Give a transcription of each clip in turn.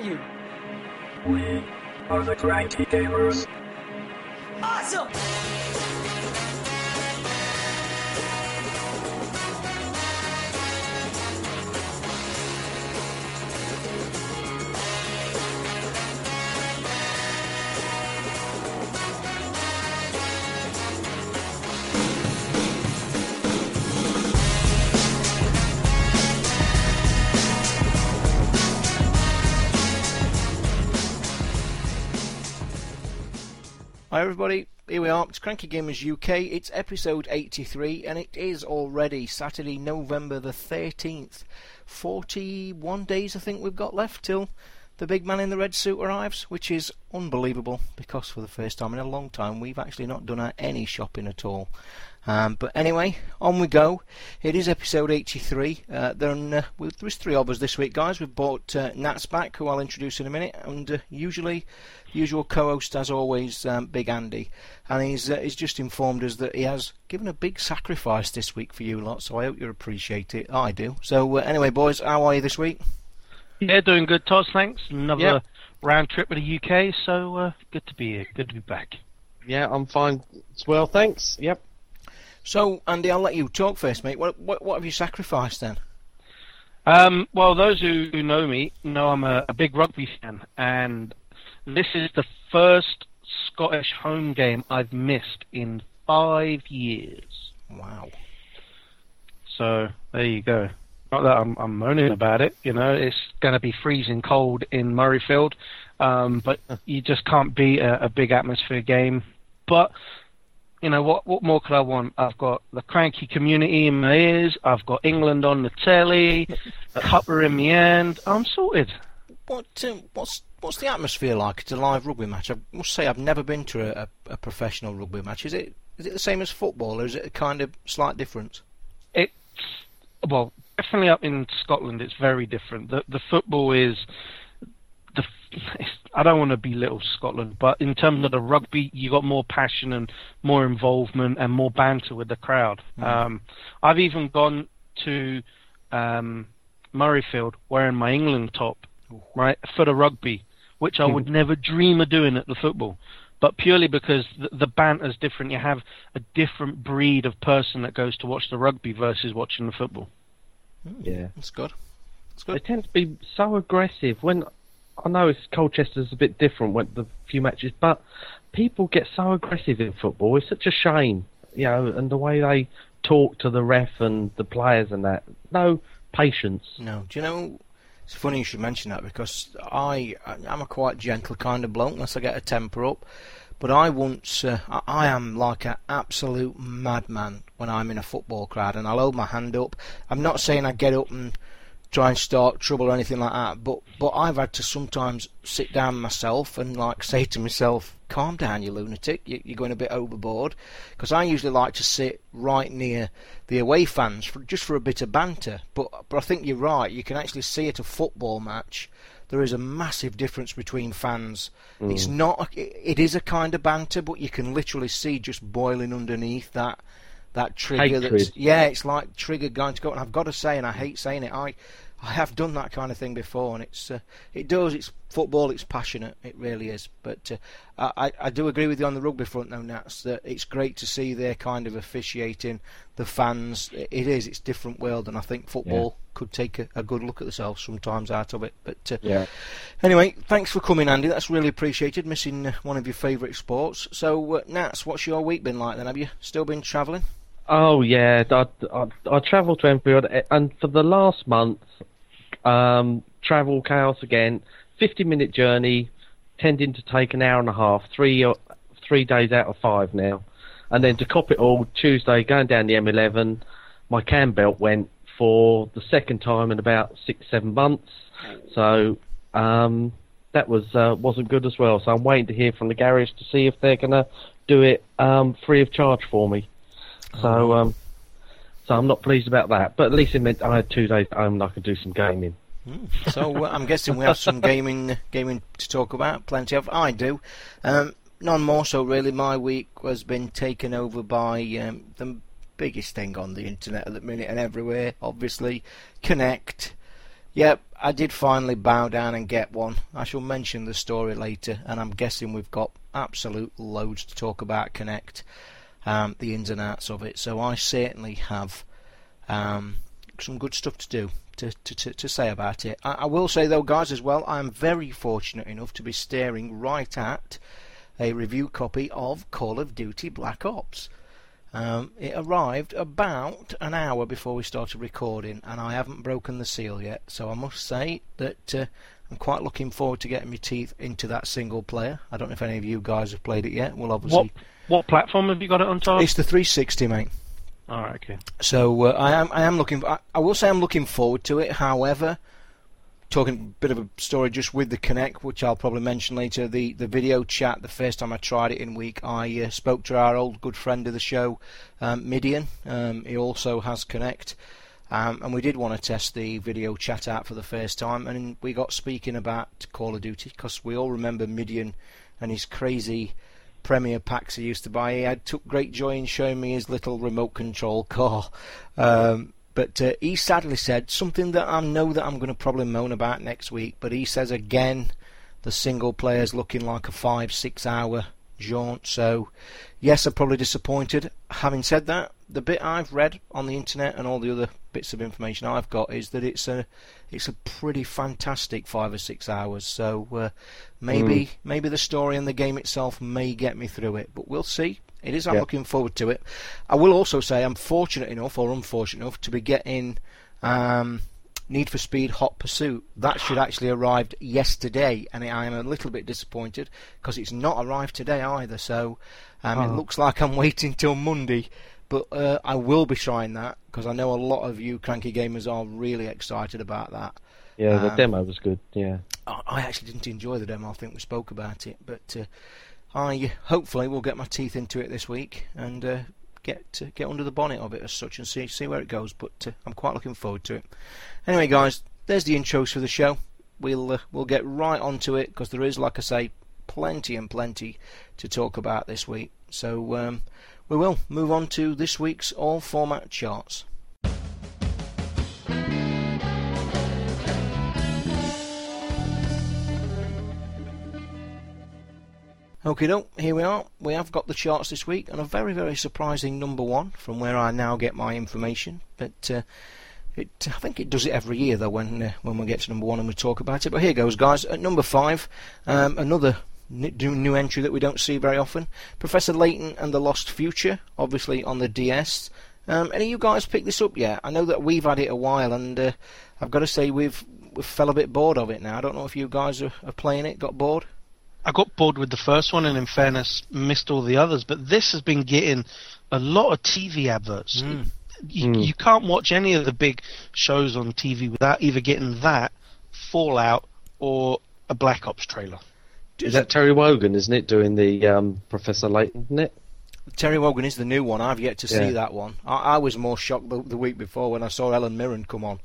you? We are the Cranky Gamers. Awesome! Hi everybody, here we are. It's Cranky Gamers UK. It's episode 83, and it is already Saturday, November the 13th. 41 days, I think we've got left till the big man in the red suit arrives, which is unbelievable because for the first time in a long time we've actually not done any shopping at all. Um, but anyway, on we go. It is episode 83. Uh, there, uh, well, there's three of us this week, guys. We've brought uh, Nats back, who I'll introduce in a minute, and uh, usually, usual co-host as always, um, Big Andy, and he's uh, he's just informed us that he has given a big sacrifice this week for you lot. So I hope you appreciate it. I do. So uh, anyway, boys, how are you this week? Yeah, doing good, Toz. Thanks. Another Yep. round trip to the UK, so uh, good to be here. Good to be back. Yeah, I'm fine as well, thanks. Yep. So Andy, I'll let you talk first, mate. What what, what have you sacrificed then? Um, well, those who, who know me know I'm a, a big rugby fan, and this is the first Scottish home game I've missed in five years. Wow. So there you go. Not that I'm, I'm moaning about it, you know. It's going to be freezing cold in Murrayfield, um, but you just can't beat a, a big atmosphere game. But you know what? What more could I want? I've got the cranky community in my ears. I've got England on the telly. Cupper in the end. I'm sorted. What um, what's what's the atmosphere like at a live rugby match? I must say I've never been to a, a, a professional rugby match. Is it is it the same as football, or is it a kind of slight difference? It's well, definitely up in Scotland. It's very different. The the football is I don't want to belittle Scotland, but in terms of the rugby, you got more passion and more involvement and more banter with the crowd. Um, I've even gone to um, Murrayfield wearing my England top, right, for the rugby, which I would never dream of doing at the football. But purely because the, the banter's different, you have a different breed of person that goes to watch the rugby versus watching the football. Yeah. That's good. That's They tend to be so aggressive. When I know it's Colchester's a bit different with the few matches, but people get so aggressive in football. It's such a shame, you know, and the way they talk to the ref and the players and that. No patience. No, do you know? It's funny you should mention that because I I'm a quite gentle kind of bloke unless I get a temper up. But I once uh, I, I am like an absolute madman when I'm in a football crowd and I'll hold my hand up. I'm not saying I get up and try and start trouble or anything like that, but but I've had to sometimes sit down myself and like say to myself, "Calm down, you lunatic. You, you're going a bit overboard." Because I usually like to sit right near the away fans for, just for a bit of banter. But but I think you're right. You can actually see at a football match. There is a massive difference between fans. It's mm. not. It, it is a kind of banter, but you can literally see just boiling underneath that that trigger. That's, yeah, it's like trigger going to go. And I've got to say, and I hate saying it, I I have done that kind of thing before, and it's uh, it does. It's football. It's passionate. It really is. But uh, I I do agree with you on the rugby front, though, Nats. That it's great to see their kind of officiating, the fans. It is. It's a different world, and I think football could take a, a good look at themselves sometimes out of it. But uh, Yeah. Anyway, thanks for coming, Andy. That's really appreciated. Missing uh, one of your favourite sports. So, uh, Nats, what's your week been like then? Have you still been travelling? Oh yeah, I, I, I travelled to Enfield, eh, and for the last month, um, travel chaos again. Fifty minute journey, tending to take an hour and a half. Three uh, three days out of five now, and then to cop it all, Tuesday going down the M11, my cam belt went for the second time in about six seven months. So um, that was uh, wasn't good as well. So I'm waiting to hear from the garage to see if they're gonna do it um, free of charge for me. So, um, so I'm not pleased about that. But at least it meant I had two days at home and I could do some gaming. So uh, I'm guessing we have some gaming gaming to talk about. Plenty of. I do. Um, none more so really. My week has been taken over by um, the biggest thing on the internet at the minute and everywhere. Obviously, Kinect. Yep, I did finally bow down and get one. I shall mention the story later, and I'm guessing we've got absolute loads to talk about Kinect, um, the ins and outs of it. So I certainly have um, some good stuff to do to, to, to, say about it. I, I will say though, guys, as well, I am very fortunate enough to be staring right at a review copy of Call of Duty Black Ops. Um, it arrived about an hour before we started recording, and I haven't broken the seal yet. So I must say that uh, I'm quite looking forward to getting my teeth into that single player. I don't know if any of you guys have played it yet. Well, obviously, What what platform have you got it on top? it's the 360, mate. All right, okay. So uh, I am I am looking I, I will say I'm looking forward to it. However, talking a bit of a story just with the Kinect, which I'll probably mention later. The the video chat. The first time I tried it in week, I uh, spoke to our old good friend of the show, um, Midian. Um, he also has Kinect. Um, and we did want to test the video chat out for the first time, and we got speaking about Call of Duty because we all remember Midian and his crazy Premier packs he used to buy. He had took great joy in showing me his little remote control car. Um, but uh, he sadly said something that I know that I'm going to probably moan about next week. But he says again, the single player's looking like a five, six hour jaunt. So, yes, I'm probably disappointed. Having said that, the bit I've read on the internet and all the other bits of information I've got is that it's a it's a pretty fantastic five or six hours. So uh, maybe maybe the story and the game itself may get me through it, but we'll see. It is. I'm Yeah. looking forward to it. I will also say I'm fortunate enough or unfortunate enough to be getting um, Need for Speed Hot Pursuit. That should actually arrived yesterday, and I am a little bit disappointed because it's not arrived today either. So um, it Oh. looks like I'm waiting till Monday. But uh, I will be trying that because I know a lot of you cranky gamers are really excited about that. Yeah, the Um, demo was good. Yeah. I I actually didn't enjoy the demo. I think we spoke about it, but uh, I hopefully will get my teeth into it this week and uh, get get under the bonnet of it as such and see see where it goes. But uh, I'm quite looking forward to it. Anyway, guys, there's the intros for the show. We'll uh, we'll get right onto it because there is, like I say, plenty and plenty to talk about this week. So um, we will move on to this week's all format charts. Okay, doke, here we are. We have got the charts this week, and a very, very surprising number one from where I now get my information. But uh, it, I think it does it every year, though, when uh, when we get to number one and we talk about it. But here goes, guys. At number five, um, another new new entry that we don't see very often: Professor Layton and the Lost Future, obviously on the DS. Um, any of you guys picked this up yet? I know that we've had it a while, and uh, I've got to say we've we fell a bit bored of it now. I don't know if you guys are, are playing it. Got bored? I got bored with the first one, and in fairness, missed all the others. But this has been getting a lot of TV adverts. Mm. You, Mm. you can't watch any of the big shows on TV without either getting that, Fallout, or a Black Ops trailer. Is that Terry Wogan, isn't it, doing the um, Professor Layton, isn't it? Terry Wogan is the new one. I've yet to see Yeah. that one. I, I was more shocked the, the week before when I saw Helen Mirren come on.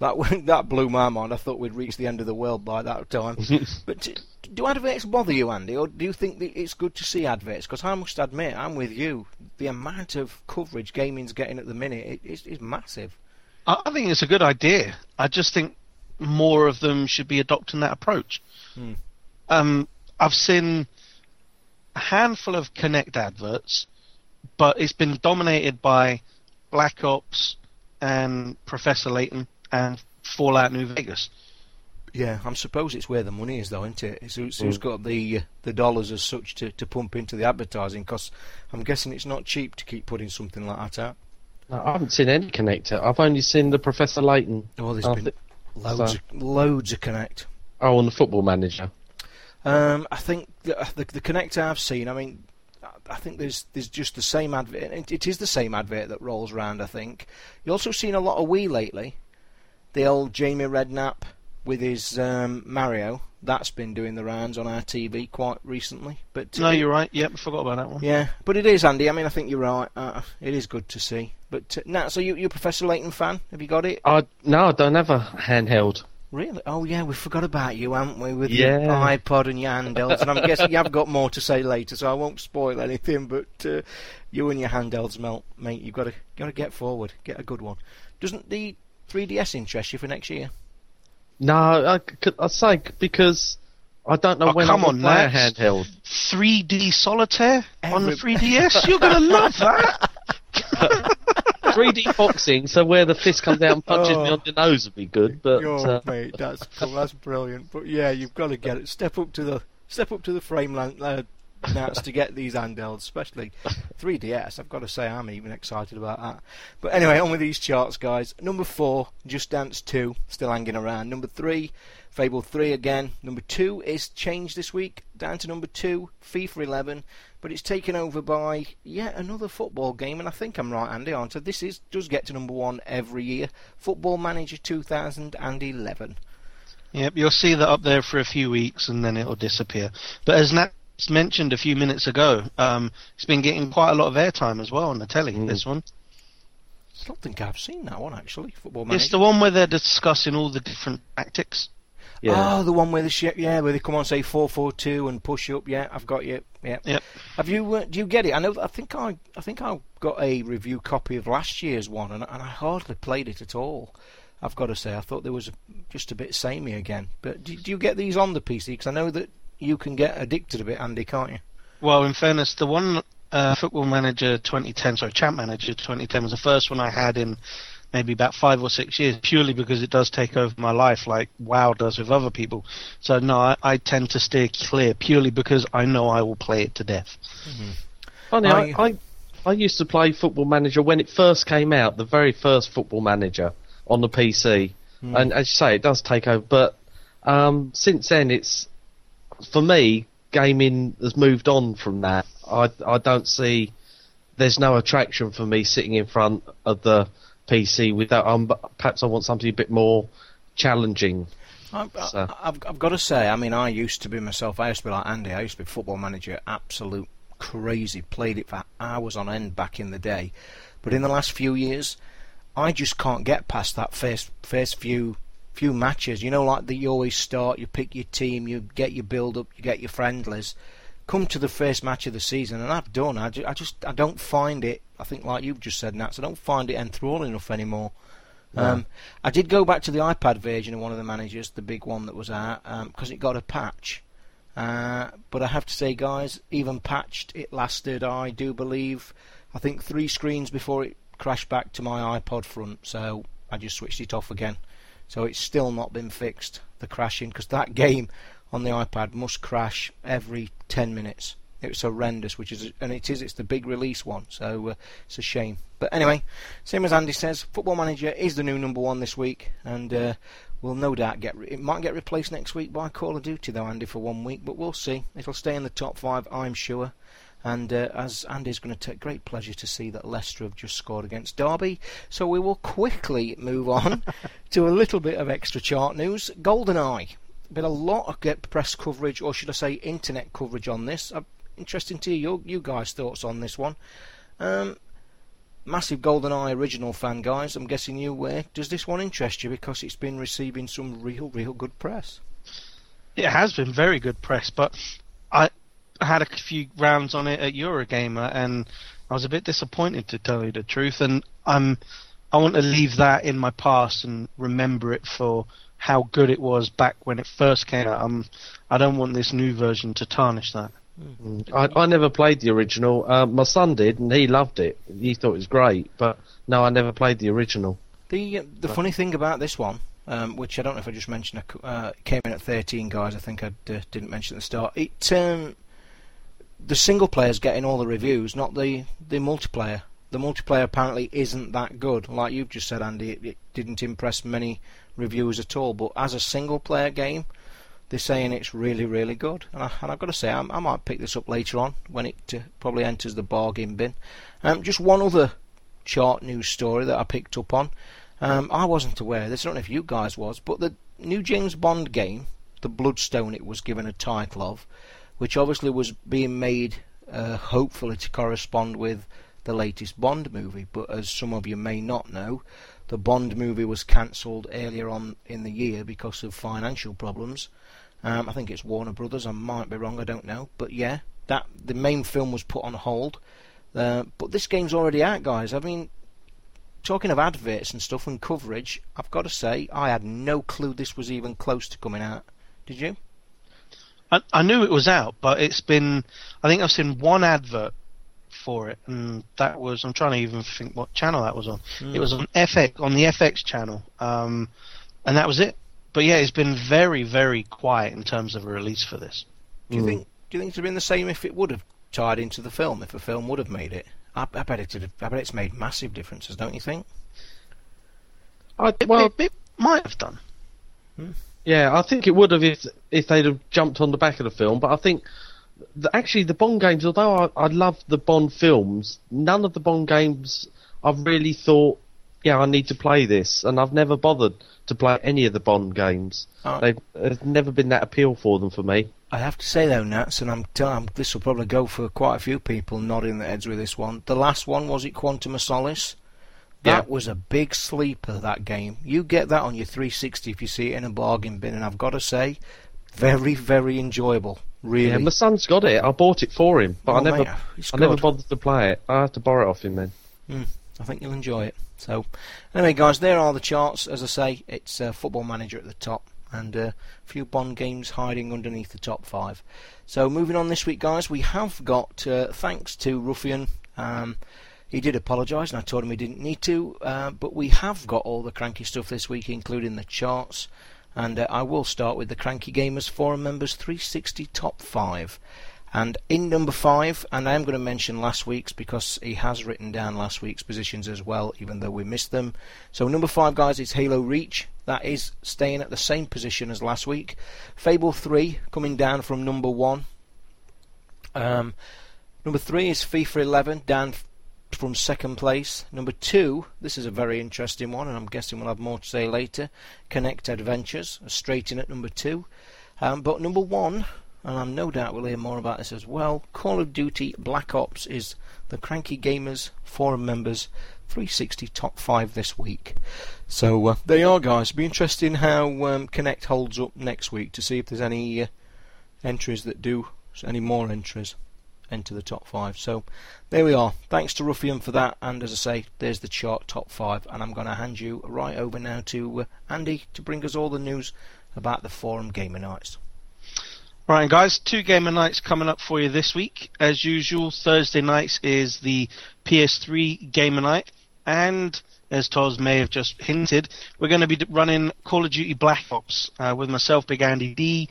That that blew my mind. I thought we'd reached the end of the world by that time. but d- do adverts bother you, Andy, or do you think that it's good to see adverts? Because I must admit, I'm with you. The amount of coverage gaming's getting at the minute it, is, is massive. I, I think it's a good idea. I just think more of them should be adopting that approach. Hmm. Um, I've seen a handful of Kinect adverts, but it's been dominated by Black Ops and Professor Layton and Fallout New Vegas. Yeah, I suppose it's where the money is, though, isn't it? It's who's, who's got the uh, the dollars as such to, to pump into the advertising. Because I'm guessing it's not cheap to keep putting something like that out. No, I haven't seen any connector. I've only seen the Professor Layton. Oh, there's I been thi- loads, so- of, loads of Kinect. Oh, and the Football Manager. Um, I think the, the the connector I've seen. I mean, I- I think there's there's just the same advert. It, it is the same advert that rolls around. I think you also seen a lot of Wii lately. The old Jamie Redknapp with his um, Mario. That's been doing the rounds on our TV quite recently. But No, uh, you're right. Yep, I forgot about that one. yeah, but it is Andy. I mean, I think you're right. Uh, it is good to see. But uh, now, so you you're a Professor Layton fan? Have you got it? I no, I don't have a handheld. Really? Oh yeah, we forgot about you, haven't we? With Yeah. your iPod and your handhelds, and I'm guessing you have got more to say later, so I won't spoil anything. But uh, you and your handhelds, melt, mate, you've got to got to get forward, get a good one. Doesn't the 3DS interest you for next year? No, I, could- I say because I don't know Oh, when come I on, play a handheld. 3D solitaire on the 3DS. You're gonna love that. 3D boxing, so where the fist comes out and punches me Oh. on the nose would be good. But uh, mate, that's cool. That's brilliant. But yeah, you've got to get it. Step up to the step up to the frame land, uh, to get these handhelds, especially 3DS. I've got to say, I'm even excited about that. But anyway, on with these charts, guys. Number four, Just Dance 2, still hanging around. Number three, Fable 3 again. Number two is changed this week, down to number two, FIFA 11. But it's taken over by yet another football game, and I think I'm right, Andy, aren't I? This is does get to number one every year. Football Manager 2011. Yep, you'll see that up there for a few weeks and then it'll disappear. But as Nat mentioned a few minutes ago, um, it's been getting quite a lot of airtime as well on the telly. Mm. This one, I don't think I've seen that one actually. Football Manager. it's the one where they're discussing all the different tactics. Yeah, Oh, the one where the sh- yeah, where they come on say four four two and push up. Yeah, I've got you. Yeah. Yep. Have you? Uh, do you get it? I know. I think I. I think I got a review copy of last year's one, and, and I hardly played it at all. I've got to say, I thought there was a, just a bit samey again. But do, do you get these on the PC? Because I know that you can get addicted a bit, Andy, can't you? Well, in fairness, the one uh, Football Manager 2010, sorry, Champ Manager 2010 was the first one I had in maybe about five or six years, purely because it does take over my life, like WoW does with other people. So no, I, I tend to steer clear purely because I know I will play it to death. funny. I- I, I I used to play Football Manager when it first came out, the very first Football Manager on the PC, Hmm. and as you say, it does take over. But um, since then, it's for me, gaming has moved on from that. I I don't see there's no attraction for me sitting in front of the PC with that. Um, perhaps I want something a bit more challenging. I, So- I've, I've got to say, I mean, I used to be myself. I used to be like Andy. I used to be football manager, absolute crazy. Played it for hours on end back in the day. But in the last few years, I just can't get past that first first few few matches. You know, like that you always start, you pick your team, you get your build up, you get your friendlies. Come to the first match of the season, and I've done. I, ju- I just I don't find it. I think like you've just said, Nats. I don't find it enthralling enough anymore. Um, I did go back to the iPad version of one of the managers, the big one that was out, because it got a patch. Uh, but I have to say, guys, even patched, it lasted, I do believe, I think three screens before it crashed back to my iPod front. So I just switched it off again. So it's still not been fixed, the crashing, because that game on the iPad must crash every 10 minutes. It was horrendous, which is, and it is, it's the big release one, so uh, it's a shame. But anyway, same as Andy says, Football Manager is the new number one this week, and uh, will no doubt get it might get replaced next week by Call of Duty though, Andy, for one week, but we'll see. It'll stay in the top five, I'm sure. And uh, as Andy's going to take great pleasure to see that Leicester have just scored against Derby, so we will quickly move on to a little bit of extra chart news. GoldenEye, been a lot of get press coverage, or should I say, internet coverage on this. I'm interested to hear your, you guys' thoughts on this one. Um, massive GoldenEye original fan, guys. I'm guessing you were. Does this one interest you because it's been receiving some real, real good press? It has been very good press, but I had a few rounds on it at Eurogamer, and I was a bit disappointed to tell you the truth. And I'm, I want to leave that in my past and remember it for how good it was back when it first came out. Um, I don't want this new version to tarnish that. I, I never played the original. Uh, my son did, and he loved it. He thought it was great, but no, I never played the original. The uh, the funny thing about this one, um, which I don't know if I just mentioned, uh, it came in at 13 guys. I think I uh, didn't mention at the start. It um, the single player's getting all the reviews, not the the multiplayer. The multiplayer apparently isn't that good. Like you've just said, Andy, it, it didn't impress many reviewers at all. But as a single player game, they're saying it's really, really good. And, I, I've got to say, I, I might pick this up later on when it uh, probably enters the bargain bin. Um, just one other chart news story that I picked up on. Um, I wasn't aware of this. I don't know if you guys was, but the new James Bond game, the Bloodstone, it was given a title of, which obviously was being made, uh, hopefully to correspond with the latest Bond movie. But as some of you may not know, the Bond movie was cancelled earlier on in the year because of financial problems. Um, I think it's Warner Brothers. I might be wrong. I don't know. But yeah, that the main film was put on hold. Uh, but this game's already out, guys. I mean, talking of adverts and stuff and coverage, I've got to say I had no clue this was even close to coming out. Did you? I, I knew it was out, but it's been. I think I've seen one advert for it, and that was. I'm trying to even think what channel that was on. It hmm. was on FX on the FX channel, um, and that was it. But yeah, it's been very, very quiet in terms of a release for this. Do you hmm. think? Do you think it would have been the same if it would have tied into the film? If a film would have made it? I, I bet it. I bet it's made massive differences, don't you think? I, It, well, it, it might have done. Hmm. yeah, I think it would have if if they'd have jumped on the back of the film. But I think the, actually the Bond games, although I, I love the Bond films, none of the Bond games I've really thought, yeah, I need to play this, and I've never bothered to play any of the Bond games. Oh. They've there's never been that appeal for them for me. I have to say though, Nats, and I'm, I'm this will probably go for quite a few people nodding their heads with this one. The last one was it Quantum of Solace. That Yeah. was a big sleeper. That game. You get that on your 360 if you see it in a bargain bin, and I've got to say, very very enjoyable. Really. Yeah, my son's got it. I bought it for him, but I Oh, never mate, I never bothered to play it. I had to borrow it off him then. I think you'll enjoy it. So, anyway, guys, there are the charts. As I say, it's uh, Football Manager at the top, and uh, a few Bond games hiding underneath the top five. So, moving on this week, guys, we have got uh, thanks to Ruffian. Um, he did apologise, and I told him he didn't need to. Uh, but we have got all the cranky stuff this week, including the charts. And uh, I will start with the Cranky Gamers Forum Members 360 Top 5. And in number five, and I am going to mention last week's because he has written down last week's positions as well, even though we missed them. So number five, guys, is Halo Reach. That is staying at the same position as last week. Fable 3 coming down from number one. Um, number three is FIFA 11, down from second place. Number two, this is a very interesting one, and I'm guessing we'll have more to say later. Kinect Adventures, straight in at number two. Um, but number one, and I'm no doubt we'll hear more about this as well. Call of Duty Black Ops is the Cranky Gamers forum members 360 top five this week. So uh, there you are, guys. Be interesting how um, Kinect holds up next week to see if there's any uh, entries that do any more entries enter the top five. So there we are. Thanks to Ruffian for that. And as I say, there's the chart top five. And I'm going to hand you right over now to uh, Andy to bring us all the news about the forum gamer nights. Right, guys, two gamer nights coming up for you this week. As usual, Thursday nights is the PS3 gamer night, and as Toz may have just hinted, we're going to be running Call of Duty Black Ops uh, with myself, Big Andy D,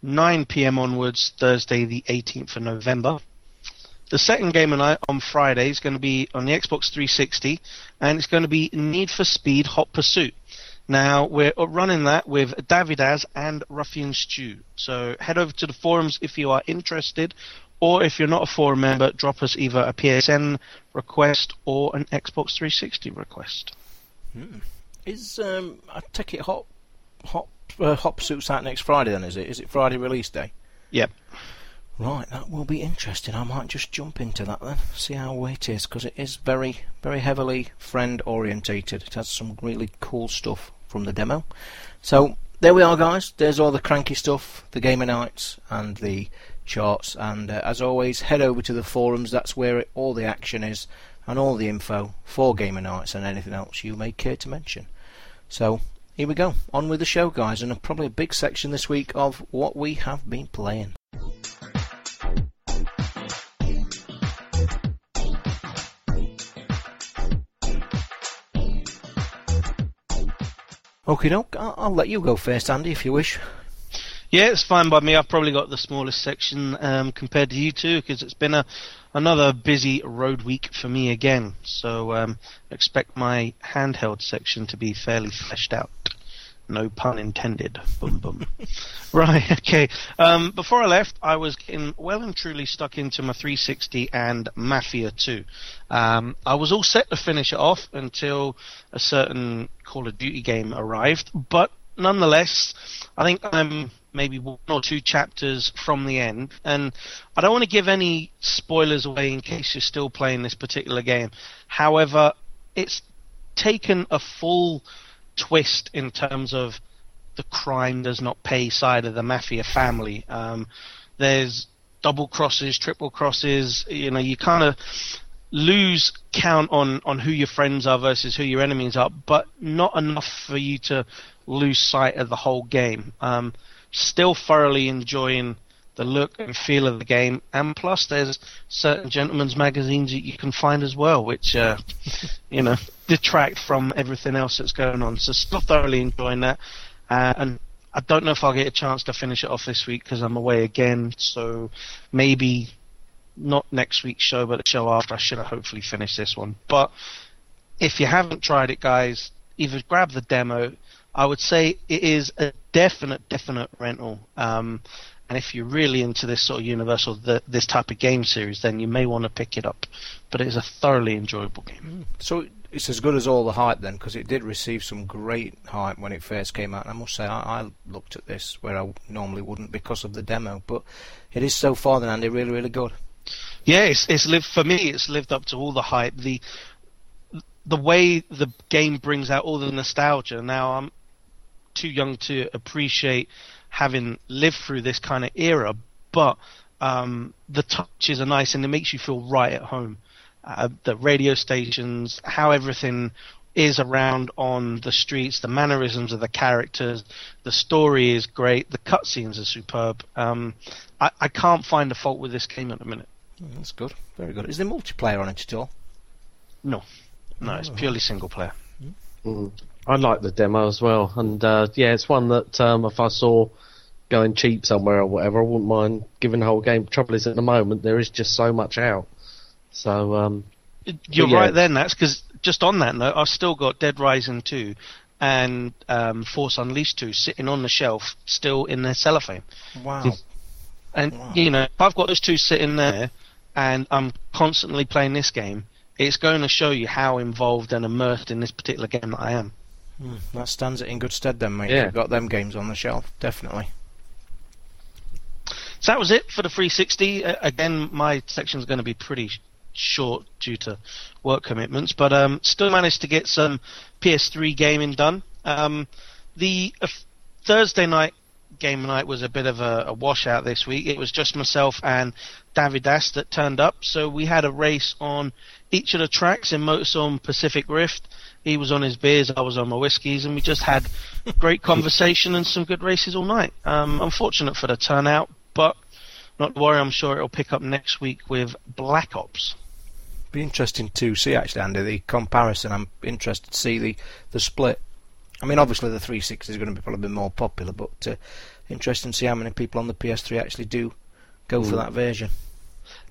9 p.m. onwards, Thursday the 18th of November. The second gamer night on Friday is going to be on the Xbox 360, and it's going to be Need for Speed Hot Pursuit. Now we're running that with Davidaz and Ruffian Stew. So head over to the forums if you are interested, or if you're not a forum member, drop us either a PSN request or an Xbox 360 request. Is um, I take it hot, hot, uh, hot pursuits out next Friday? Then is it? Is it Friday release day? Yep. Right, that will be interesting. I might just jump into that then, see how it is, because it is very, very heavily friend orientated. It has some really cool stuff from the demo. So there we are, guys. There's all the cranky stuff, the gamer nights, and the charts. And uh, as always, head over to the forums. That's where it, all the action is, and all the info for gamer nights and anything else you may care to mention. So here we go. On with the show, guys, and probably a big section this week of what we have been playing. Okay, doke. I'll, I'll let you go first, Andy, if you wish. Yeah, it's fine by me. I've probably got the smallest section um, compared to you two because it's been a another busy road week for me again. So um, expect my handheld section to be fairly fleshed out. No pun intended. Boom boom. right. Okay. Um, before I left, I was well and truly stuck into my 360 and Mafia 2. Um, I was all set to finish it off until a certain Call of Duty game arrived, but nonetheless, I think I'm maybe one or two chapters from the end, and I don't want to give any spoilers away in case you're still playing this particular game. However, it's taken a full twist in terms of the crime does not pay side of the mafia family. Um, there's double crosses, triple crosses. You know, you kind of lose count on on who your friends are versus who your enemies are, but not enough for you to lose sight of the whole game. Um, still thoroughly enjoying the look and feel of the game, and plus there's certain gentlemen's magazines that you can find as well, which uh, you know detract from everything else that's going on. So still thoroughly enjoying that, uh, and I don't know if I'll get a chance to finish it off this week because I'm away again. So maybe not next week's show, but the show after. I should have hopefully finished this one. But if you haven't tried it, guys, either grab the demo. I would say it is a definite, definite rental. Um, and if you're really into this sort of universal, the, this type of game series, then you may want to pick it up. But it is a thoroughly enjoyable game. So it's as good as all the hype then, because it did receive some great hype when it first came out. And I must say, I, I looked at this where I normally wouldn't because of the demo, but it is so far then, Andy, really, really good. Yeah, it's, it's lived for me. It's lived up to all the hype. The the way the game brings out all the nostalgia. Now I'm too young to appreciate having lived through this kind of era, but um, the touches are nice and it makes you feel right at home. Uh, the radio stations, how everything is around on the streets, the mannerisms of the characters, the story is great, the cutscenes are superb. Um, I, I can't find a fault with this game at the minute. Mm, that's good, very good. Is there multiplayer on it at all? No, no, it's purely single player. Mm. I like the demo as well, and uh, yeah, it's one that um, if I saw going cheap somewhere or whatever, I wouldn't mind giving the whole game. Trouble is, at the moment there is just so much out. So um, You're yeah. right then. That's because just on that note, I've still got Dead Rising 2 and um, Force Unleashed 2 sitting on the shelf, still in their cellophane. Wow. And Wow. you know, if I've got those two sitting there, and I'm constantly playing this game, it's going to show you how involved and immersed in this particular game that I am. Mm, that stands it in good stead then, mate. Yeah. You've got them games on the shelf, definitely. So that was it for the 360. Uh, again, my section's going to be pretty sh- short due to work commitments, but um, still managed to get some PS3 gaming done. Um, the uh, Thursday night game night was a bit of a, a washout this week. It was just myself and David Das that turned up, so we had a race on each of the tracks in Motorstorm Pacific Rift. He was on his beers, I was on my whiskies, and we just had great conversation and some good races all night. Um, unfortunate for the turnout, but not to worry, I'm sure it'll pick up next week with Black Ops. Be interesting to see actually, Andy, the comparison. I'm interested to see the, the split. I mean, obviously the 360 is going to be probably more popular, but uh, interesting to see how many people on the PS3 actually do go for that version.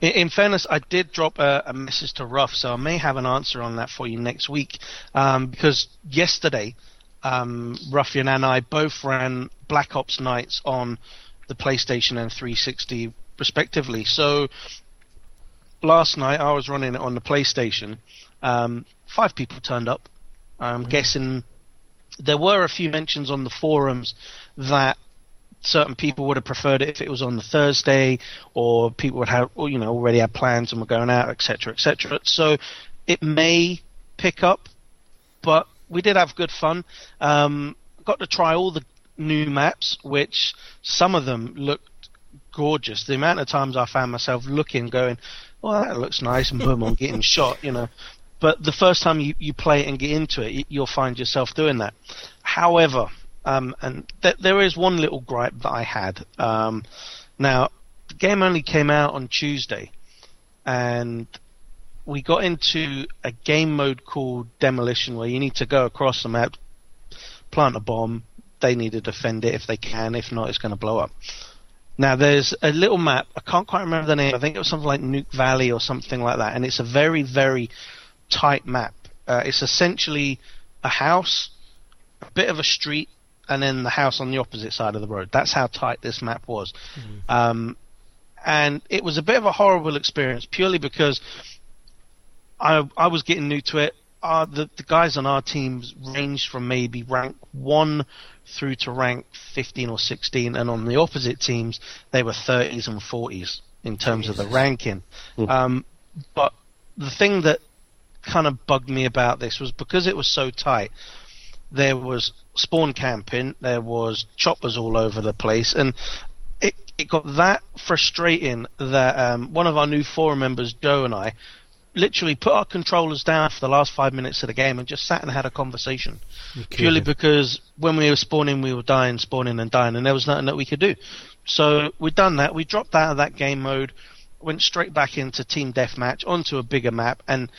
In, in fairness, I did drop a, a message to Ruff, so I may have an answer on that for you next week. Um, because yesterday, um, Ruffian and I both ran Black Ops nights on the PlayStation and 360 respectively. So last night I was running it on the PlayStation. Um, five people turned up. I'm guessing there were a few mentions on the forums that certain people would have preferred it if it was on the Thursday, or people would have, or, you know, already had plans and were going out, etc., etc. So it may pick up, but we did have good fun. Um, got to try all the new maps, which some of them looked gorgeous. The amount of times I found myself looking, going, "Well, that looks nice," and boom, I'm getting shot, you know. But the first time you, you play it and get into it, you'll find yourself doing that. However, um, and th- there is one little gripe that I had. Um, now, the game only came out on Tuesday, and we got into a game mode called Demolition, where you need to go across the map, plant a bomb. They need to defend it if they can. If not, it's going to blow up. Now, there's a little map. I can't quite remember the name. I think it was something like Nuke Valley or something like that, and it's a very, very tight map. Uh, it's essentially a house, a bit of a street, and then the house on the opposite side of the road. That's how tight this map was. Um, and it was a bit of a horrible experience purely because I I was getting new to it. Uh, the the guys on our teams ranged from maybe rank one through to rank 15 or 16, and on the opposite teams they were 30s and 40s in terms of the ranking. Um, but the thing that kind of bugged me about this was because it was so tight. There was spawn camping, there was choppers all over the place, and it it got that frustrating that um, one of our new forum members, Joe, and I literally put our controllers down for the last five minutes of the game and just sat and had a conversation. Purely because when we were spawning, we were dying, spawning, and dying, and there was nothing that we could do. So we'd done that. We dropped out of that game mode, went straight back into team deathmatch onto a bigger map, and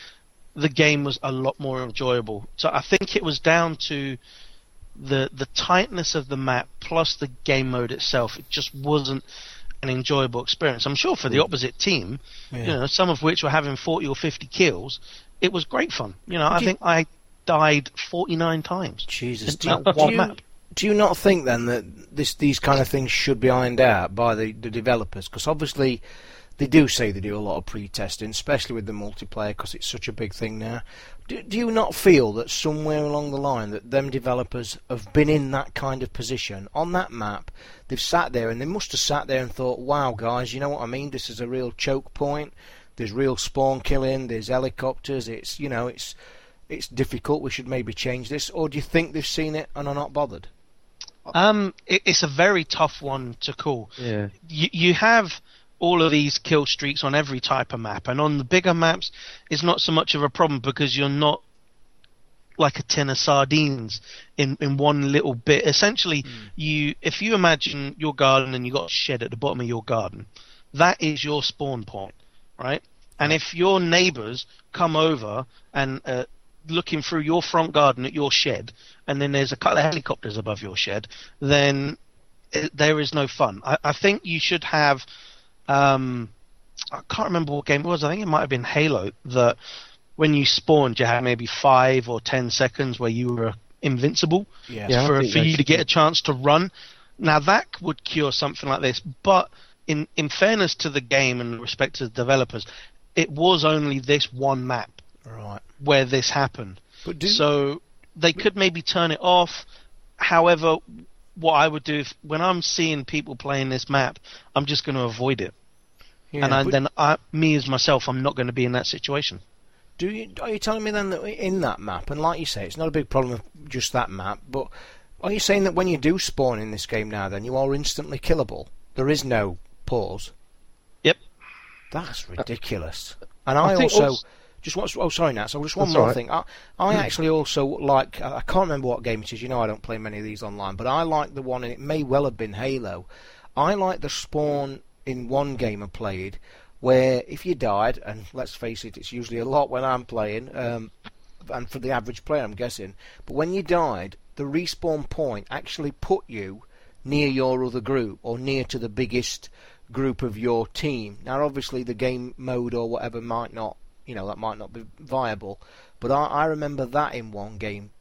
the game was a lot more enjoyable. So I think it was down to the the tightness of the map plus the game mode itself. It just wasn't an enjoyable experience. I'm sure for the opposite team, Yeah. you know, some of which were having 40 or 50 kills, it was great fun. You know, I you- think I died 49 times. Jesus, do you, do you- do you not think then that this these kind of things should be ironed out by the, the developers? Because obviously they do say they do a lot of pre-testing, especially with the multiplayer, because it's such a big thing now. Do, do you not feel that somewhere along the line that them developers have been in that kind of position on that map? They've sat there and they must have sat there and thought, "Wow, guys, you know what I mean? This is a real choke point. There's real spawn killing. There's helicopters. It's you know, it's it's difficult. We should maybe change this." Or do you think they've seen it and are not bothered? Um, it, it's a very tough one to call. Yeah. you, you have all of these kill streaks on every type of map, and on the bigger maps, it's not so much of a problem because you're not like a tin of sardines in, in one little bit. Essentially, you if you imagine your garden and you got a shed at the bottom of your garden, that is your spawn point, right? And if your neighbours come over and uh, looking through your front garden at your shed, and then there's a couple of helicopters above your shed, then it, there is no fun. I, I think you should have. Um, I can't remember what game it was. I think it might have been Halo. That when you spawned, you had maybe five or ten seconds where you were invincible Yeah. Yeah. For for you to get a chance to run. Now that would cure something like this, but in in fairness to the game and respect to the developers, it was only this one map Right. where this happened. But do So they could maybe turn it off. However, what I would do if when I'm seeing people playing this map, I'm just going to avoid it, yeah, and I, then I, me as myself, I'm not going to be in that situation. do you, are you telling me then that in that map, and like you say, it's not a big problem with just that map, but are you saying that when you do spawn in this game now, then you are instantly killable? There is no pause. Yep. That's uh, ridiculous. And I, I also, also- just want. Oh, sorry, Nat. So just one That's more right. thing. I, I actually also like. I I can't remember what game it is. You know, I don't play many of these online, but I like the one, and it may well have been Halo. I like the spawn in one game I played, where if you died, and let's face it, it's usually a lot when I'm playing, um, and for the average player, I'm guessing. But when you died, the respawn point actually put you near your other group or near to the biggest group of your team. Now, obviously, the game mode or whatever might not, you know, that might not be viable. But I, I remember that in one game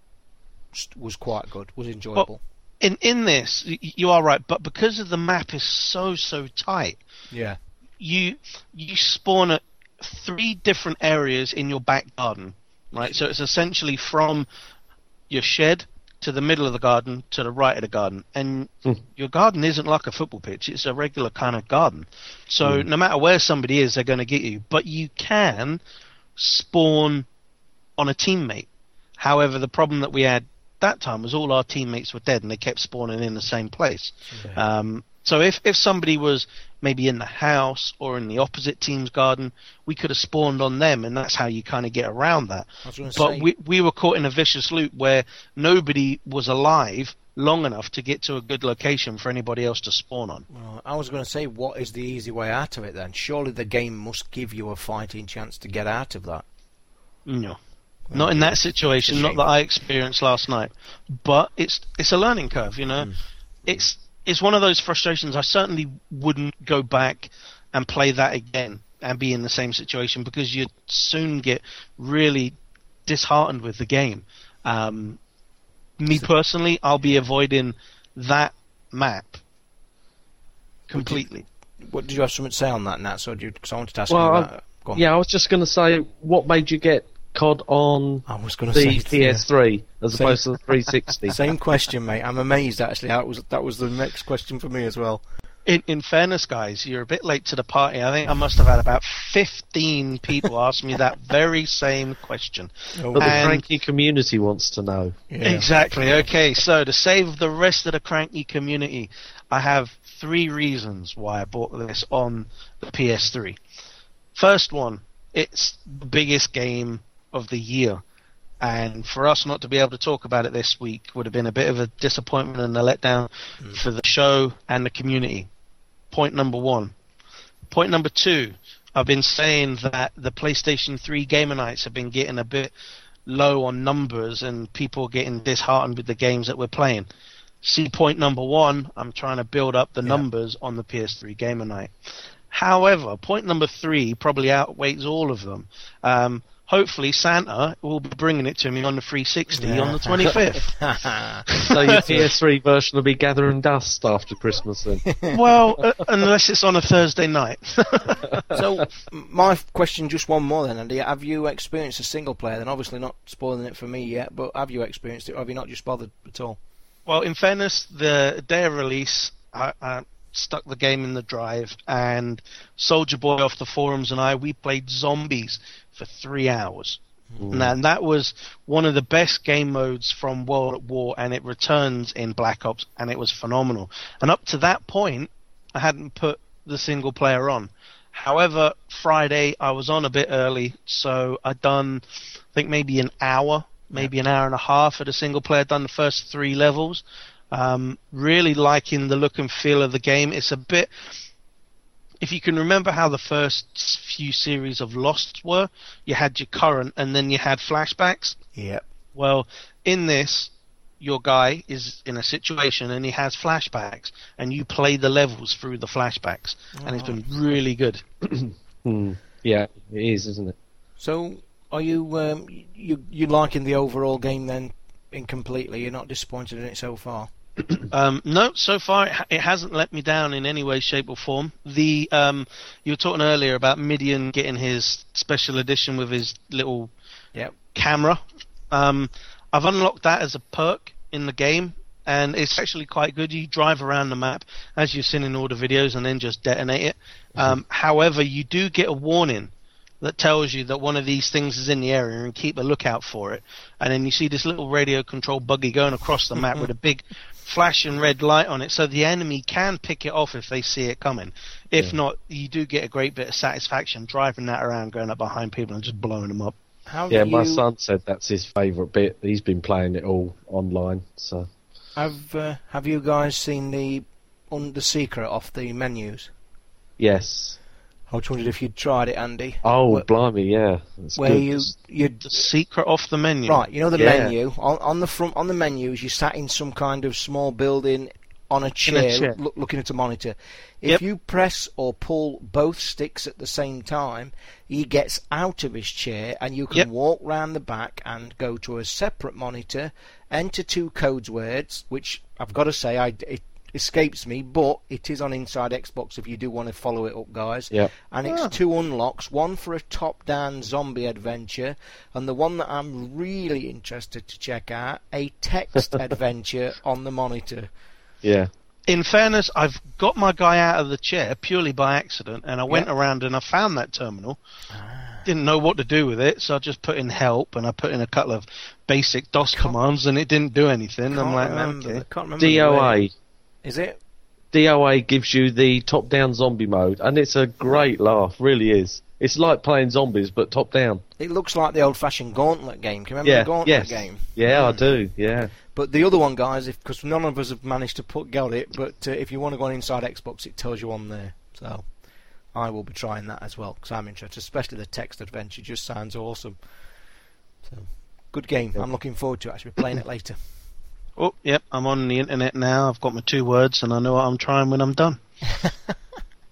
was quite good, was enjoyable. In in this, you are right, but because of the map is so so tight, yeah, you you spawn at three different areas in your back garden, right? So it's essentially from your shed to the middle of the garden to the right of the garden, and Hmm. your garden isn't like a football pitch; it's a regular kind of garden. So no matter where somebody is, they're going to get you. But you can spawn on a teammate. However, the problem that we had that time was all our teammates were dead and they kept spawning in the same place. Um, so if, if somebody was maybe in the house or in the opposite team's garden, we could have spawned on them, and that's how you kind of get around that. I was going to But say. we we were caught in a vicious loop where nobody was alive long enough to get to a good location for anybody else to spawn on. Right, I was going to say, what is the easy way out of it then? Surely the game must give you a fighting chance to get out of that. No. Not in that situation, not that I experienced last night. But it's it's a learning curve, you know. Hmm. It's it's one of those frustrations. I certainly wouldn't go back and play that again and be in the same situation because you'd soon get really disheartened with the game. Um, me personally, I'll be avoiding that map completely. What did you have something to say on that, Nat? So, because I wanted to ask Well, you I- about. Go on. Yeah, I was just going to say, what made you get COD on I was going to the say. PS3 as Same- opposed to the 360? Same question, mate. I'm amazed actually. That was that was the next question for me as well. In, in fairness, guys, you're a bit late to the party. I think I must have had about 15 people ask me that very same question. Oh, But the cranky community wants to know. yeah. Exactly. Okay, so to save the rest of the cranky community, I have three reasons why I bought this on the PS3. First one, it's the biggest game of the year. And for us not to be able to talk about it this week would have been a bit of a disappointment and a letdown for the show and the community. Point number one. Point number two, I've been saying that the PlayStation 3 gamer nights have been getting a bit low on numbers and people getting disheartened with the games that we're playing. See point number one, I'm trying to build up the Yeah. numbers on the PS3 gamer night. However, point number three probably outweighs all of them. Um, hopefully, Santa will be bringing it to me on the 360 on the 25th. So your PS3 version will be gathering dust after Christmas then. well, uh, unless it's on a Thursday night. so, my question, just one more then, Andy. Have you experienced a single player? Then, obviously not spoiling it for me yet, but have you experienced it, or have you not just bothered at all? Well, in fairness, the day of release, I, I stuck the game in the drive, and Soldier Boy off the forums and I, we played zombies for three hours. Now, and that was one of the best game modes from World at War, and it returns in Black Ops, and it was phenomenal. And up to that point, I hadn't put the single player on. However, Friday I was on a bit early, so I'd done, I think maybe an hour, maybe an hour and a half at a single player. Done the first three levels. Um, really liking the look and feel of the game. It's a bit. If you can remember how the first few series of Lost were, you had your current and then you had flashbacks. Yep. Well, in this, your guy is in a situation and he has flashbacks, and you play the levels through the flashbacks, and it's been really good. Hmm. Yeah, it is, isn't it? So, are you um, you you liking the overall game then? Incompletely, you're not disappointed in it so far. Um, no, so far it, ha- it hasn't let me down in any way, shape, or form. The um, you were talking earlier about Midian getting his special edition with his little Yep. camera. Um, I've unlocked that as a perk in the game, and it's actually quite good. You drive around the map as you've seen in all the videos, and then just detonate it. Um, however, you do get a warning that tells you that one of these things is in the area and keep a lookout for it. And then you see this little radio controlled buggy going across the map with a big flashing red light on it, so the enemy can pick it off if they see it coming. If not, you do get a great bit of satisfaction driving that around, going up behind people and just blowing them up. How Yeah, do my son said that's his favourite bit. He's been playing it all online, so have uh, have you guys seen the on the secret off the menus? yes. I was wondered if you'd tried it, Andy. Oh, Where- blimey, yeah. It's where good. you you The secret off the menu. right, you know the Yeah. menu on on the front on the menus. You sat in some kind of small building on a In a chair, chair. looking at a monitor. If Yep. you press or pull both sticks at the same time, he gets out of his chair, and you can Yep. walk round the back and go to a separate monitor, enter two codes words, which I've got to say I it escapes me, but it is on Inside Xbox if you do want to follow it up, guys. Yep. And it's Ah. two unlocks, one for a top-down zombie adventure, and the one that I'm really interested to check out, a text adventure on the monitor. Yeah. In fairness, I've got my guy out of the chair purely by accident, and I went Yeah. around and I found that terminal. Ah. Didn't know what to do with it, so I just put in help and I put in a couple of basic DOS Can't- commands, and it didn't do anything. I'm Can't like, remember. okay. Can't remember the word. DOA. Is it? DOA gives you the top-down zombie mode, and it's a great laugh. Really is. It's like playing zombies, but top-down. It looks like the old-fashioned Gauntlet game. Can you remember Yeah. the Gauntlet Yes. game? Yeah, I Mm. do. Yeah. But the other one, guys, because none of us have managed to put got it, but uh, if you want to go on Inside Xbox, it tells you on there. So I will be trying that as well because I'm interested. Especially the text adventure just sounds awesome. So good game. I'm looking forward to actually playing it later. Oh, yep, I'm on the internet now. I've got my two words, and I know what I'm trying when I'm done.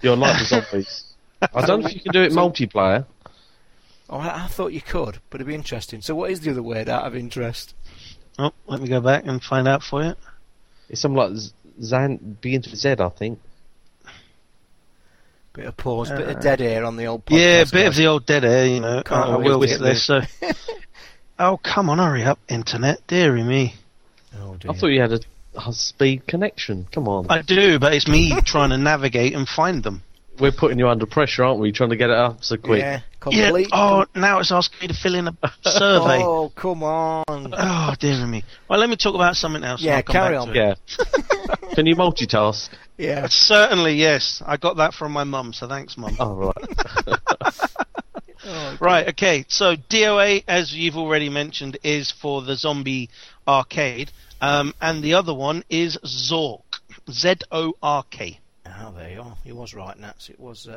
You're like the zombies. I don't know if you can do it multiplayer. Oh, I, I thought you could, but it'd be interesting. So what is the other word out of interest? Oh, let me go back and find out for you. It's something like Z- Zan, begins with Z, I think. Bit of pause, bit Uh, of dead air on the old. Podcast, yeah, a bit of the old dead air, you know. Can't I will get with this. So. oh, come on, hurry up, internet, dearie me. Oh dear. I thought you had a, a speed connection. Come on. I do, but it's me trying to navigate and find them. We're putting you under pressure, aren't we? Trying to get it up so quick. Yeah, Yeah. complete. Oh, now it's asking me to fill in a survey. oh. Oh, come on. Oh, dear me. Well, let me talk about something else. Yeah, carry on. Yeah. can you multitask? Yeah. Certainly, yes. I got that from my mum, so thanks, mum. Oh, right. Oh, right, okay. So DOA, as you've already mentioned, is for the zombie arcade, um, and the other one is Zork. Z O R K. Ah, there you are. He was right, Nats. It was Z.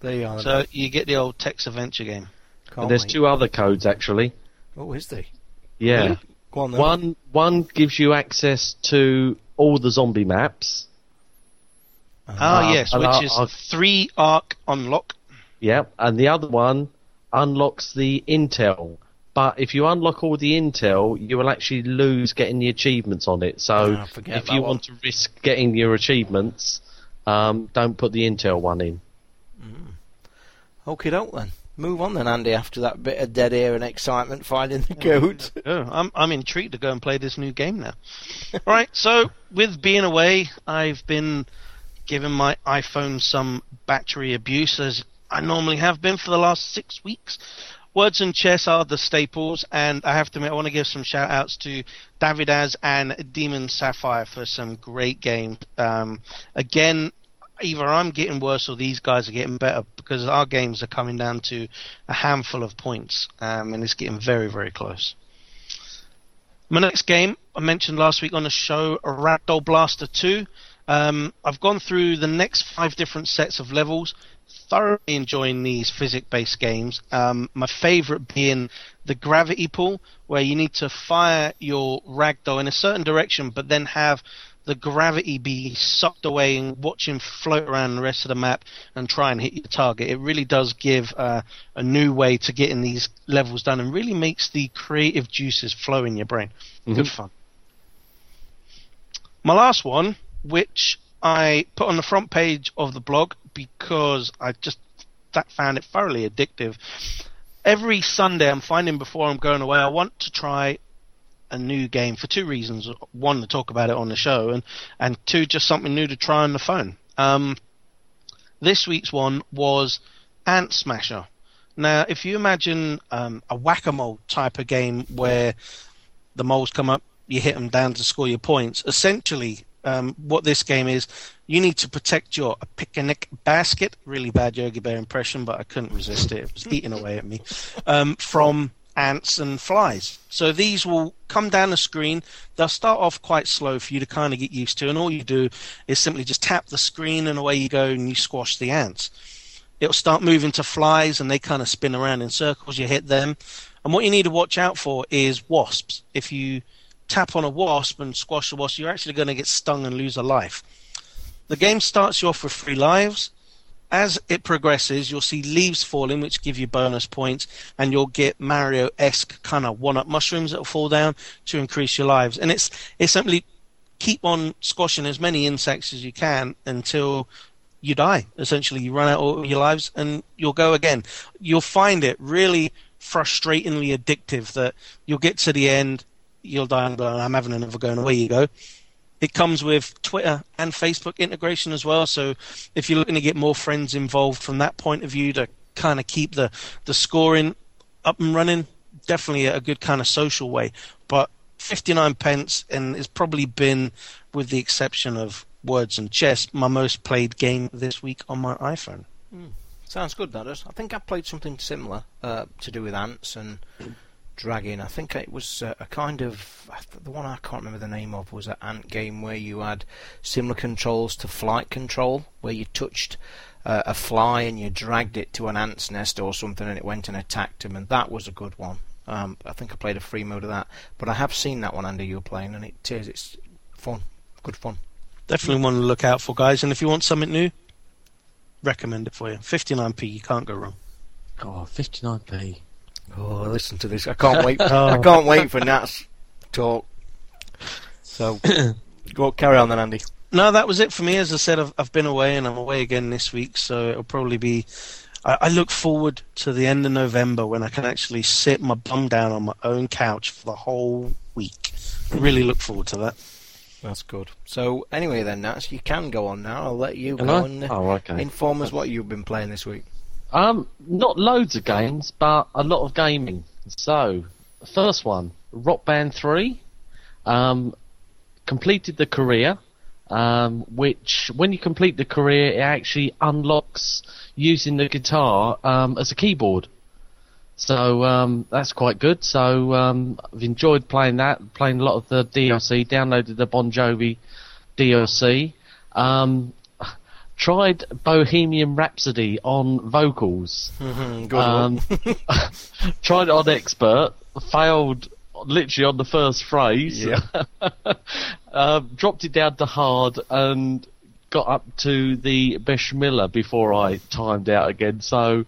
There you are. So you get the old Text Adventure game. Can't And there's wait. two other codes actually. Oh, is there? Yeah. Really? Go on then. One one gives you access to all the zombie maps. Ah, Uh, yes, and which I- is I've- three arc unlock. Yeah, and the other one unlocks the intel. But if you unlock all the intel, you will actually lose getting the achievements on it. So forget if you one. want to risk getting your achievements, um, don't put the intel one in. Okay, don't then. Move on then, Andy. After that bit of dead air and excitement finding the code. Oh, I'm I'm intrigued to go and play this new game now. right, so with being away, I've been giving my iPhone some battery abuse as I normally have been for the last six weeks. Words and chess are the staples, and I have to admit, I want to give some shout outs to David Davidaz and Demon Sapphire for some great games. Um, again, either I'm getting worse or these guys are getting better because our games are coming down to a handful of points, um, and it's getting very, very close. My next game I mentioned last week on the show, Ragdoll Blaster 2. Um, I've gone through the next five different sets of levels. Thoroughly enjoying these physics-based games. Um, my favourite being the gravity pool, where you need to fire your ragdoll in a certain direction, but then have the gravity be sucked away and watch him float around the rest of the map and try and hit your target. It really does give uh, a new way to getting these levels done and really makes the creative juices flow in your brain. Good fun. My last one, which I put on the front page of the blog because I just that found it thoroughly addictive. Every Sunday, I'm finding before I'm going away, I want to try a new game for two reasons. One, to talk about it on the show, and and two, just something new to try on the phone. Um, this week's one was Ant Smasher. Now, if you imagine um, a whack-a-mole type of game where the moles come up, you hit them down to score your points. Essentially, um, what this game is, you need to protect your picnic basket. Really bad Yogi Bear impression, but I couldn't resist it. It was eating away at me. Um, from ants and flies. So these will come down the screen. They'll start off quite slow for you to kind of get used to, and all you do is simply just tap the screen, and away you go, and you squash the ants. It'll start moving to flies, and they kind of spin around in circles. You hit them, and what you need to watch out for is wasps. If you tap on a wasp and squash a wasp, you're actually going to get stung and lose a life. The game starts you off with three lives. As it progresses, you'll see leaves falling, which give you bonus points, and you'll get Mario-esque kind of one-up mushrooms that will fall down to increase your lives. And it's it's simply keep on squashing as many insects as you can until you die. Essentially, you run out of your lives, and you'll go again. You'll find it really frustratingly addictive that you'll get to the end, you'll die, and I'm having another go, and away you go. It comes with Twitter and Facebook integration as well. So if you're looking to get more friends involved from that point of view to kind of keep the, the scoring up and running, definitely a good kind of social way. But 59 pence, and it's probably been, with the exception of Words and Chess, my most played game this week on my iPhone. Sounds good, that does. I think I played something similar uh, to do with ants and dragging. I think it was uh, a kind of the one I can't remember the name of was an ant game where you had similar controls to flight control, where you touched uh, a fly and you dragged it to an ant's nest or something, and it went and attacked him, and that was a good one. Um, I think I played a free mode of that, but I have seen that one under you were playing, and it is it's fun, good fun. Definitely one to look out for, guys. And if you want something new, recommend it for you. 59p, you can't go wrong. God, 59p. Oh, listen to this! I can't wait. I can't wait for Nat's talk. So, go carry on then, Andy. No, that was it for me. As I said, I've, I've been away and I'm away again this week, so it'll probably be. I, I look forward to the end of November when I can actually sit my bum down on my own couch for the whole week. Really look forward to that. That's good. So, anyway, then, Nats, you can go on now. I'll let you Can go I? and uh, Oh, okay. inform us what you've been playing this week. Um, not loads of games, but a lot of gaming. So, first one, Rock Band 3. Um, completed the career. um, which when you complete the career, it actually unlocks using the guitar um, as a keyboard. So um, that's quite good. So um, I've enjoyed playing that, playing a lot of the DLC. Downloaded the Bon Jovi DLC. Um, tried Bohemian Rhapsody on vocals. Good Um, one. tried on expert, failed literally on the first phrase. Yeah. um, dropped it down to hard and got up to the Bismillah before I timed out again. So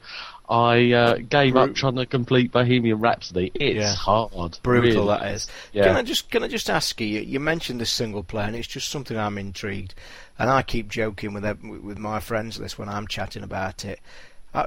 I uh, gave up trying to complete Bohemian Rhapsody. It's Yeah. hard. Brutal really. that is. Yeah. Can I just can I just ask you? You you mentioned this single player, and it's just something I'm intrigued, and I keep joking with with my friends this when I'm chatting about it. I,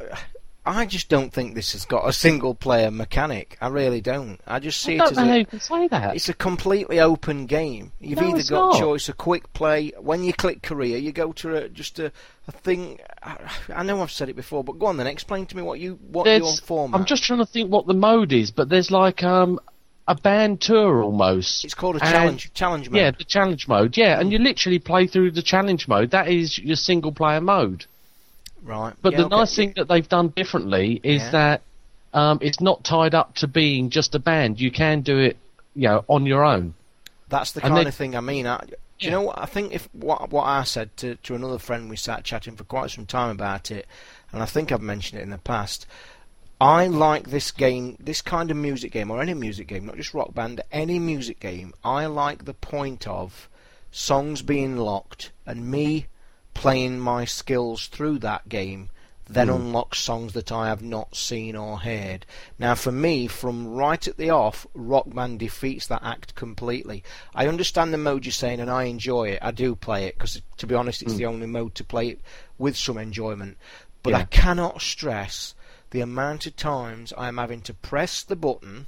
I just don't think this has got a single player mechanic. I really don't. I just see I it don't as know a, you can say that. it's a completely open game. You've No, either it's got not. choice, a quick play. When you click career, you go to a, just a, a thing. I, I know I've said it before, but go on then. Explain to me what you what your There's- format. I'm just trying to think what the mode is, but there's like um a band tour almost. It's called a And- challenge challenge mode. Yeah, the challenge mode. Yeah, and you literally play through the challenge mode. That is your single player mode. Right. But Yeah, the okay. nice thing that they've done differently is Yeah. that um, it's not tied up to being just a band. You can do it, you know, on your own. That's the And kind of thing I mean. I, do you know what? I think if what what I said to, to another friend, we sat chatting for quite some time about it, and I think I've mentioned it in the past. I like this game, this kind of music game, or any music game, not just rock band, any music game. I like the point of songs being locked and me playing my skills through that game then hmm. unlock songs that I have not seen or heard. Now, for me, from right at the off, Rock Band defeats that act completely. I understand the mode you're saying, and I enjoy it. I do play it because, to be honest, it's hmm. the only mode to play it with some enjoyment. But I cannot stress the amount of times I am having to press the button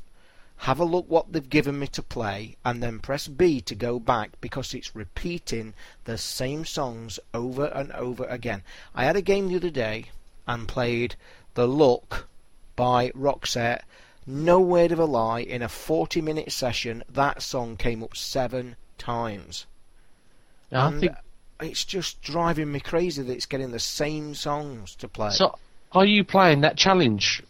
have a look what they've given me to play, and then press B to go back because it's repeating the same songs over and over again. I had a game the other day and played The Look by Roxette. No word of a lie, in a 40 minute session, that song came up seven times. I And think it's just driving me crazy that it's getting the same songs to play. so. Are you playing that challenge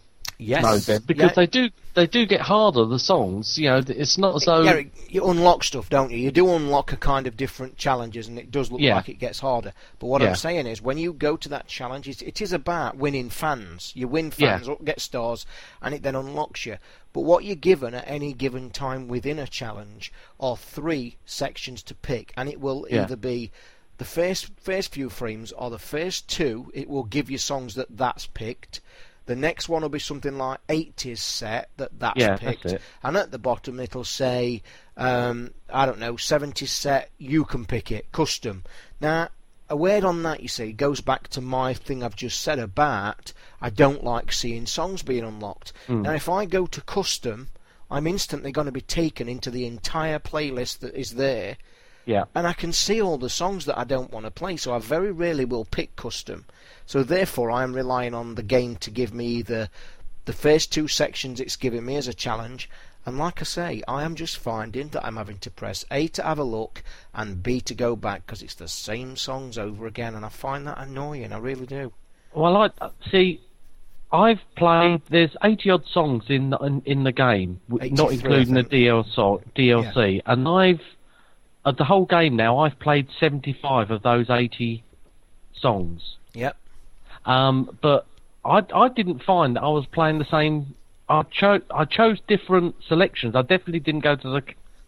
yes, mode then? Because yeah. they do they do get harder. The songs, you know, it's not as though. Yeah, you unlock stuff, don't you? You do unlock a kind of different challenges, and it does look Yeah. like it gets harder. But what Yeah. I'm saying is, when you go to that challenge, it, it is about winning fans. You win Yeah. fans, get stars, and it then unlocks you. But what you're given at any given time within a challenge are three sections to pick, and it will Yeah. either be the first first few frames or the first two. It will give you songs that that's picked. The next one will be something like 80s set that that's Yeah, that's picked, it. and at the bottom it'll say, um, I don't know, 70 set, you can pick it, custom. Now, a word on that, you see, goes back to my thing I've just said about I don't like seeing songs being unlocked. Hmm. Now, if I go to custom, I'm instantly going to be taken into the entire playlist that is there, Yeah. and I can see all the songs that I don't want to play, so I very rarely will pick custom. So therefore, I am relying on the game to give me either the first two sections it's giving me as a challenge, and like I say, I am just finding that I'm having to press A to have a look and B to go back because it's the same songs over again, and I find that annoying. I really do. Well, I uh, see. I've played. There's 80 odd songs in the, in, in the game, not including the. DLC. DLC, and I've of the whole game now. I've played 75 of those 80 songs. Yep. Um, but I I didn't find that I was playing the same. I chose I chose different selections. I definitely didn't go to the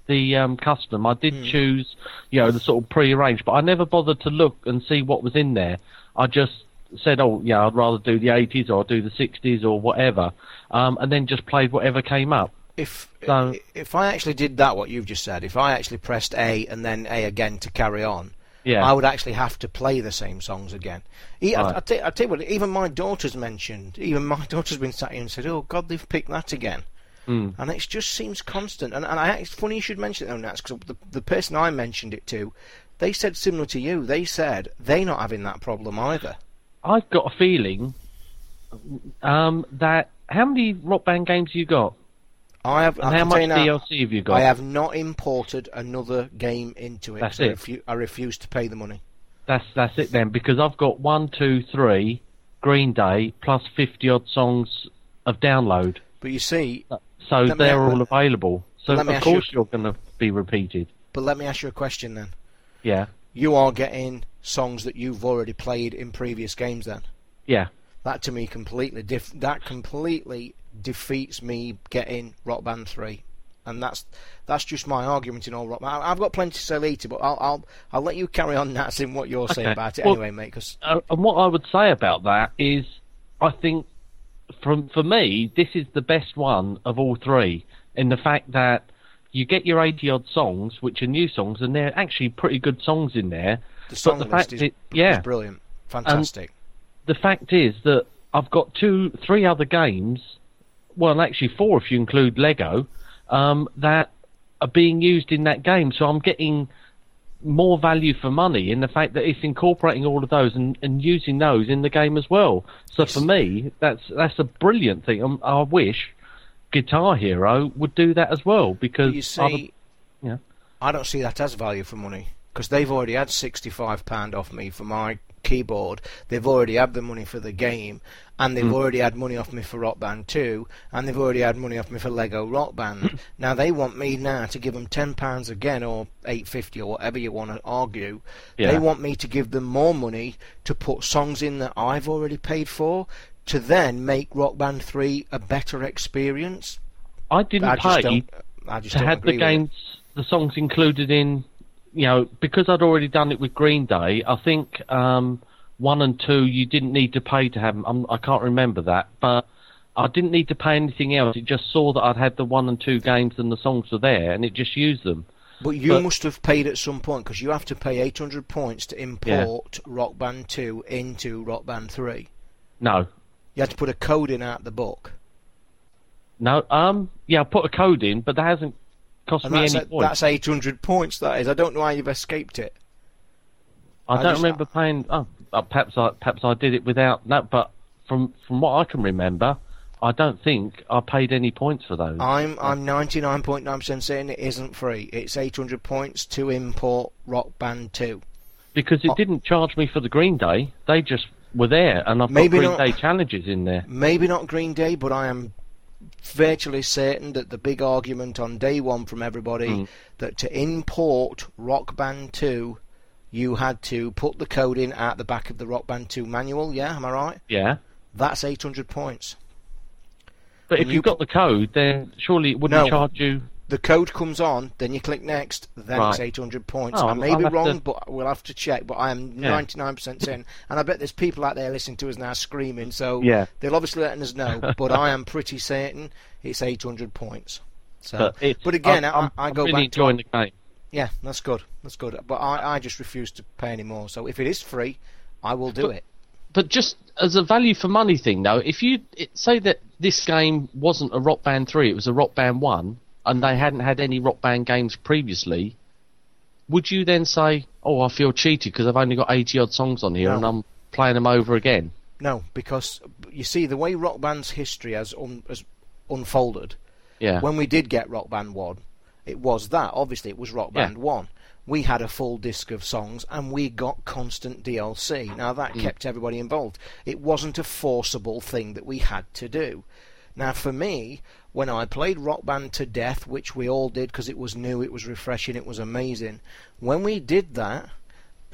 the um, custom. I did Hmm. choose, you know, the sort of pre-arranged, but I never bothered to look and see what was in there. I just said, oh, yeah, I'd rather do the 80s or do the 60s or whatever, um, and then just played whatever came up. If So- if I actually did that, what you've just said, if I actually pressed A and then A again to carry on, Yeah. I would actually have to play the same songs again. E- I, Right. I, tell, I tell you what, even my daughter's mentioned, even my daughter's been sat here and said, "Oh God, they've picked that again," Mm. and it just seems constant. And, and I, it's funny you should mention it, though, Nats, because the, the person I mentioned it to, they said similar to you. They said they're not having that problem either. I've got a feeling um, that how many Rock Band games you got? I have. And I how much DLC have you got? I have not imported another game into it. That's 'cause I, it. refu- I refuse to pay the money. That's that's it then, because I've got one, two, three, Green Day plus fifty odd songs of download, But you see, so they're all available. So of ask you- course you're going to be repeated. but let me ask you a question then. Yeah, You are getting songs that you've already played in previous games. Then yeah. that to me completely diff- that completely defeats me getting Rock Band three. And that's that's just my argument in all rock. I've got plenty to say later, but I'll I'll I'll let you carry on, Nats, in what you're saying about it Well- anyway, mate. Because Uh, and what I would say about that is, I think, from for me, this is the best one of all three. In the fact that you get your eighty odd songs, which are new songs, and they're actually pretty good songs in there. the song the list fact is, it- yeah. is brilliant, fantastic. the fact is that I've got two, three other games, well, actually four if you include Lego, um, that are being used in that game. So I'm getting more value for money in the fact that it's incorporating all of those and, and using those in the game as well. So for me, that's that's a brilliant thing. Um, I wish Guitar Hero would do that as well because But you other- see, yeah. I don't see that as value for money because they've already had sixty-five pound off me for my keyboard. They've already had the money for the game, and they've hmm. already had money off me for Rock Band Two, and they've already had money off me for Lego Rock Band. Hmm. now they want me now to give them ten pounds again, or eight fifty, or whatever you want to argue. Yeah. They want me to give them more money to put songs in that I've already paid for. To then make Rock Band 3 a better experience. I didn't I pay. I just to have the games, the songs included in, you know, because I'd already done it with Green Day. I think um, one and two you didn't need to pay to have them. I'm, I can't remember that, but I didn't need to pay anything else. It just saw that I'd had the one and two games and the songs were there, and it just used them. But you But- must have paid at some point because you have to pay 800 points to import Rock Band 2 into Rock Band 3. No, You had to put a code in out the book. no, um, yeah, I put a code in, but that hasn't cost And me that's, any points. that's 800 points, that is. I don't know how you've escaped it. I I don't just- remember paying. Oh, uh, perhaps I perhaps I did it without. that, but from from what I can remember, I don't think I paid any points for those. I'm I'm 99.9% saying it isn't free. It's 800 points to import Rock Band 2. because it Oh. didn't charge me for the Green Day. They just were there, and I've Maybe got Green not- Day challenges in there. Maybe not Green Day, but I am virtually certain that the big argument on day one from everybody Mm. that to import Rock Band 2, you had to put the code in at the back of the Rock Band 2 manual. Yeah, am I right? Yeah, That's 800 points. but if you've you- got the code, then surely it wouldn't No. charge you. The code comes on, then you click next, then it's 800 points. Oh, I may I'll be wrong, to- but we'll have to check. But I am Yeah. 99% certain. And I bet there's people out there listening to us now screaming, so Yeah. they'll obviously let us know. but I am pretty certain it's 800 points. So, But, but again, I'm, I, I'm, I I'm go really back to enjoying the game. yeah, that's good, that's good. But I, I just refuse to pay any more. So if it is free, I will do But- it. But just as a value for money thing, though, if you it, say that this game wasn't a Rock Band 3, it was a Rock Band 1, and they hadn't had any Rock Band games previously, would you then say, oh, I feel cheated because I've only got 80 odd songs on here No. and I'm playing them over again? No, because you see the way Rock Band's history has, un, has unfolded. Yeah. When we did get Rock Band 1, it was that. Obviously, it was Rock Yeah. Band 1. We had a full disc of songs and we got constant DLC. Now, that mm. kept everybody involved. It wasn't a forcible thing that we had to do. Now, for me, when I played Rock Band to death, which we all did because it was new, it was refreshing, it was amazing, when we did that,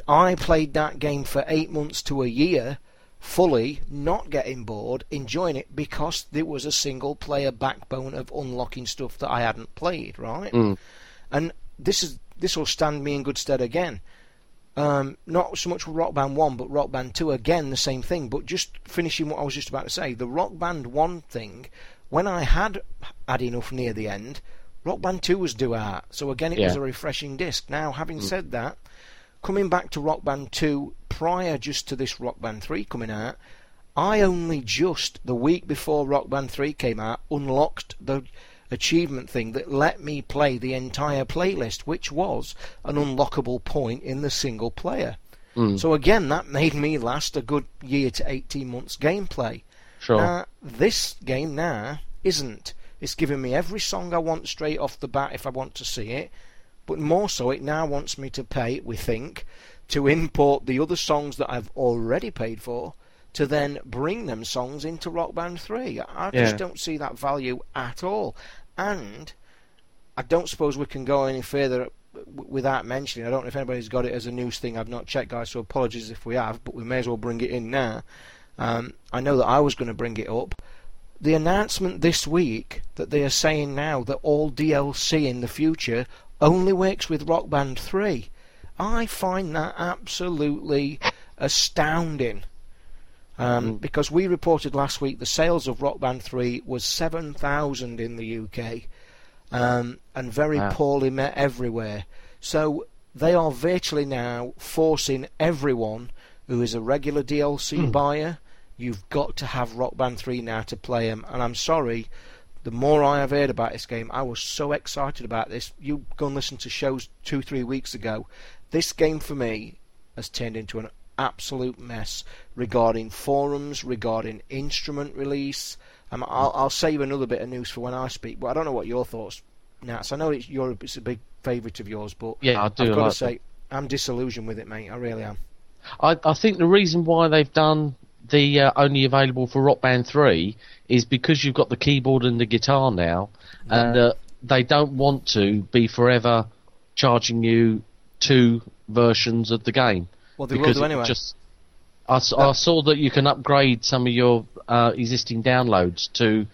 I played that game for eight months to a year fully, not getting bored, enjoying it because there was a single player backbone of unlocking stuff that I hadn't played, right? Mm. And this is this will stand me in good stead again. Um, not so much Rock Band 1, but Rock Band 2, again, the same thing. But just finishing what I was just about to say, the Rock Band 1 thing, when I had had enough near the end, Rock Band 2 was due out. So again, it was a refreshing disc. Now, having said that, coming back to Rock Band 2, prior just to this Rock Band 3 coming out, I only just, the week before Rock Band 3 came out, unlocked the achievement thing that let me play the entire playlist, which was an unlockable point in the single player. Mm. So again, that made me last a good year to 18 months gameplay. Sure. Now, this game now isn't. It's giving me every song I want straight off the bat if I want to see it. But more so, it now wants me to pay, we think, to import the other songs that I've already paid for to then bring them songs into Rock Band 3. I just Yeah. don't see that value at all. And I don't suppose we can go any further without mentioning. I don't know if anybody's got it as a news thing. I've not checked, guys, so apologies if we have, but we may as well bring it in now. Um, I know that I was going to bring it up. The announcement this week that they are saying now that all DLC in the future only works with Rock Band 3. I find that absolutely astounding. Um, Because we reported last week the sales of Rock Band 3 was 7,000 in the UK um, and very Wow. poorly met everywhere. So they are virtually now forcing everyone who is a regular DLC buyer, you've got to have Rock Band 3 now to play them. And I'm sorry, the more I have heard about this game, I was so excited about this. You go and listen to shows two, three weeks ago. This game for me has turned into an absolute mess regarding forums, regarding instrument release. Um, I'll, I'll save another bit of news for when I speak, but I don't know what your thoughts, Nats. I know it's, your, it's a big favourite of yours, but Yeah, I do I've got like to say, I'm disillusioned with it, mate. I really am. I, I think the reason why they've done the uh, only available for Rock Band 3 is because you've got the keyboard and the guitar now, and uh, they don't want to be forever charging you two versions of the game. Well, they will do anyway. Just, I, s- I saw that you can upgrade some of your uh, existing downloads to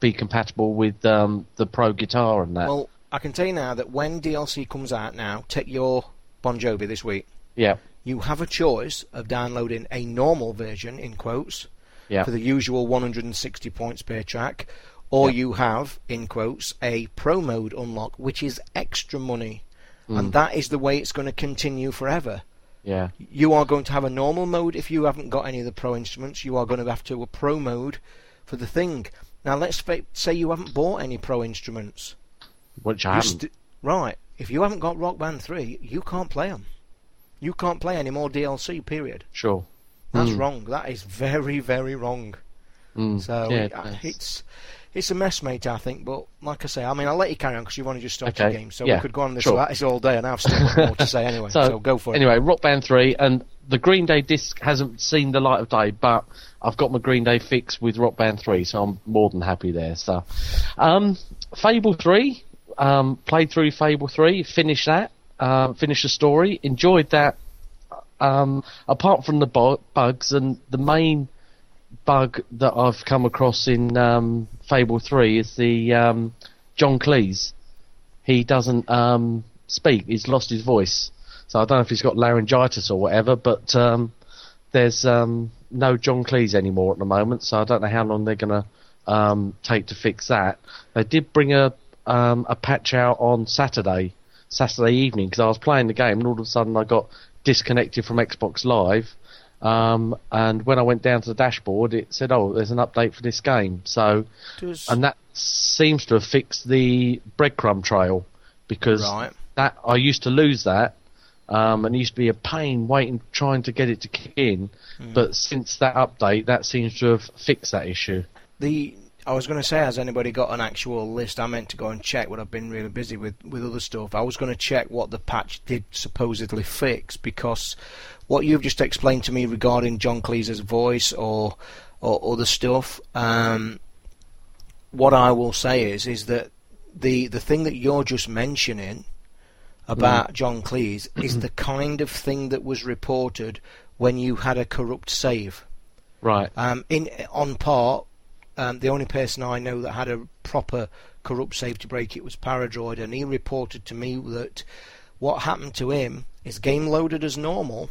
be compatible with um, the Pro Guitar and that. Well, I can tell you now that when DLC comes out now, take your Bon Jovi this week. yeah, You have a choice of downloading a normal version, in quotes, yeah, for the usual 160 points per track, or Yeah. you have, in quotes, a pro mode unlock, which is extra money. Mm. And that is the way it's going to continue forever. yeah, You are going to have a normal mode if you haven't got any of the pro instruments. You are going to have to a pro mode for the thing. Now, let's fa- say you haven't bought any pro instruments. which I haven't. st- right. If you haven't got Rock Band 3, you can't play them. You can't play any more DLC, period. sure. That's Mm. wrong. That is very, very wrong. Mm. So yeah, it- it's- it's it's a mess, mate. I think, but like I say, I mean, I'll let you carry on because you've only just started Okay, the game, so yeah, we could go on this sure. this all day, and I've still got more to say anyway. So, So, go for it. Anyway, Rock Band 3, and the Green Day disc hasn't seen the light of day, but I've got my Green Day fix with Rock Band 3, so I'm more than happy there. So, um, Fable 3, um, played through Fable 3, finished that, uh, finished the story, enjoyed that. Um, apart from the bu- bugs, and the main bug that I've come across in um, Fable 3 is the um, John Cleese. He doesn't um, speak, he's lost his voice. So I don't know if he's got laryngitis or whatever, but um, there's um, no John Cleese anymore at the moment, so I don't know how long they're going to um, take to fix that. They did bring a um, a patch out on Saturday, Saturday evening, because I was playing the game and all of a sudden I got disconnected from Xbox Live. Um, and when I went down to the dashboard, it said, "Oh, there's an update for this game." So, Does- and that seems to have fixed the breadcrumb trail because Right. that I used to lose that, um, and it used to be a pain waiting trying to get it to kick in. Hmm. But since that update, that seems to have fixed that issue. the I was going to say, has anybody got an actual list? I meant to go and check, but I've been really busy with, with other stuff. I was going to check what the patch did supposedly fix because what you've just explained to me regarding John Cleese's voice or or other stuff. Um, what I will say is is that the the thing that you're just mentioning about John Cleese is the kind of thing that was reported when you had a corrupt save. Right. Um, in on part, um, the only person I know that had a proper corrupt save to break it was Paradroid, and he reported to me that what happened to him is game loaded as normal,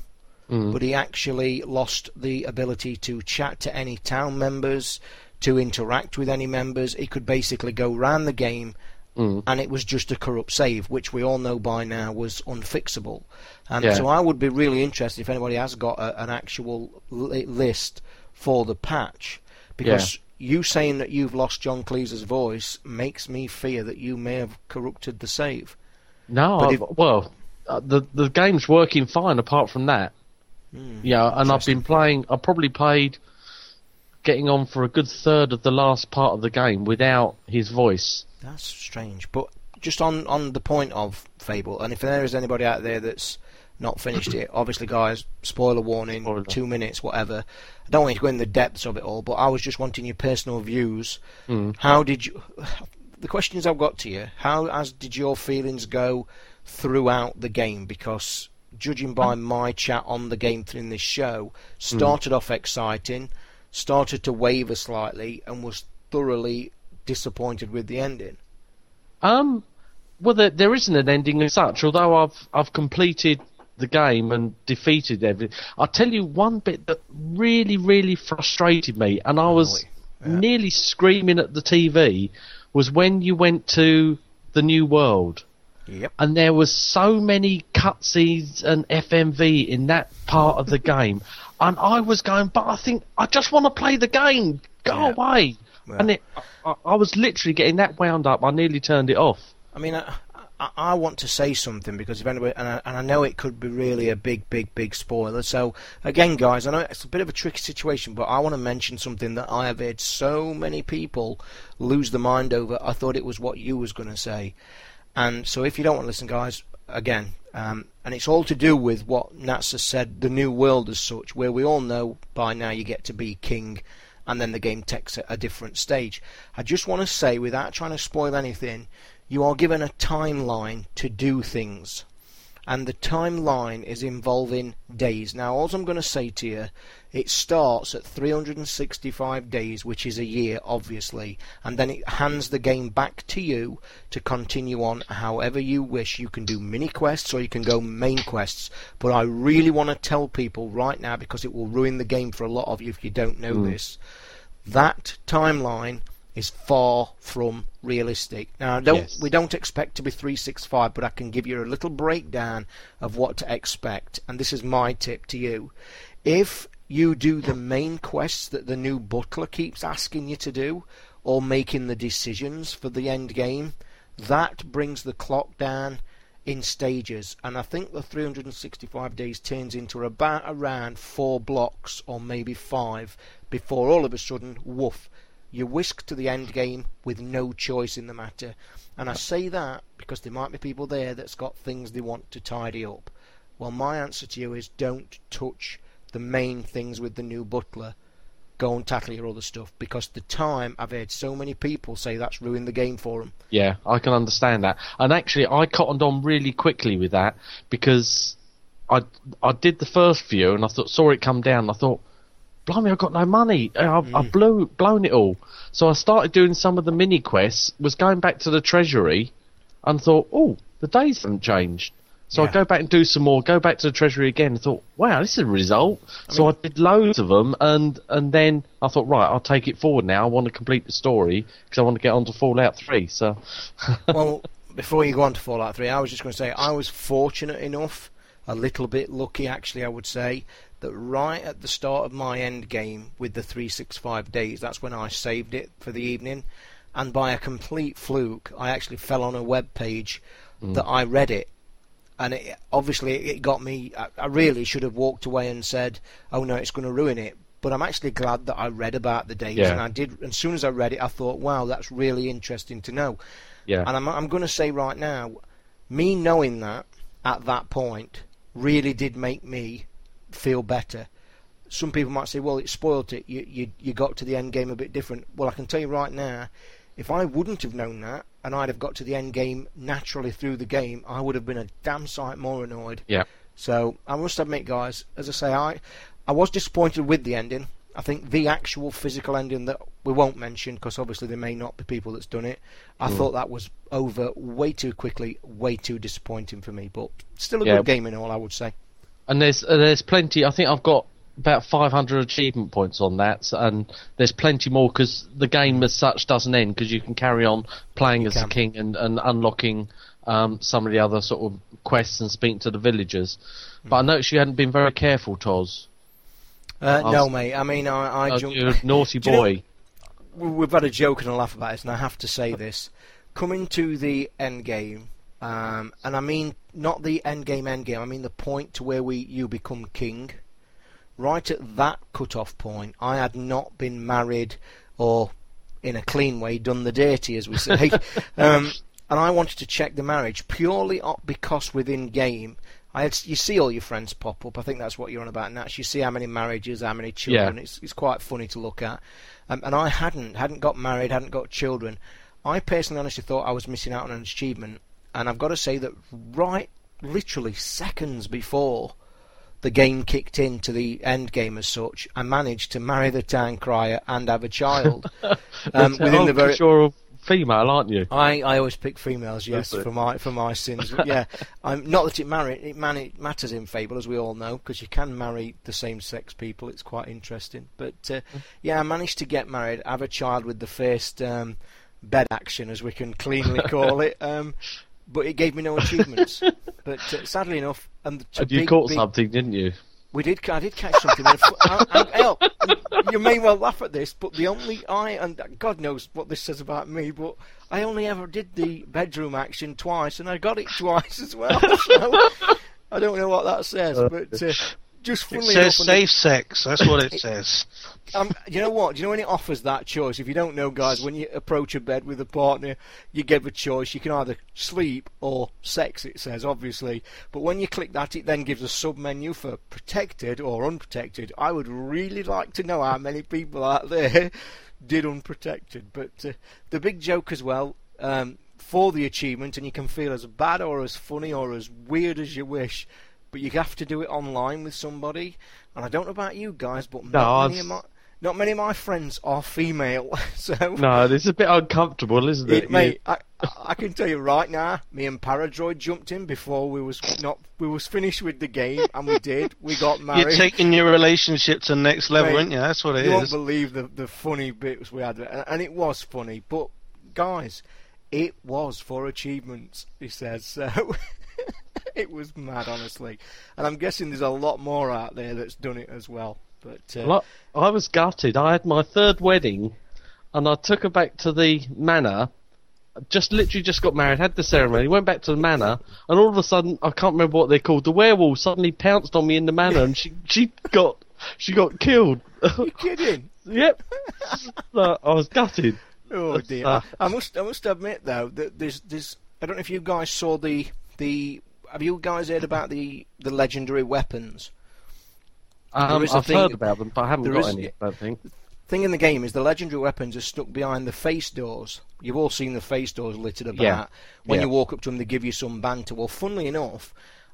Mm. but he actually lost the ability to chat to any town members, to interact with any members. He could basically go round the game. Mm. And it was just a corrupt save, which we all know by now was unfixable. Um, Yeah. So I would be really interested if anybody has got a, an actual li- list for the patch, because you saying that you've lost John Cleese's voice makes me fear that you may have corrupted the save. No, if- well, uh, the the game's working fine apart from that. Hmm, yeah, and I've been playing. I probably played getting on for a good third of the last part of the game without his voice. That's strange. But just on, on the point of Fable, and if there is anybody out there that's not finished it, obviously, guys, spoiler warning, Spoiler. two minutes, whatever. I don't want you to go in the depths of it all, but I was just wanting your personal views. Mm. How did you? The questions I've got to you: How as did your feelings go throughout the game? Because judging by my chat on the game in this show, started off exciting, started to waver slightly, and was thoroughly disappointed with the ending. Um, well, there, there isn't an ending as such. Although I've I've completed the game and defeated everything. I'll tell you one bit that really, really frustrated me, and I was yeah. nearly screaming at the TV, was when you went to the new world. Yep. and there was so many cutscenes and FMV in that part of the game, and I was going, but I think I just want to play the game. Go Yeah. away. Yeah. And it, I, I was literally getting that wound up. I nearly turned it off. I mean, I, I, I want to say something because if anybody, and I, and I know it could be really a big, big, big spoiler. So again, guys, I know it's a bit of a tricky situation, but I want to mention something that I have heard so many people lose their mind over. I thought it was what you was going to say, and so if you don't want to listen, guys, again, um, and it's all to do with what Nats has said, the new world as such, where we all know by now you get to be king and then the game takes a different stage. I just want to say, without trying to spoil anything, you are given a timeline to do things. And the timeline is involving days. Now, all I'm going to say to you, it starts at 365 days, which is a year, obviously, and then it hands the game back to you to continue on however you wish. You can do mini quests or you can go main quests. But I really want to tell people right now, because it will ruin the game for a lot of you if you don't know hmm. this, that timeline is far from realistic. Now, don't Yes. we don't expect to be 365, but I can give you a little breakdown of what to expect. And this is my tip to you: if you do the main quests that the new butler keeps asking you to do, or making the decisions for the end game, that brings the clock down in stages, and I think the 365 days turns into about around four blocks or maybe five before all of a sudden, woof, you're whisked to the end game with no choice in the matter. And I say that because there might be people there that's got things they want to tidy up. Well, my answer to you is don't touch the main things with the new butler. Go and tackle your other stuff because the time I've heard so many people say that's ruined the game for them. Yeah, I can understand that. And actually, I cottoned on really quickly with that because I I did the first view and I thought saw it come down. I thought, blimey, I've got no money. Uh, I've, I've mm. blew blown it all. So I started doing some of the mini quests. Was going back to the treasury, and thought, oh, the days haven't changed. So Yeah. I go back and do some more. Go back to the treasury again. and thought, wow, this is a result. so I did loads of them, and and then I thought, right, I'll take it forward now. I want to complete the story because I want to get on to Fallout Three. So. well, before you go on to Fallout 3, I was just going to say I was fortunate enough, a little bit lucky actually, I would say, that right at the start of my end game with the 365 days, that's when I saved it for the evening, and by a complete fluke, I actually fell on a web page mm. that I read it. And it, obviously, it got me. I, I really should have walked away and said, "Oh no, it's going to ruin it." But I'm actually glad that I read about the days, Yeah. and I did. As soon as I read it, I thought, "Wow, that's really interesting to know." Yeah. And I'm, I'm going to say right now, me knowing that at that point really did make me feel better. Some people might say, well, it spoilt it. You, you, you got to the end game a bit different. Well, I can tell you right now, if I wouldn't have known that and I'd have got to the end game naturally through the game, I would have been a damn sight more annoyed. Yeah. So I must admit, guys, as I say, I I was disappointed with the ending. I think the actual physical ending that we won't mention because obviously there may not be people that's done it. I Hmm. thought that was over way too quickly, way too disappointing for me. But still a Yeah. good game in all, I would say. And there's uh, there's plenty. I think I've got about 500 achievement points on that, and there's plenty more because the game as such doesn't end because you can carry on playing as the king and, and unlocking um, some of the other sort of quests and speaking to the villagers. But I noticed you hadn't been very careful, Toz. Uh, no, mate. I mean, I, I Oh, jumped. you're a naughty Do you know- boy. we- we've had a joke and a laugh about this, and I have to say this: coming to the end game, um, and I mean not the end game, end game. I mean the point to where we you become king. right at that cut-off point, I had not been married or, in a clean way, done the dirty, as we say. um, and I wanted to check the marriage purely because within game, I had, you see all your friends pop up. I think that's what you're on about, Nats. You see how many marriages, how many children. Yeah. It's, it's quite funny to look at. Um, and I hadn't hadn't got married, hadn't got children. I personally, honestly thought I was missing out on an achievement. And I've got to say that right, literally seconds before the game kicked into the end game as such, I managed to marry the town crier and have a child um, within oh, the very. 'cause you're a female, aren't you? I, I always pick females, yes, for my for my sins. yeah, I'm not that it marry it, man, it matters in Fable, as we all know, because you can marry the same sex people. It's quite interesting. But uh, yeah, I managed to get married, have a child with the first um, bed action, as we can cleanly call it. Um, but it gave me no achievements. but uh, sadly enough, and to And you big, caught big- something, didn't you? we did. I did catch something. and f- I- I- hell, you may well laugh at this, but the only I and God knows what this says about me, but I only ever did the bedroom action twice, and I got it twice as well. So I don't know what that says, but uh, just It says safe sex. That's what it says. um, you know what? Do you know when it offers that choice? If you don't know, guys, when you approach a bed with a partner, you give a choice. You can either sleep or sex. It says obviously, but when you click that, it then gives a sub menu for protected or unprotected. I would really like to know how many people out there did unprotected. But uh, the big joke as well. Um, for the achievement, and you can feel as bad or as funny or as weird as you wish, but you have to do it online with somebody. And I don't know about you guys, but not many of my not many of my friends are female, so No, this is a bit uncomfortable, isn't it? it, mate, I, I can tell you right now, me and Paradroid jumped in before we was not we was finished with the game, and we did. We got married. You're taking your relationship to the next level, Mate, aren't you? That's what it you won't believe the the funny bits we had, and, and it was funny. But guys, it was for achievements. He says so. it was mad, honestly, and I'm guessing there's a lot more out there that's done it as well. But uh, Well, I was gutted. I had my third wedding, and I took her back to the manor. Just literally just got married, had the ceremony, went back to the manor, and all of a sudden I can't remember what they're called. The werewolf suddenly pounced on me in the manor, and she she got she got killed. you kidding? yep, so I was gutted. Oh dear! Uh, I must I must admit though that there's there's I don't know if you guys saw the the have you guys heard about the the legendary weapons? Um, I've thing- heard about them, but I haven't got is- any. I think. Thing in the game is the legendary weapons are stuck behind the face doors. You've all seen the face doors littered about. Yeah. When Yeah. you walk up to them, they give you some banter. Well, funnily enough,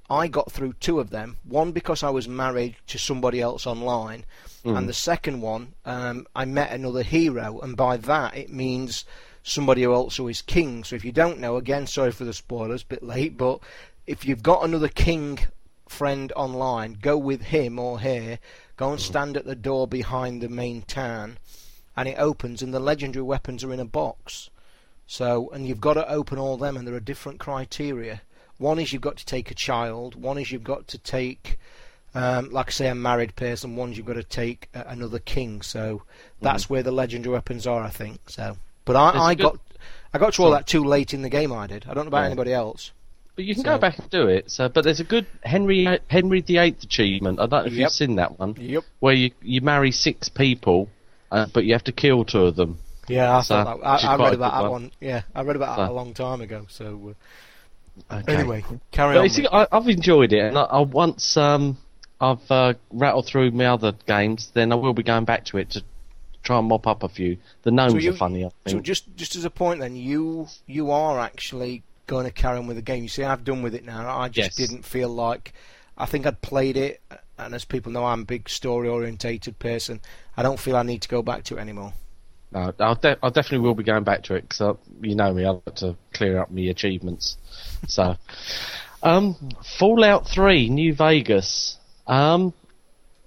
I got through two of them. One because I was married to somebody else online, and the second one, um, I met another hero, and by that it means somebody who also is king. So if you don't know, again, sorry for the spoilers, bit late, but if you've got another king friend online, go with him or her. Go and stand at the door behind the main town, and it opens, and the legendary weapons are in a box. So, and you've got to open all them, and there are different criteria. One is you've got to take a child. One is you've got to take, um, like I say, a married person. One's you've got to take another king. So that's where the legendary weapons are, I think. So, but I, I got, I got to all that too late in the game. I did. I don't know about Yeah. anybody else. But you can So- go back and do it. So, but there's a good Henry Henry VIII achievement. I don't know if Yep. you've seen that one, Yep. where you you marry six people, uh, but you have to kill two of them. Yeah, I So, thought that, I, I read about that one. one. Yeah, I read about that a long time ago. So uh, Okay. anyway, carry But on. you see. I, I've enjoyed it, and I, I once um, I've uh, rattled through my other games, then I will be going back to it to try and mop up a few. The gnomes you- are funny, I So just just as a point, then you you are actually going to carry on with the game. You see, I've done with it now. I just Yes. didn't feel like I think I'd played it, and as people know, I'm a big story orientated person. I don't feel I need to go back to it anymore. No, I'll de- I definitely will be going back to it because you know me, I like to clear up my achievements. so, um, Fallout Three, New Vegas. Um,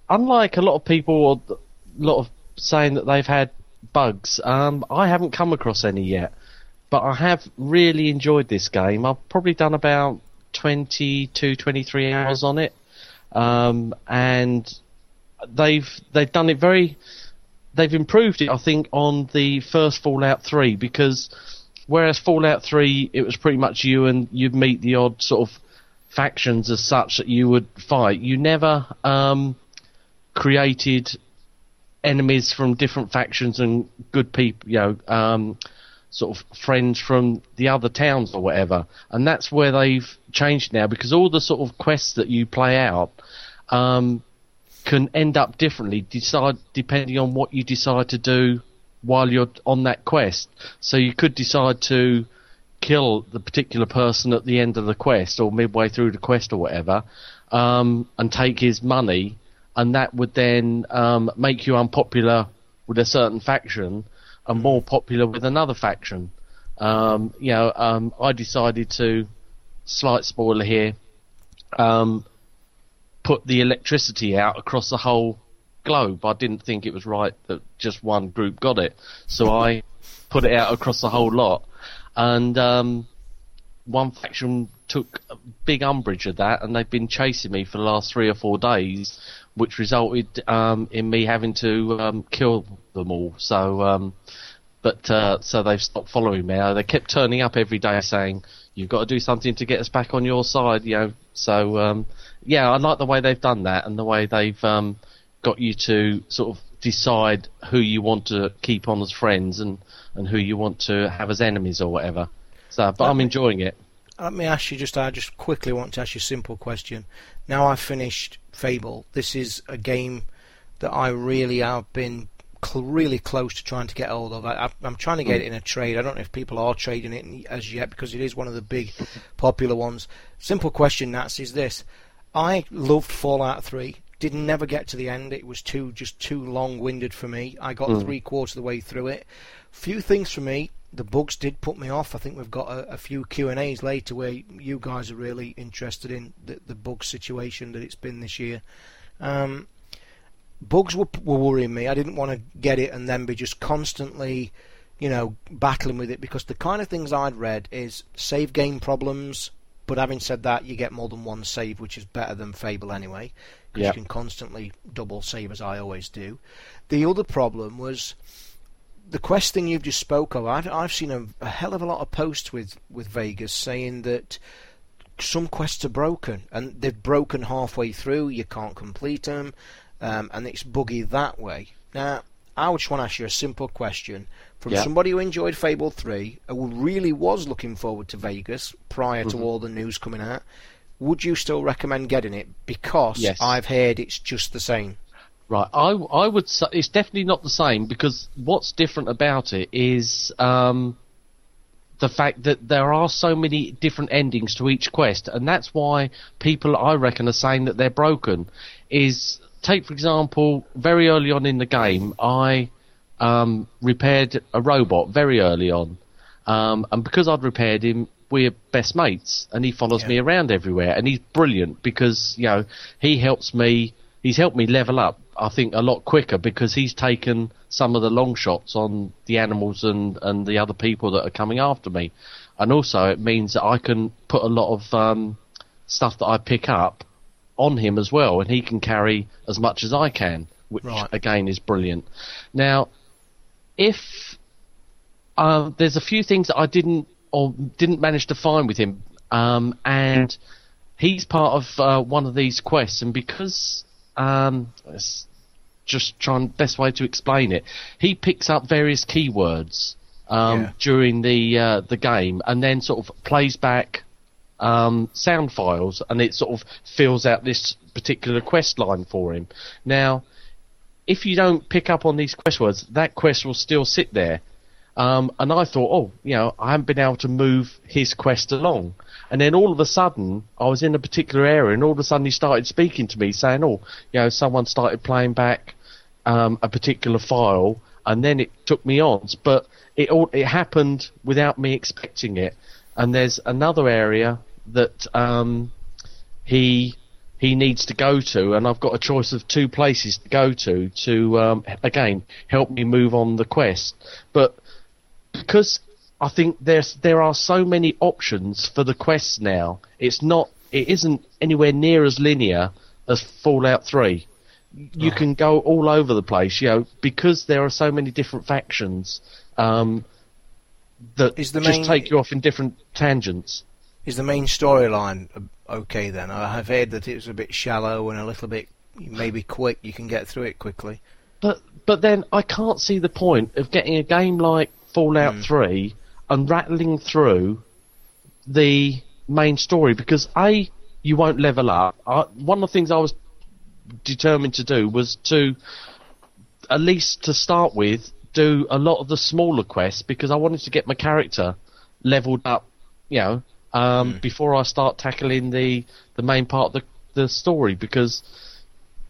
unlike a lot of people, or a lot of saying that they've had bugs, um, I haven't come across any yet. But I have really enjoyed this game. I've probably done about 22, 23 hours on it, um, and they've they've done it very they've improved it, I think, on the first Fallout 3 because whereas Fallout 3 it was pretty much you and you'd meet the odd sort of factions as such that you would fight. You never um, created enemies from different factions and good people, you know, um, sort of friends from the other towns or whatever. And that's where they've changed now because all the sort of quests that you play out um, can end up differently, decide depending on what you decide to do while you're on that quest. So you could decide to kill the particular person at the end of the quest or midway through the quest or whatever, um, and take his money, and that would then um, make you unpopular with a certain faction and more popular with another faction. Um, you know, um, I decided to, slight spoiler here, um, put the electricity out across the whole globe. I didn't think it was right that just one group got it, so I put it out across the whole lot, and um, one faction took a big umbrage of that, and they've been chasing me for the last three or four days, which resulted um, in me having to um, kill them all. So, um, but uh, so they've stopped following me. Uh, They kept turning up every day saying, "You've got to do something to get us back on your side," you know. So, um, yeah, I like the way they've done that and the way they've um, got you to sort of decide who you want to keep on as friends and, and who you want to have as enemies or whatever. So, but I'm enjoying it. Let me ask you just. I just quickly want to ask you a simple question. Now I've finished Fable. This is a game that I really have been cl- really close to trying to get hold of. I, I'm trying to get it in a trade. I don't know if people are trading it as yet because it is one of the big popular ones. Simple question, Nats, is this: I loved Fallout 3. Did never get to the end. It was too just too long-winded for me. I got three quarters of the way through it. Few things for me. The bugs did put me off. I think we've got a, a few Q and A's later where you guys are really interested in the, the bug situation that it's been this year. Um, bugs were, were worrying me. I didn't want to get it and then be just constantly, you know, battling with it because the kind of things I'd read is save game problems. But having said that, you get more than one save, which is better than Fable anyway, because Yeah. you can constantly double save as I always do. The other problem was the quest thing you've just spoke of. I've I've seen a, a hell of a lot of posts with with Vegas saying that some quests are broken and they've broken halfway through. You can't complete them, um, and it's buggy that way. Now, I just want to ask you a simple question from Yeah. somebody who enjoyed Fable Three, who really was looking forward to Vegas prior Mm-hmm. to all the news coming out. Would you still recommend getting it? Because Yes. I've heard it's just the same. Right, I I would say it's definitely not the same because what's different about it is um, the fact that there are so many different endings to each quest, and that's why people I reckon are saying that they're broken. Is take for example, very early on in the game, I um, repaired a robot very early on, um, and because I'd repaired him, we're best mates, and he follows Yeah. me around everywhere, and he's brilliant because you know he helps me. He's helped me level up, I think, a lot quicker because he's taken some of the long shots on the animals and and the other people that are coming after me, and also it means that I can put a lot of um, stuff that I pick up on him as well, and he can carry as much as I can, which Right. again is brilliant. Now, if um, there's a few things that I didn't or didn't manage to find with him, um, and he's part of uh, one of these quests, and because um, it's just trying best way to explain it, he picks up various keywords um, Yeah. during the uh, the game, and then sort of plays back um, sound files, and it sort of fills out this particular quest line for him. Now, if you don't pick up on these quest words, that quest will still sit there. Um, and I thought, oh, you know, I haven't been able to move his quest along. And then all of a sudden, I was in a particular area, and all of a sudden he started speaking to me, saying, oh, you know, someone started playing back um, a particular file, and then it took me on. But it all it happened without me expecting it. And there's another area that um, he he needs to go to, and I've got a choice of two places to go to to um, again help me move on the quest. But because I think there's there are so many options for the quests now, it's not it isn't anywhere near as linear as Fallout Three. You can go all over the place, you know, because there are so many different factions um, that Is the just main- take you off in different tangents. Is the main storyline okay then? I have heard that it was a bit shallow and a little bit maybe quick, you can get through it quickly. But but then I can't see the point of getting a game like Fallout Hmm. 3 and rattling through the main story because a you won't level up. I, one of the things I was determined to do was to at least to start with do a lot of the smaller quests because I wanted to get my character leveled up, you know, um, before I start tackling the the main part of the the story because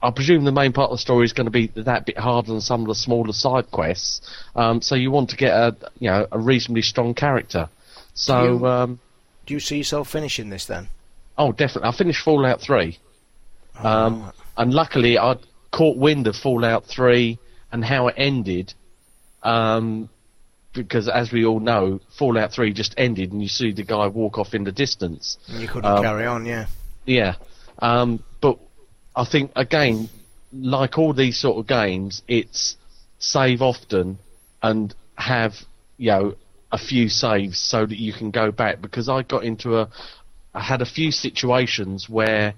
I presume the main part of the story is going to be that bit harder than some of the smaller side quests. Um, so you want to get a you know a reasonably strong character. So Do you- um, Do you see yourself finishing this then? oh, definitely, I finished Fallout Three, um, Alright. and luckily I caught wind of Fallout Three and how it ended. Um, because as we all know, Fallout 3 just ended and you see the guy walk off in the distance. And you couldn't um, carry on, yeah. Yeah, um, but I think again, like all these sort of games, it's save often and have you know a few saves so that you can go back. Because I got into a, I had a few situations where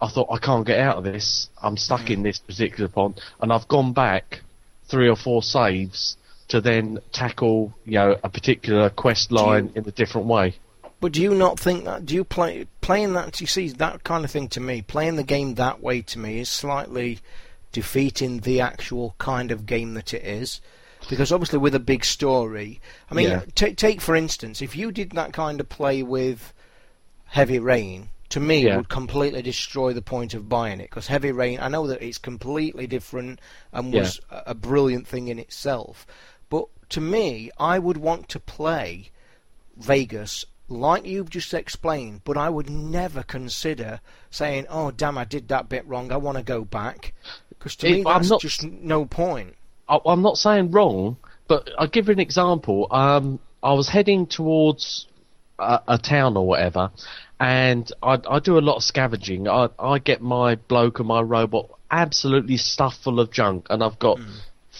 I thought I can't get out of this. I'm stuck in this particular pond, and I've gone back three or four saves to then tackle you know a particular quest line in a different way. But do you not think that? Do you play playing that? You see that kind of thing to me. Playing the game that way to me is slightly defeating the actual kind of game that it is. Because obviously, with a big story, I mean, Yeah. ta take for instance, if you did that kind of play with Heavy Rain, to me, Yeah. would completely destroy the point of buying it. Because Heavy Rain, I know that it's completely different and Yeah. was a a brilliant thing in itself, to me, I would want to play Vegas like you've just explained, but I would never consider saying, "Oh, damn, I did that bit wrong. I want to go back," because to it, me that's not, just no point. I, am not saying wrong, but I'll give you an example. Um, I was heading towards a, a town or whatever, and I, I, do a lot of scavenging. I, I get my bloke and my robot absolutely stuffed full of junk, and I've got. Mm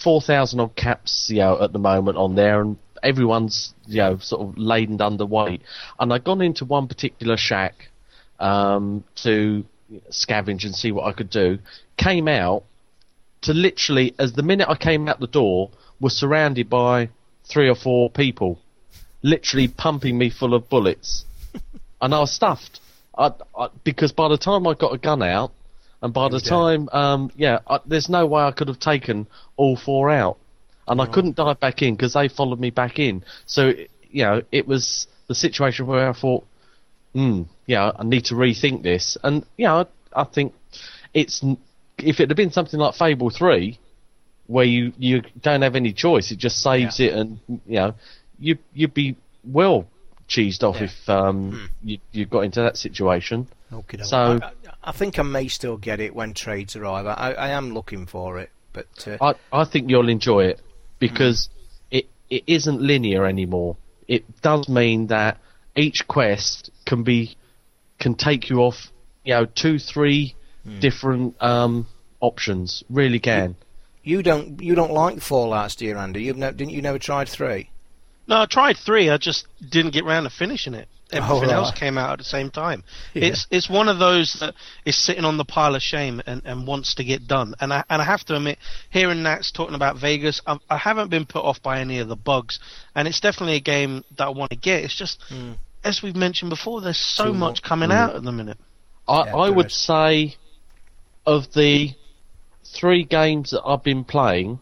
4,000 odd caps, you know, at the moment on there, and everyone's, you know, sort of laden underweight. And I'd gone into one particular shack um, to scavenge and see what I could do. Came out to literally, as the minute I came out the door, was surrounded by three or four people, literally pumping me full of bullets. and I was stuffed. I, I, because by the time I got a gun out, and by the time, um, yeah, I, there's no way I could have taken all four out, and I couldn't dive back in because they followed me back in. So, you know, it was the situation where I thought, hmm, yeah, I need to rethink this. And yeah, I, I think it's if it had been something like Fable Three, where you you don't have any choice, it just saves it, and you know, you you'd be well cheesed off Yeah. if um you you got into that situation. Okay, So- I, I think I may still get it when trades arrive. I, I am looking for it, but uh, I I think you'll enjoy it because it it isn't linear anymore. It does mean that each quest can be can take you off, you know, two three different um options. Really can. you don't you don't like Fallout's, do you, Andy? You've no, didn't you never tried three? No, I tried three. I just didn't get round to finishing it. Everything oh, right. else came out at the same time. Yeah. It's it's one of those that is sitting on the pile of shame and, and wants to get done. And I and I have to admit, hearing Nats talking about Vegas, I, I haven't been put off by any of the bugs, and it's definitely a game that I want to get. It's just hmm. as we've mentioned before, there's so Too much much. coming hmm. out at the minute. I, Yeah, I would is. say of the three games that I've been playing,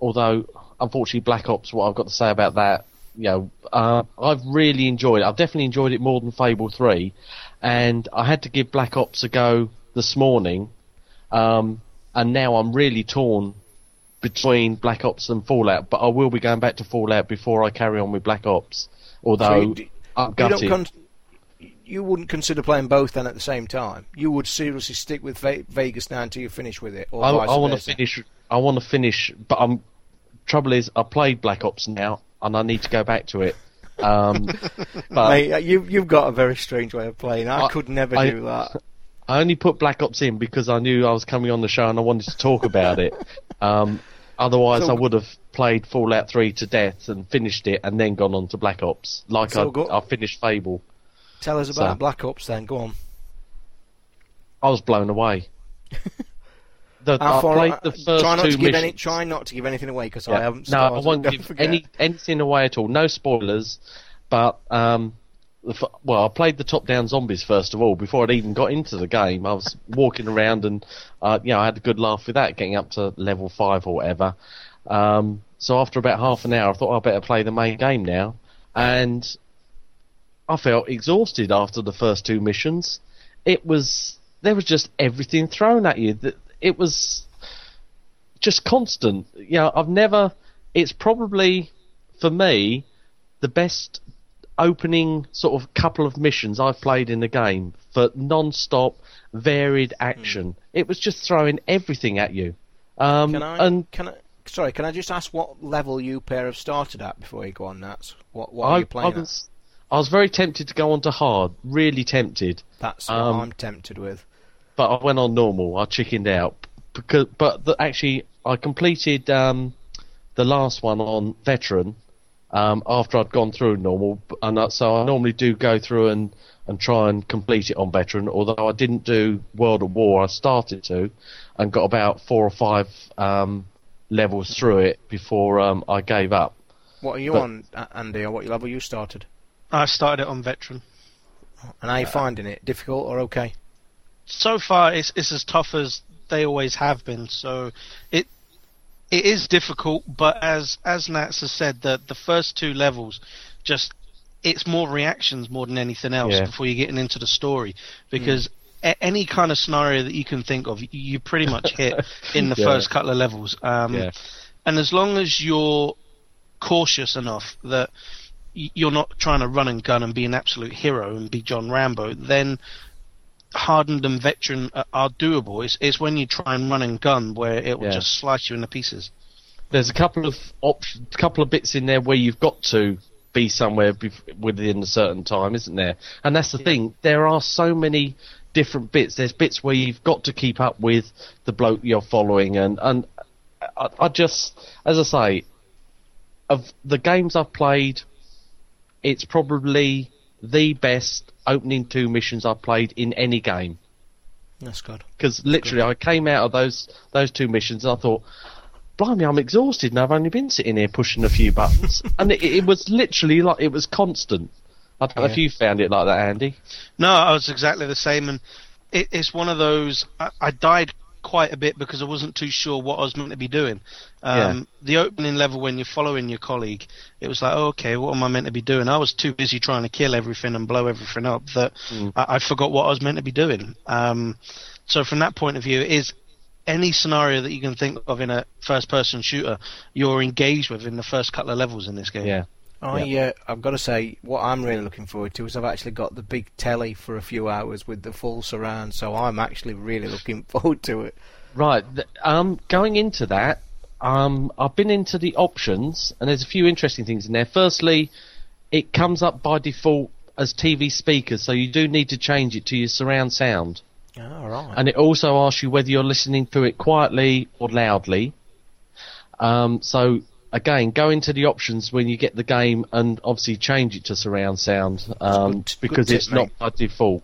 although unfortunately Black Ops, what I've got to say about that, you know, uh, I've really enjoyed it. I've definitely enjoyed it more than Fable 3, and I had to give Black Ops a go this morning, um, and now I'm really torn between Black Ops and Fallout, but I will be going back to Fallout before I carry on with Black Ops, although So you, I'm you don't con- you wouldn't consider playing both then at the same time. You would seriously stick with Ve- Vegas now until you finish with it, or I, I want to finish. I want to finish, but I'm. Trouble is, I played Black Ops now, and I need to go back to it. Um, but Mate, uh, you you've got a very strange way of playing. I, I- could never I- do that. I only put Black Ops in because I knew I was coming on the show and I wanted to talk about it. Um, otherwise, So- I would have played Fallout 3 to death and finished it, and then gone on to Black Ops, like So I, go- I finished Fable. Tell us about So- Black Ops then. Go on. I was blown away. the, How I far- played uh, the first try not two to give missions. any. Try not to give anything away because Yeah. I haven't. No, I won't give forget. any anything away at all. No spoilers. But um, well, I played the top-down zombies first of all before I'd even got into the game. I was walking around and uh, you know I had a good laugh with that, getting up to level five or whatever. Um, so after about half an hour, I thought I better play the main game now, and I felt exhausted after the first two missions. It was there was just everything thrown at you. That It was just constant. You know, I've never. It's probably for me the best opening sort of couple of missions I've played in the game for non-stop varied action. It was just throwing everything at you. Um, Can I? and can I? Sorry, can I just ask what level you pair have started at before you go on? That's what. What are I, you I playing at? was I was very tempted to go on to hard, really tempted. That's what um, I'm tempted with. But I went on normal. I chickened out because, but the, actually, I completed um, the last one on veteran um, after I'd gone through normal, and I, so I normally do go through and and try and complete it on veteran. Although I didn't do World at War, I started to, and got about four or five um, levels through it before um, I gave up. What are you but- on, Andy? Or what level you started? I started it on veteran. And are you finding it difficult or okay? So far it's it's as tough as they always have been. So it it is difficult, but as as Nats has said, the the first two levels just it's more reactions more than anything else Yeah. before you're getting into the story because. a- Any kind of scenario that you can think of, you pretty much hit in the Yeah. first couple of levels. Um, Yeah. And as long as you're cautious enough that you're not trying to run and gun and be an absolute hero and be John Rambo, then hardened and veteran are, are doable. It's, it's when you try and run and gun where it will Yeah. just slice you into pieces. there's a couple of options, couple of bits in there where you've got to be somewhere within a certain time, isn't there? And that's the thing. There are so many different bits. There's bits where you've got to keep up with the bloke you're following, and and I, I just, as I say, of the games I've played, it's probably the best opening two missions I've played in any game That's good. because literally I came out of those those two missions and I thought, blimey, I'm exhausted and I've only been sitting here pushing a few buttons, and it, it was literally like it was constant. I don't know if you found it like that, Andy. No, I was exactly the same, and it, it's one of those. I, I died quite a bit because I wasn't too sure what I was meant to be doing. Um, The opening level when you're following your colleague, it was like, oh, okay, what am I meant to be doing? I was too busy trying to kill everything and blow everything up that I, I forgot what I was meant to be doing. Um, so from that point of view, it is any scenario that you can think of in a first-person shooter, you're engaged with in the first couple of levels in this game. Yeah, I uh, I've got to say what I'm really looking forward to is I've actually got the big telly for a few hours with the full surround, so I'm actually really looking forward to it. right. Um, going into that, um, I've been into the options and there's a few interesting things in there. Firstly, it comes up by default as TV speakers, so you do need to change it to your surround sound. All right. and it also asks you whether you're listening to it quietly or loudly. Um, so again, go into the options when you get the game and obviously change it to surround sound um, good- good because tip, it's not by default.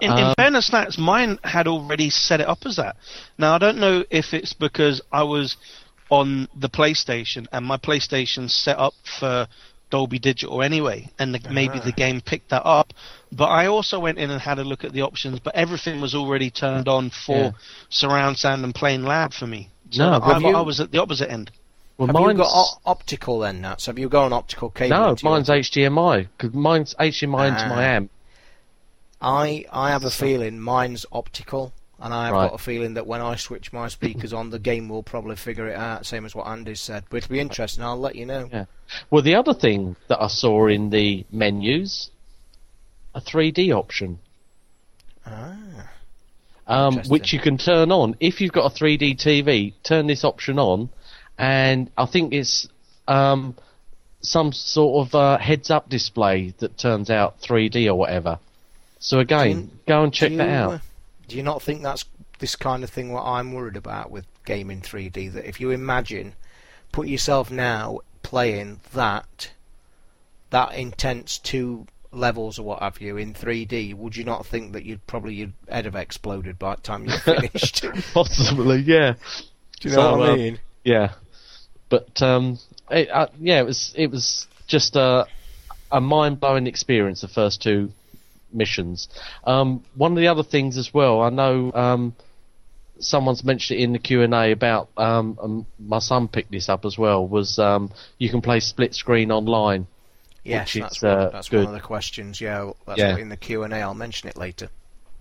In, in Um, fairness, Nats, mine had already set it up as that. Now, I don't know if it's because I was on the PlayStation and my PlayStation set up for Dolby Digital anyway, and the, maybe the game picked that up. But I also went in and had a look at the options, but everything was already turned on for Yeah. surround sound and plain loud for me. So No, I, you- I was at the opposite end. Well, have you mine's got o- optical then, Nats? Have you got an optical cable? no, into your- mine's HDMI because mine's HDMI into Ah. my amp. I I have a feeling mine's optical, and I have Right. got a feeling that when I switch my speakers on, the game will probably figure it out, same as what Andy said. But it'll be interesting. I'll let you know. Yeah. Well, the other thing that I saw in the menus, a 3D option. Ah, um, which you can turn on if you've got a 3D TV. Turn this option on, and I think it's um, some sort of uh, heads-up display that turns out 3D or whatever. So again, Do you- go and check do that out. uh, Do you not think that's this kind of thing what I'm worried about with gaming 3D? That if you imagine, put yourself now playing that that intense two levels or what have you in 3D, would you not think that you'd probably your head have exploded by the time you finished? Possibly, yeah. Do you know So, what I uh, mean? Yeah, but um, it, uh, yeah, it was it was just a a mind blowing experience. The first two missions. Um, one of the other things as well, I know um, someone's mentioned it in the Q and A about um, um, my son picked this up as well. Was um, you can play split screen online. Yes, that's, is, one, uh, that's good. one of the questions. Yeah, that's Yeah. in the Q and A. I'll mention it later.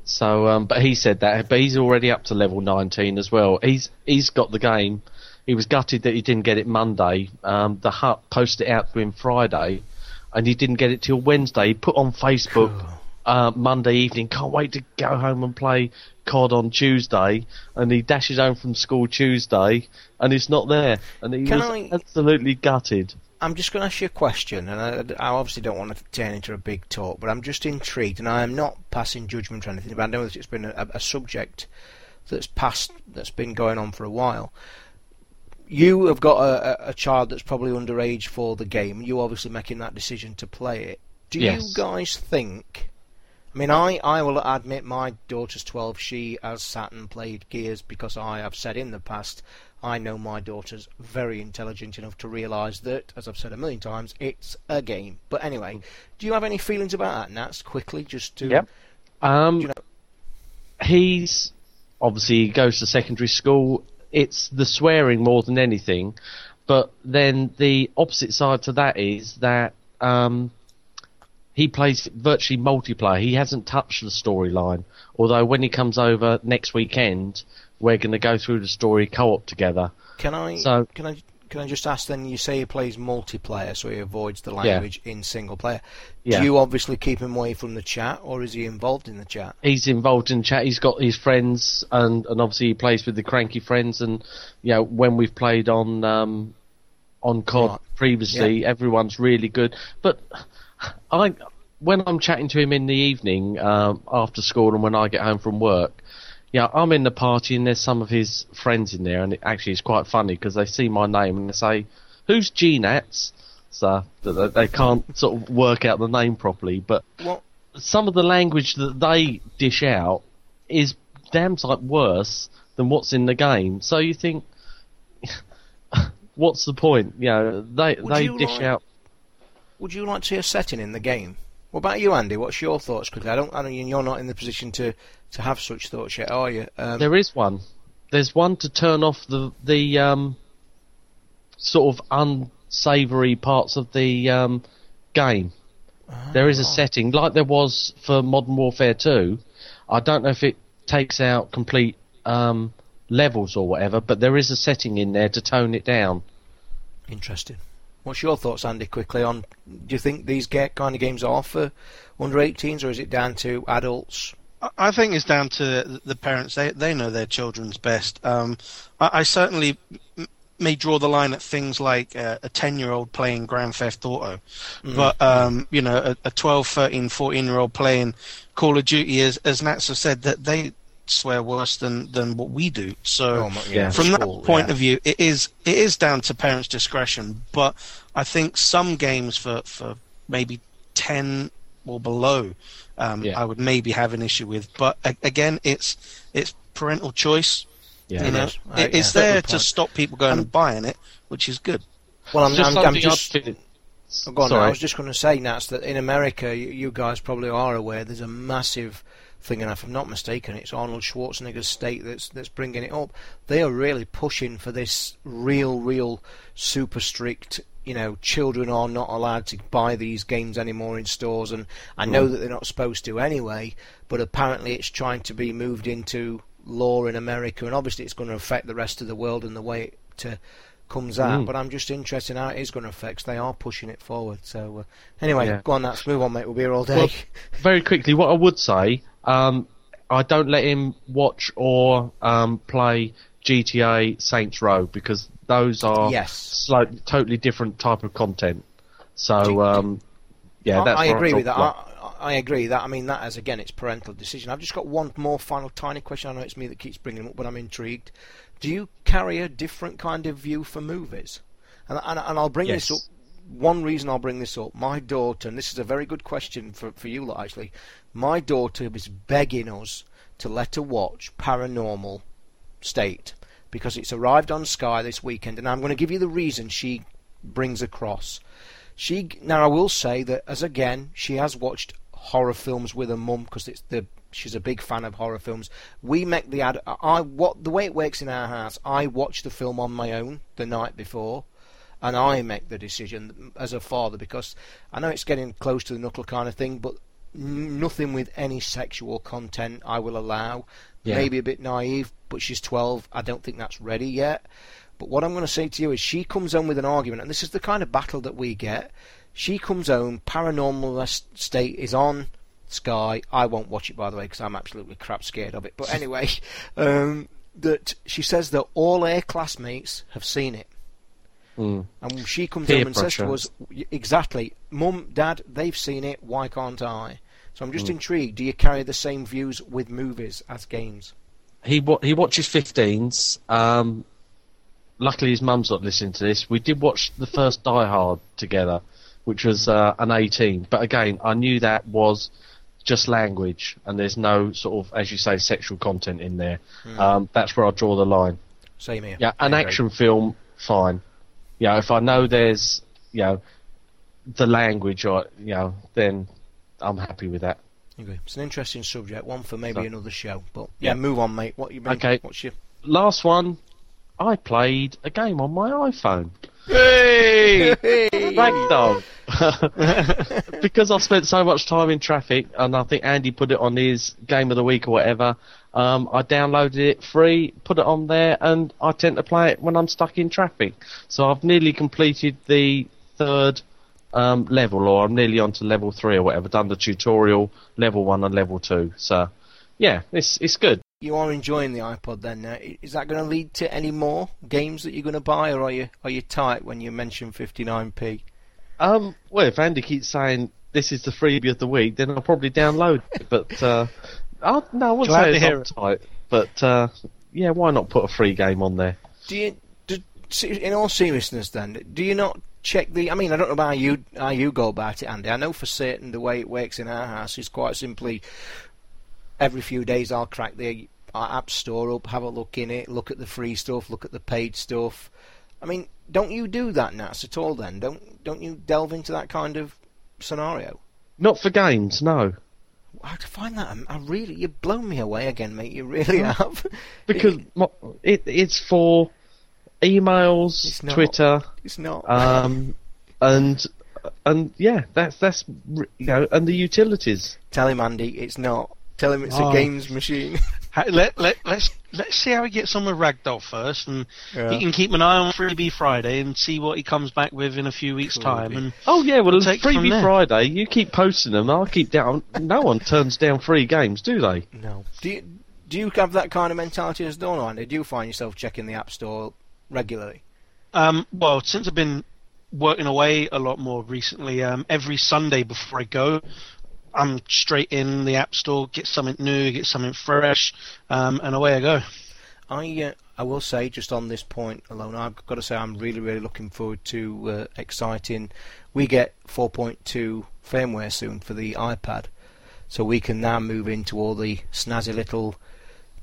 So, um, but he said that, but he's already up to level 19 as well. He's he's got the game. He was gutted that he didn't get it Monday. Um, the Hut posted it out to him Friday, and he didn't get it till Wednesday. He put on Facebook uh, Monday evening. Can't wait to go home and play COD on Tuesday. And he dashes home from school Tuesday, and it's not there. And he Can was I- absolutely gutted. I'm just going to ask you a question, and I, I obviously don't want to turn into a big talk, but I'm just intrigued, and I am not passing judgment or anything. But I know that it's been a, a subject that's passed, that's been going on for a while. You have got a, a, child that's probably underage for the game. You're obviously making that decision to play it. Do you guys think? I mean, I, I will admit my daughter's 12. She has sat and played Gears because I have said in the past I know my daughter's very intelligent enough to realise that, as I've said a million times, it's a game. But anyway, do you have any feelings about that, Nats? Quickly, just to. Yep. Um, you know- he's obviously he goes to secondary school. It's the swearing more than anything, but then the opposite side to that is that um, he plays virtually multiplayer. He hasn't touched the storyline. Although when he comes over next weekend, we're going to go through the story co-op together. Can I? So- can I? Can I just ask then? You say he plays multiplayer, so he avoids the language in single player. Yeah. Do you obviously keep him away from the chat, or is he involved in the chat? he's involved in chat. He's got his friends, and, and obviously he plays with the cranky friends. And you know, when we've played on um, on COD Right. previously, everyone's really good. But I, when I'm chatting to him in the evening um, after school, and when I get home from work, yeah, I'm in the party, and there's some of his friends in there, and it actually it's quite funny because they see my name and they say, "Who's GNats?" So they, they can't sort of work out the name properly, but Well, some of the language that they dish out is damn sight worse than what's in the game. So you think, what's the point? You know, they Would they you dish like- out. would you like to see a setting in the game? What about you, Andy? What's your thoughts quickly? I don't. I mean, you're not in the position to to have such thoughts yet, are you? Um, There is one. There's one to turn off the the um, sort of unsavoury parts of the um, game. There is a setting like there was for Modern Warfare 2. I don't know if it takes out complete um, levels or whatever, but there is a setting in there to tone it down. Interesting. What's your thoughts, Andy? Quickly on. Do you think these ga- kind of games are for under 18s, or is it down to adults? I- think it's down to the parents. They they know their children's best. Um, I, I certainly m- may draw the line at things like uh, a 10 year old playing Grand Theft Auto. But, um, you know, a, a 12, 13, 14 year old playing Call of Duty, as, as Nats have said, that they swear worse than, than what we do. So Oh, yeah. from school, that point yeah. of view, it is it is down to parents' discretion. But I think some games for, for maybe 10 or below, um, Yeah. I would maybe have an issue with. But a- again, it's it's parental choice. Yeah. You know, is. It- it's yeah. there to stop people going and buying it, which is good. Well, I'm, Just I'm, I'm just. Oh, go on, Sorry. I was just going to say, Nats, that in America, you, you guys probably are aware, there's a massive thing, and if I'm not mistaken, it's Arnold Schwarzenegger's state that's that's bringing it up. They are really pushing for this real, real super strict. You know, children are not allowed to buy these games anymore in stores, and I know that they're not supposed to anyway. But apparently, it's trying to be moved into law in America, and obviously, it's going to affect the rest of the world and the way it uh, comes out. But I'm just interested in how it is going to affect. they are pushing it forward. So uh, anyway, Yeah. go on, let's move on, mate. We'll be here all day. Well, very quickly, what I would say, um, I don't let him watch or um, play GTA Saints Row because those are Yes. slightly, totally different type of content. So, um, yeah, I, that's I agree with that. I, I agree that. I mean, that as again, it's parental decision. I've just got one more final tiny question. I know it's me that keeps bringing them up, but I'm intrigued. Do you carry a different kind of view for movies? And, and, and I'll bring this up one reason I'll bring this up. My daughter, and this is a very good question for for you lot actually. My daughter is begging us to let her watch Paranormal State because it's arrived on Sky this weekend, and I'm going to give you the reason she brings across. She now I will say that as again she has watched horror films with her mum because it's the she's a big fan of horror films. We make the ad. I what the way it works in our house. I watch the film on my own the night before, and I make the decision as a father because I know it's getting close to the knuckle kind of thing, but nothing with any sexual content I will allow. Yeah. Maybe a bit naive, but she's 12. I don't think that's ready yet. But what I'm going to say to you is she comes home with an argument, and this is the kind of battle that we get. She comes home, Paranormal State is on Sky. I won't watch it, by the way, because I'm absolutely crap scared of it. But anyway, um, that she says that all her classmates have seen it. Mm. And she comes Peer home and says to us, exactly, Mum, Dad, they've seen it, why can't I? So I'm just intrigued, do you carry the same views with movies as games? he wa- he watches 15s. Um, luckily, his mum's not listening to this. We did watch the first Die Hard together, which was uh, an 18. But again, I knew that was just language, and there's no sort of, as you say, sexual content in there. Um, that's where I draw the line. Same here. Yeah, an action film, fine. Yeah, if I know there's, you know, the language, or you know, then I'm happy with that. Agree. It's an interesting subject, one for maybe So- another show. But yeah, Yeah. move on, mate. What you been? Okay. What's your? Last one, I played a game on my iPhone. Hey! Ragdoll. because I spent so much time in traffic, and I think Andy put it on his game of the week or whatever. Um, I downloaded it free, put it on there, and I tend to play it when I'm stuck in traffic. So I've nearly completed the third um, level, or I'm nearly on to level three or whatever. Done the tutorial, level one and level two. So yeah, it's it's good. You are enjoying the iPod then? Now. Is that going to lead to any more games that you're going to buy, or are you are you tight when you mention 59p? Um, well, if Andy keeps saying this is the freebie of the week, then I'll probably download it. But uh, I, no, I wouldn't Glad say it's hear it. uptight. But uh, yeah, why not put a free game on there? Do you, do, in all seriousness, then, do you not check the? I mean, I don't know about how you how you go about it, Andy. I know for certain the way it works in our house is quite simply. Every few days, I'll crack the app store up, have a look in it, look at the free stuff, look at the paid stuff. I mean, don't you do that, Nats, at all? Then don't don't you delve into that kind of scenario? Not for games, no. I find that um, I really you've blown me away again, mate. You really have. Because it, it's for emails, It's not. Twitter, it's not. um, and and yeah, that's that's you know, and the utilities. Tell him, Andy, it's not. Tell him it's a Oh. games machine. Let, let, let's let's see how he gets on with Ragdoll first, and Yeah. he can keep an eye on Freebie Friday and see what he comes back with in a few weeks' time. And Oh yeah, well, We'll Freebie. Friday, you keep posting them. I'll keep down. No one turns down free games, do they? no. Do you do you have that kind of mentality as Dawn, Andy? Do you find yourself checking the app store regularly? Um, well, since I've been working away a lot more recently, um, every Sunday before I go, I'm straight in the App Store, get something new, get something fresh, um, and away I go. I uh, I will say just on this point alone, I've got to say I'm really really looking forward to uh, exciting. We get 4.2 firmware soon for the iPad, so we can now move into all the snazzy little,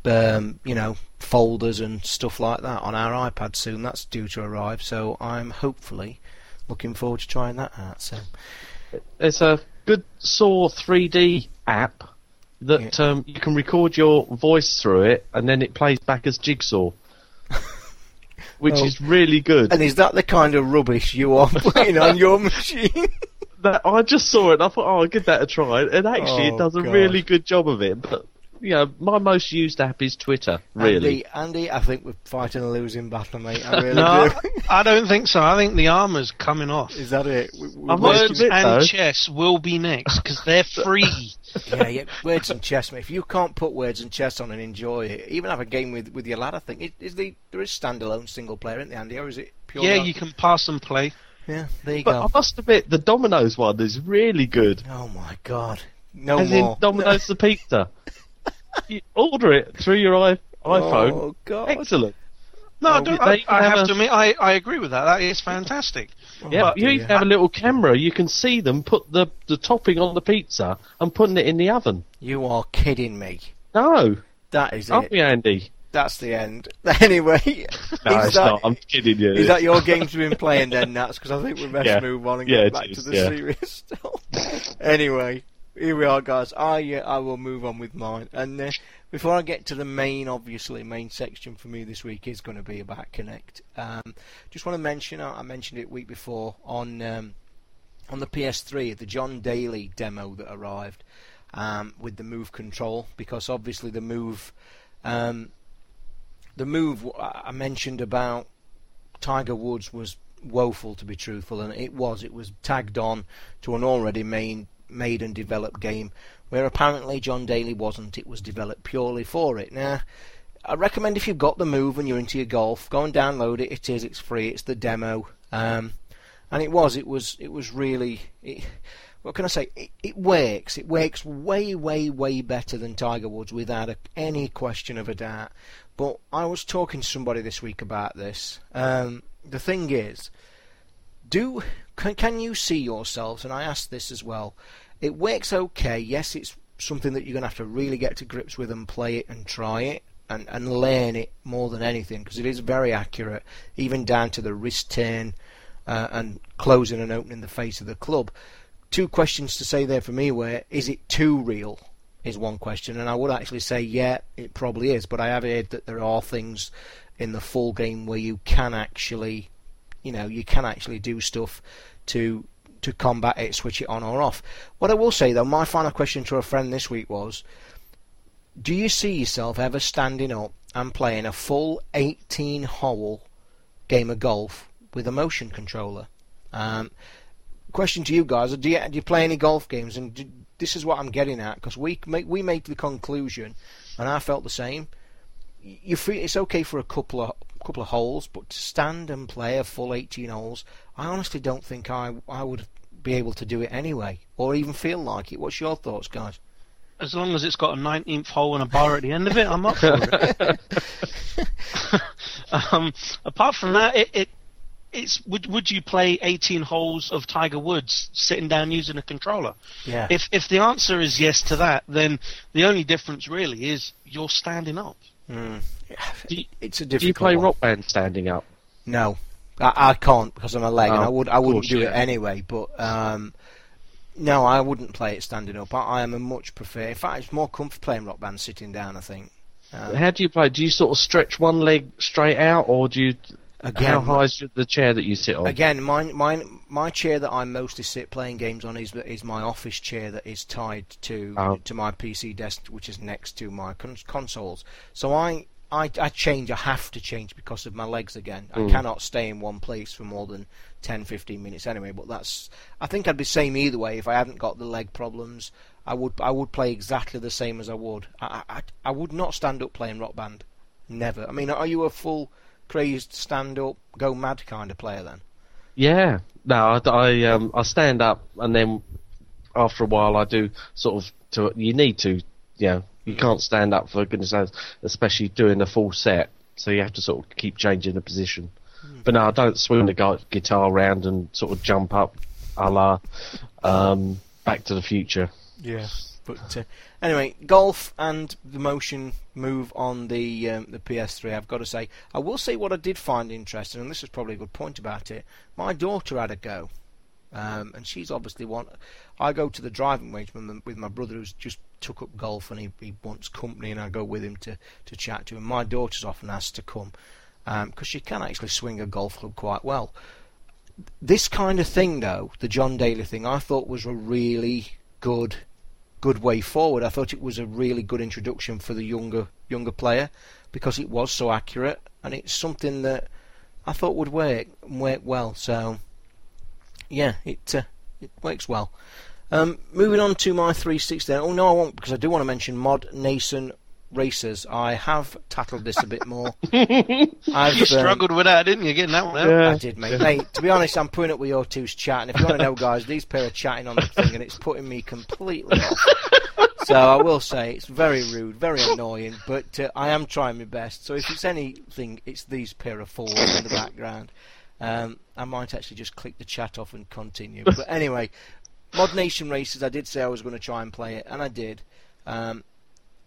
um, you know, folders and stuff like that on our iPad soon. That's due to arrive, so I'm hopefully looking forward to trying that out. So There's a good Saw 3D app that um, you can record your voice through it, and then it plays back as Jigsaw, which Oh. is really good. And is that the kind of rubbish you are playing on your machine? That I just saw it, and I thought, oh, I'll give that a try, and actually, Oh, it does a God. really good job of it. But you know, my most used app is Twitter. Really, Andy, Andy, I think we're fighting a losing battle, mate. I really No, do. I don't think so. I think the armor's coming off. Is that it? We, we Words admit, and though- chess will be next because they're free. yeah, yeah, words and chess, mate. If you can't put words and chess on and enjoy it, even have a game with, with your lad, I think it, is the there is standalone single player, isn't there, Andy, or is it pure? yeah, you can pass and play. Yeah, there you but go. I must admit, the Domino's one is really good. Oh my god, no As more. in Domino's the pizza. you order it through your i- iPhone. Oh god. Excellent. No, I, Oh, don't, I, I have have a- to admit, I, I agree with that. That is fantastic. Yeah, But- you even have a little camera. You can see them put the, the topping on the pizza and putting it in the oven. You are kidding me. No, That is aren't it. we, Andy? That's the end. Anyway, No, it's that, not. I'm kidding you. is that your games you've been playing then, Nats? Because I think we best Yeah. move on and Yeah, get back is, to the yeah. serious stuff. anyway, here we are, guys. I uh, I will move on with mine. And uh, before I get to the main, obviously, main section for me this week is going to be about Kinect. Um, just want to mention, I I mentioned it week before on um, on the PS3, the John Daly demo that arrived um, with the Move control, because obviously the Move. Um, the move I mentioned about Tiger Woods was woeful, to be truthful, and it was. It was tagged on to an already main, made and developed game, where apparently John Daly wasn't. It was developed purely for it. Now, I recommend if you've got the move and you're into your golf, go and download it. It is. It's free. It's the demo, um, and it was. It was. It was really. It, what can I say? It, it works. It works way, way, way better than Tiger Woods, without a, any question of a doubt. But I was talking to somebody this week about this. Um, the thing is, do can, can you see yourselves? And I asked this as well. It works okay. Yes, it's something that you're going to have to really get to grips with and play it and try it and, and learn it more than anything because it is very accurate, even down to the wrist turn uh, and closing and opening the face of the club. Two questions to say there for me were: Is it too real? Is one question, and I would actually say, yeah, it probably is. But I have heard that there are things in the full game where you can actually, you know, you can actually do stuff to to combat it, switch it on or off. What I will say though, my final question to a friend this week was: Do you see yourself ever standing up and playing a full 18 hole game of golf with a motion controller? Um, question to you guys: Do you do you play any golf games? And do, this is what I'm getting at because we we made the conclusion, and I felt the same. You feel it's okay for a couple of couple of holes, but to stand and play a full 18 holes, I honestly don't think I I would be able to do it anyway, or even feel like it. What's your thoughts, guys? As long as it's got a 19th hole and a bar at the end of it, I'm up for it. um, apart from that, it, it it's would would you play 18 holes of Tiger Woods sitting down using a controller? Yeah. If if the answer is yes to that, then the only difference really is you're standing up. Mm. You- It's a difficult. Do you play one. Rock Band standing up? No, I, I can't because of my leg, and Oh, I would I wouldn't do it anyway. But um, no, I wouldn't play it standing up. I, I am a much prefer. In fact, it's more comfortable playing rock band sitting down. I think. Uh, How do you play? Do you sort of stretch one leg straight out, or do you? Again, how high is the chair that you sit on? Again, mine, mine, my chair that I mostly sit playing games on is is my office chair that is tied to Oh. to my PC desk, which is next to my cons- consoles. So I, I, I change. I have to change because of my legs again. I Mm. cannot stay in one place for more than 10, 15 minutes anyway. But that's. I think I'd be same either way if I hadn't got the leg problems. I would I would play exactly the same as I would. I I, I would not stand up playing rock band. Never. I mean, are you a full crazed stand up, go mad kind of player then? Yeah. No, I, I um I stand up and then after a while I do sort of to you need to you know you can't stand up for goodness knows especially doing a full set so you have to sort of keep changing the position. But no, I don't swing the guitar around and sort of jump up, a la um, Back to the Future. Yeah. But uh, anyway, golf and the motion move on the um, the PS3. I've got to say, I will say what I did find interesting, and this is probably a good point about it. My daughter had a go, um, and she's obviously one. I go to the driving range with my, brother, who's just took up golf, and he, he wants company, and I go with him to to chat to him. My daughter's often asked to come because she can actually swing a golf club quite well. This kind of thing, though, the John Daly thing, I thought was a really good good way forward. I thought it was a really good introduction for the younger younger player because it was so accurate and it's something that I thought would work work well. So yeah, it uh, it works well. Um, moving on to my 360. Oh no, I won't because I do want to mention ModNation Racers. I have tattled this a bit more. I've, You um, struggled with that, didn't you? Getting that one out. I did, mate. mate. To be honest, I'm putting up with your two's chat, and if you want to know, guys, these pair are chatting on the thing, and it's putting me completely off. so I will say it's very rude, very annoying, but uh, I am trying my best. So if it's anything, it's these pair of fours in the background. Um, I might actually just click the chat off and continue. But anyway, ModNation Racers, I did say I was going to try and play it, and I did. Um,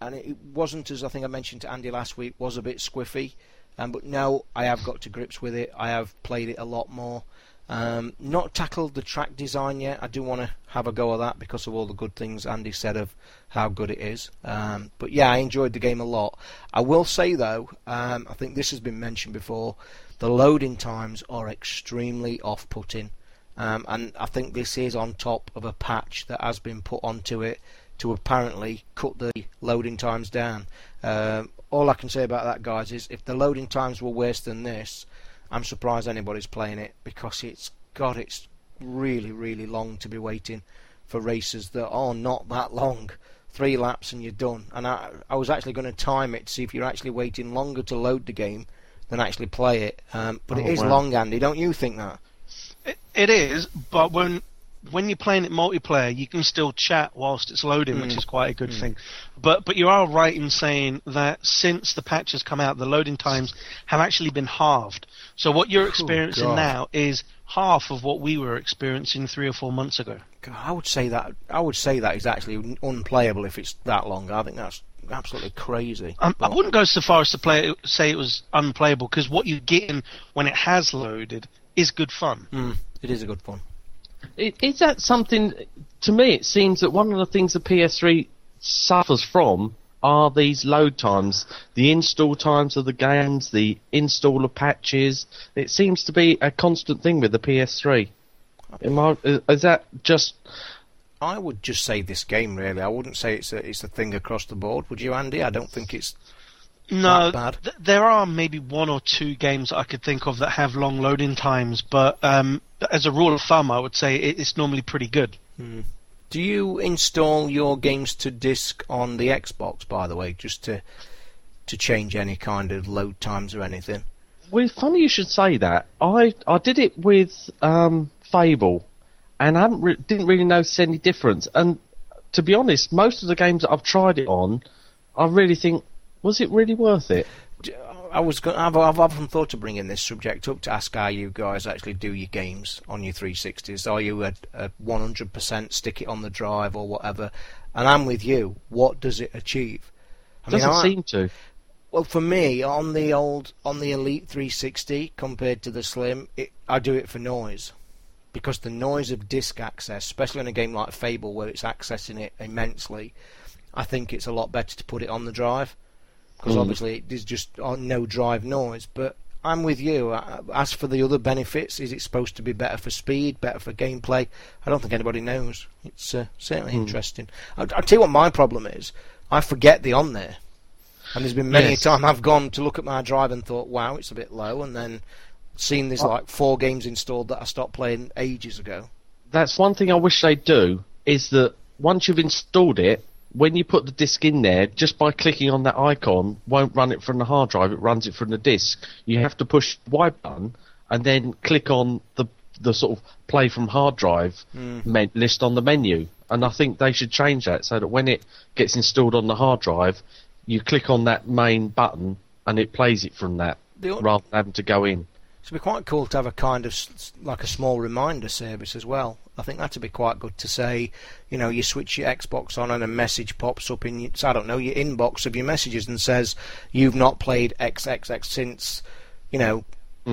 and it wasn't as I think I mentioned to Andy last week, was a bit squiffy. Um, but now I have got to grips with it. I have played it a lot more. Um, not tackled the track design yet. I do want to have a go at that because of all the good things Andy said of how good it is. Um, but yeah, I enjoyed the game a lot. I will say though, um, I think this has been mentioned before, the loading times are extremely off-putting, um, and I think this is on top of a patch that has been put onto it to apparently cut the loading times down. Um, all I can say about that, guys, is if the loading times were worse than this, I'm surprised anybody's playing it because it's God, it's really, really long to be waiting for races that are not that long. Three laps and you're done. And I, I was actually going to time it to see if you're actually waiting longer to load the game than actually play it. Um, but it Oh, is wow. long, Andy. Don't you think that? It, it is, but when when you're playing it multiplayer, you can still chat whilst it's loading, which Mm. is quite a good thing. But but you are right in saying that since the patch has come out, the loading times have actually been halved. So what you're experiencing God. now is half of what we were experiencing three or four months ago. God, I would say that. I would say that is actually unplayable if it's that long. I think that's absolutely crazy. Um, I wouldn't go so far as to play say it was unplayable because what you're getting when it has loaded is good fun. Mm, it is a good fun. I- Is that something? To me, it seems that one of the things the PS3 suffers from are these load times, the install times of the games, the install of patches. It seems to be a constant thing with the PS3. Am I, is- is that just? I would just say this game really. I wouldn't say it's a it's a thing across the board. Would you, Andy? I don't think it's. No, Not bad. th- there are maybe one or two games that I could think of that have long loading times, but um, as a rule of thumb, I would say it, it's normally pretty good. Do you install your games to disk on the Xbox? By the way, just to to change any kind of load times or anything. Well, funny you should say that. I I did it with um, Fable, and I haven't re- didn't really notice any difference. And to be honest, most of the games that I've tried it on, I really think was it really worth it? I was go- I've, I've often thought of bringing this subject up to ask how you guys actually do your games on your 360s. Are you a, a 100% stick it on the drive or whatever? And I'm with you. What does it achieve? I Doesn't I- seem to. Well, for me, on the old, on the Elite 360 compared to the Slim, it, I do it for noise, because the noise of disc access, especially in a game like Fable where it's accessing it immensely, I think it's a lot better to put it on the drive, because Mm. obviously there's just uh, no drive noise. But I'm with you. Uh, As for the other benefits, is it supposed to be better for speed, better for gameplay? I don't think anybody knows. It's uh, certainly interesting. I, I'll tell you what my problem is. I forget the on there. And there's been many a time I've gone to look at my drive and thought, wow, it's a bit low, and then seen there's oh. like four games installed that I stopped playing ages ago. That's one thing I wish they'd do is that once you've installed it, when you put the disc in there, just by clicking on that icon, won't run it from the hard drive. It runs it from the disc. You have to push the Y button and then click on the the sort of play from hard drive hmm. men- list on the menu. And I think they should change that so that when it gets installed on the hard drive, you click on that main button and it plays it from that The rather than having to go in. It'd be quite cool to have a kind of like a small reminder service as well. I think that'd be quite good to say, you know, you switch your Xbox on and a message pops up in, your, I don't know, your inbox of your messages and says you've not played XXX since, you know,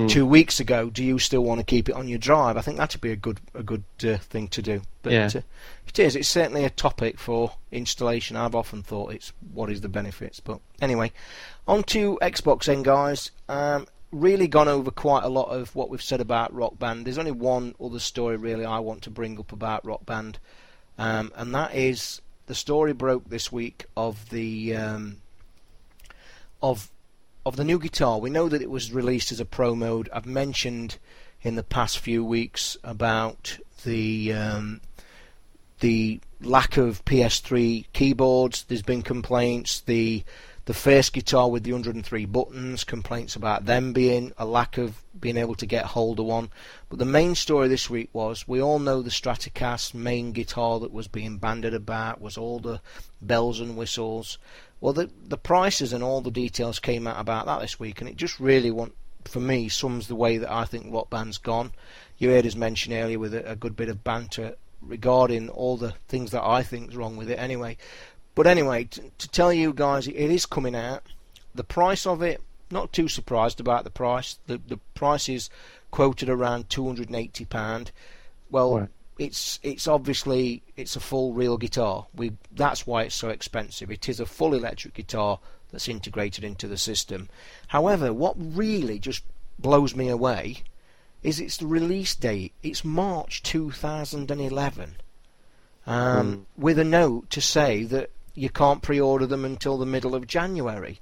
two weeks ago. Do you still want to keep it on your drive? I think that'd be a good a good uh, thing to do. But Yeah. uh, it is. It's certainly a topic for installation. I've often thought it's what is the benefits. But anyway, on to Xbox then, guys. Um, really gone over quite a lot of what we've said about Rock Band. There's only one other story really I want to bring up about Rock Band, um, and that is the story broke this week of the um, of of the new guitar. We know that it was released as a pro mode. I've mentioned in the past few weeks about the um, the lack of PS3 keyboards. There's been complaints. The the first guitar with the 103 buttons, complaints about them being a lack of being able to get hold of one. But the main story this week was we all know the Stratocaster main guitar that was being banded about was all the bells and whistles. Well, the the prices and all the details came out about that this week, and it just really want for me sums the way that I think Rock Band's gone. You heard us mention earlier with a, a good bit of banter regarding all the things that I think is wrong with it. Anyway, but anyway, t- to tell you guys, it is coming out. The price of it, not too surprised about the price. The the price is quoted around two hundred and eighty pound. Well, Right. it's it's obviously it's a full real guitar. We that's why it's so expensive. It is a full electric guitar that's integrated into the system. However, what really just blows me away is it's the release date. It's March 2011, um, with a note to say that you can't pre-order them until the middle of January.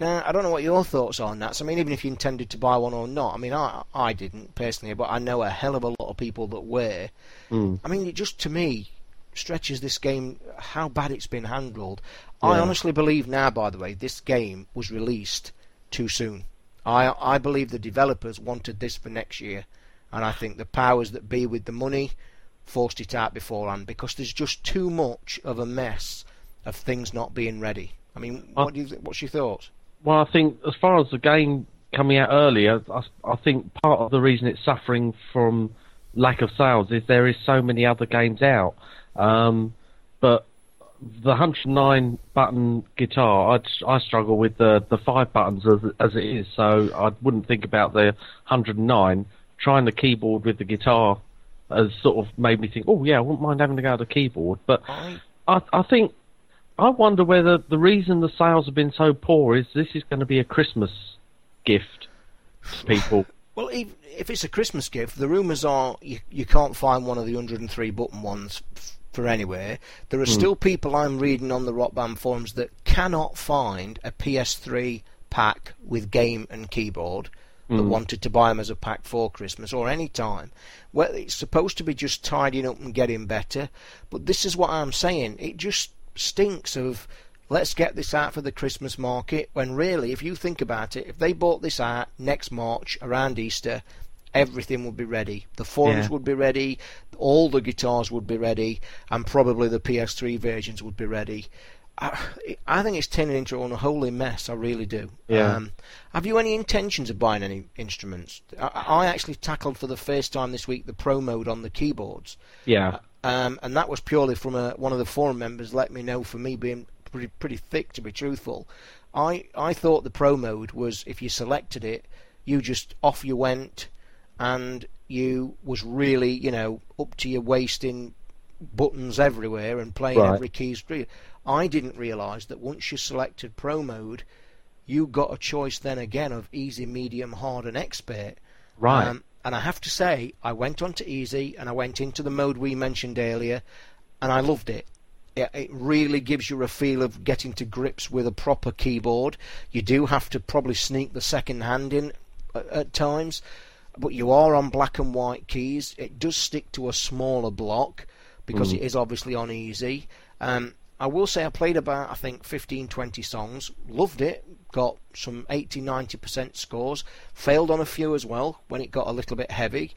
Now, I don't know what your thoughts are on that. So, I mean, even if you intended to buy one or not, I mean, I I didn't personally, but I know a hell of a lot of people that were. Mm. I mean, it just to me stretches this game how bad it's been handled. I honestly believe now, by the way, this game was released too soon. I I believe the developers wanted this for next year, and I think the powers that be with the money forced it out beforehand because there's just too much of a mess of things not being ready. I mean, I- what do you th- what's your thoughts? Well, I think as far as the game coming out earlier, I, I think part of the reason it's suffering from lack of sales is there is so many other games out. Um, but the 109 button guitar, I, I struggle with the, the five buttons as, as it is, so I wouldn't think about the 109. Trying the keyboard with the guitar has sort of made me think, oh yeah, I wouldn't mind having to go to the keyboard. But I I, I think I wonder whether the reason the sales have been so poor is this is going to be a Christmas gift to people. Well, if, if it's a Christmas gift, the rumours are you, you can't find one of the 103 button ones for anywhere. There are hmm. still people I'm reading on the Rock Band forums that cannot find a PS3 pack with game and keyboard that hmm. wanted to buy them as a pack for Christmas or any time. Well, it's supposed to be just tidying up and getting better, but this is what I'm saying. It just stinks of let's get this out for the Christmas market when really, if you think about it, if they bought this out next March around Easter, everything would be ready. The forums Yeah. would be ready, all the guitars would be ready, and probably the PS3 versions would be ready. I, I think it's turning into an unholy mess. I really do. Yeah. Um, have you any intentions of buying any instruments? I, I actually tackled for the first time this week the Pro mode on the keyboards. Yeah, Um, and that was purely from a, one of the forum members let me know for me being pretty pretty thick to be truthful. I I thought the pro mode was if you selected it, you just off you went, and you was really you know up to your waist in buttons everywhere and playing Right. every keys. I didn't realise that once you selected pro mode, you got a choice then again of easy, medium, hard, and expert. right. Um, and I have to say, I went on to easy and I went into the mode we mentioned earlier, and I loved it. It, it really gives you a feel of getting to grips with a proper keyboard. You do have to probably sneak the second hand in at, at times, but you are on black and white keys. It does stick to a smaller block because it is obviously on easy. Um, I will say I played about I think 15 20 songs loved it got some 80 90% scores. Failed on a few as well when it got a little bit heavy.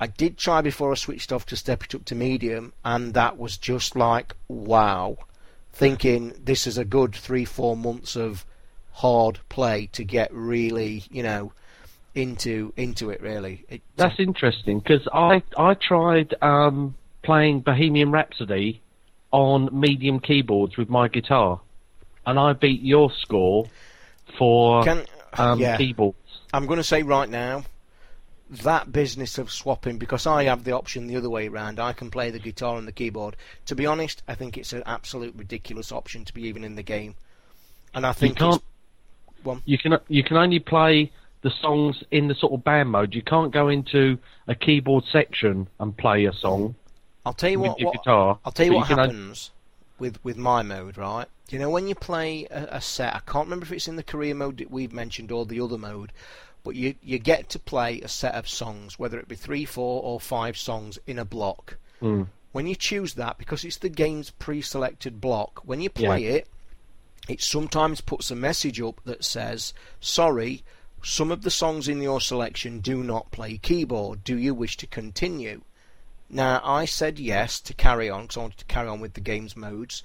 I did try before I switched off to step it up to medium and that was just like wow. Thinking this is a good 3 4 months of hard play to get really you know into into it really. It, That's interesting because I I tried um, playing Bohemian Rhapsody on medium keyboards with my guitar, and I beat your score for can um, yeah keyboards. I'm going to say right now, that business of swapping, because I have the option the other way around, I can play the guitar and the keyboard. To be honest, I think it's an absolute ridiculous option to be even in the game. And I think You can't. it's, well, You can you can only play the songs in the sort of band mode. You can't go into a keyboard section and play a song I'll tell you what, what guitar. I'll tell you what on- happens with with my mode, right? You know, when you play a, a set, I can't remember if it's in the career mode that we've mentioned or the other mode, but you you get to play a set of songs, whether it be three, four, or five songs in a block. Hmm. When you choose that, because it's the game's pre-selected block, when you play it, it sometimes puts a message up that says, "Sorry, some of the songs in your selection do not play keyboard. Do you wish to continue?" Now, I said yes to carry on because I wanted to carry on with the game's modes.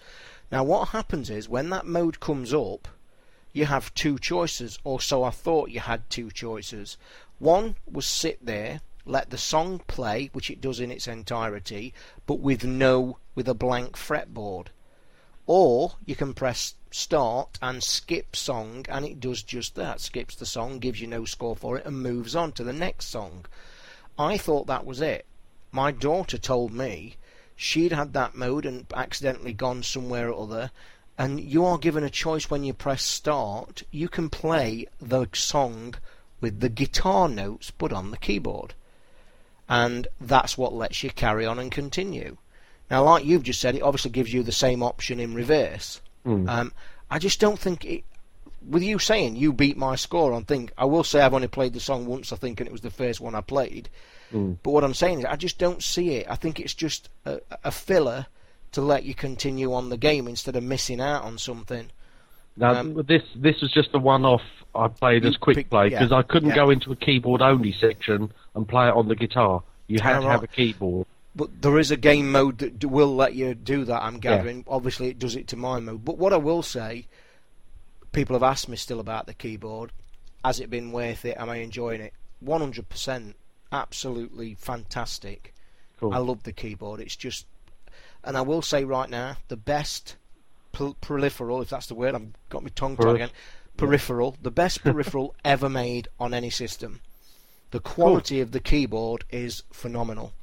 Now, what happens is when that mode comes up, you have two choices, or so I thought you had two choices. One was sit there, let the song play, which it does in its entirety, but with no, with a blank fretboard. Or you can press start and skip song, and it does just that. Skips the song, gives you no score for it, and moves on to the next song. I thought that was it. My daughter told me she'd had that mode and accidentally gone somewhere or other, and you are given a choice when you press start. You can play the song with the guitar notes but on the keyboard. And that's what lets you carry on and continue. Now, like you've just said, it obviously gives you the same option in reverse. Mm. Um, I just don't think it. With you saying you beat my score on think, I will say I've only played the song once, I think, and it was the first one I played. Mm. But what I'm saying is, I just don't see it. I think it's just a, a filler to let you continue on the game instead of missing out on something. Now, Um, this this was just a one-off I played as quick play yeah, because I couldn't yeah. go into a keyboard-only section and play it on the guitar. You had to have a keyboard. But there is a game mode that will let you do that. I'm gathering. Obviously, it does it to my mode. But what I will say, people have asked me still about the keyboard. Has it been worth it? Am I enjoying it? 100%. Absolutely fantastic. Cool. I love the keyboard. It's just, and I will say right now, the best per- peripheral, if that's the word, I've got my tongue tied again. Peripheral, the best peripheral ever made on any system. The quality of the keyboard is phenomenal.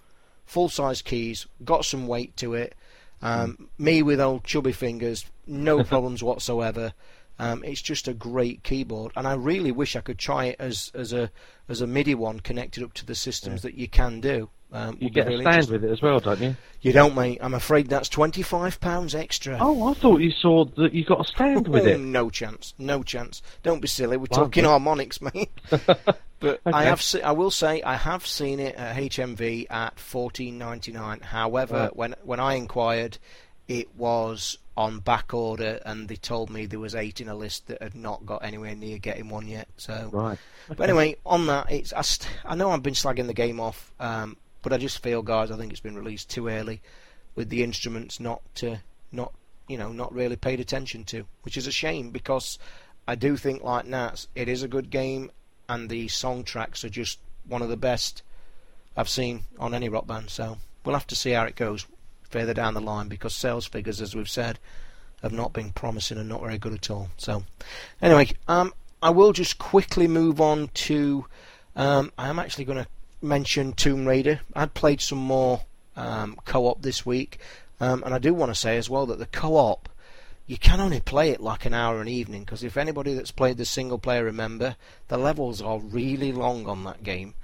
Full size keys, got some weight to it. Um, me with old chubby fingers, no problems whatsoever. Um, it's just a great keyboard, and I really wish I could try it as as a as a MIDI one connected up to the systems that you can do. Um, You get a really stand with it as well, don't you? You don't, mate. I'm afraid that's twenty five pounds extra. Oh, I thought you saw that you got a stand with it. No chance. No chance. Don't be silly. We're talking Harmonix, mate. But I have, se- I will say, I have seen it at HMV at fourteen ninety nine. However, Right. when when I inquired, it was on back order, and they told me there was eight in a list that had not got anywhere near getting one yet. So, Right. but anyway, on that, it's I, st- I know I've been slagging the game off, um, but I just feel, guys, I think it's been released too early, with the instruments not uh, not you know not really paid attention to, which is a shame because I do think like Nats, it is a good game, and the song tracks are just one of the best I've seen on any rock band. So we'll have to see how it goes further down the line because sales figures, as we've said, have not been promising and not very good at all. So anyway, um, I will just quickly move on to. Um, I am actually going to mention Tomb Raider. I'd played some more um, co-op this week, um, and I do want to say as well that the co-op you can only play it like an hour an evening because if anybody that's played the single player remember, the levels are really long on that game,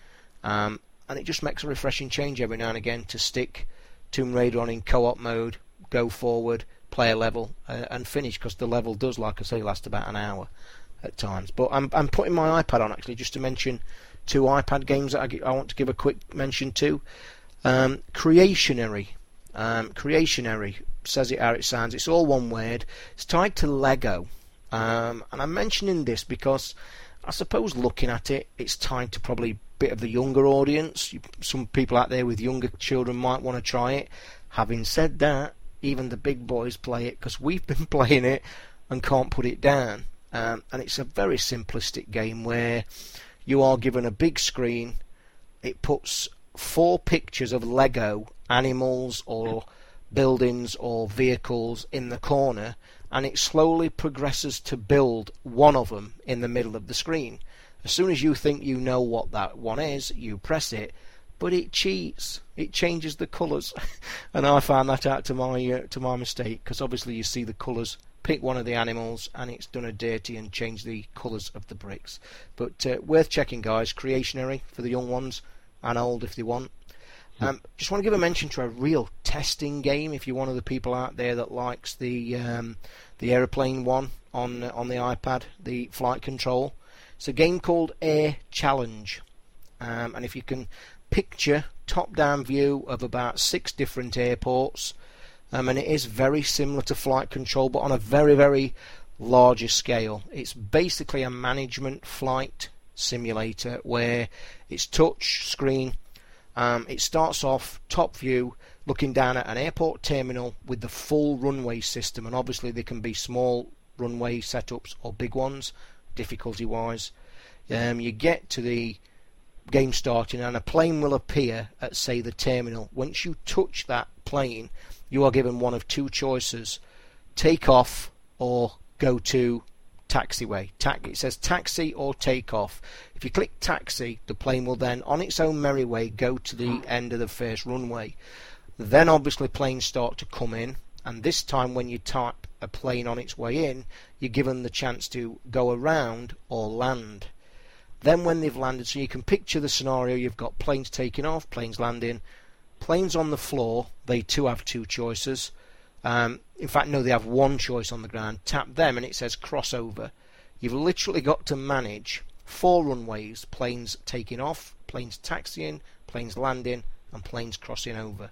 um, and it just makes a refreshing change every now and again to stick Tomb Raider on in co-op mode, go forward, play a level, uh, and finish because the level does, like I say, last about an hour at times. But I'm I'm putting my iPad on actually just to mention two iPad games that I, I want to give a quick mention to. Um, Creationary, um, Creationary says it how it sounds. It's all one word. It's tied to Lego, um, and I'm mentioning this because I suppose looking at it, it's tied to probably bit of the younger audience. Some people out there with younger children might want to try it. Having said that, even the big boys play it because we've been playing it and can't put it down. Um, and it's a very simplistic game where you are given a big screen. It puts four pictures of Lego animals or buildings or vehicles in the corner, and it slowly progresses to build one of them in the middle of the screen. As soon as you think you know what that one is, you press it, but it cheats. It changes the colours, and I found that out to my uh, to my mistake because obviously you see the colours. Pick one of the animals, and it's done a dirty and changed the colours of the bricks. But uh, worth checking, guys. Creationary for the young ones and old if they want. Um, just want to give a mention to a real testing game. If you're one of the people out there that likes the um, the aeroplane one on on the iPad, the flight control, it's a game called Air Challenge. Um, and if you can picture top-down view of about six different airports, um, and it is very similar to flight control, but on a very very larger scale. It's basically a management flight simulator where it's touch screen. Um, it starts off top view, looking down at an airport terminal with the full runway system, and obviously there can be small runway setups or big ones, difficulty wise. Um, you get to the game starting, and a plane will appear at, say, the terminal. Once you touch that plane, you are given one of two choices take off or go to taxiway. Ta- it says taxi or take off. If you click taxi, the plane will then, on its own merry way, go to the end of the first runway. Then, obviously, planes start to come in, and this time, when you type a plane on its way in, you're given the chance to go around or land. Then, when they've landed, so you can picture the scenario you've got planes taking off, planes landing, planes on the floor, they too have two choices. Um, in fact, no, they have one choice on the ground. Tap them and it says crossover. You've literally got to manage four runways planes taking off, planes taxiing, planes landing, and planes crossing over.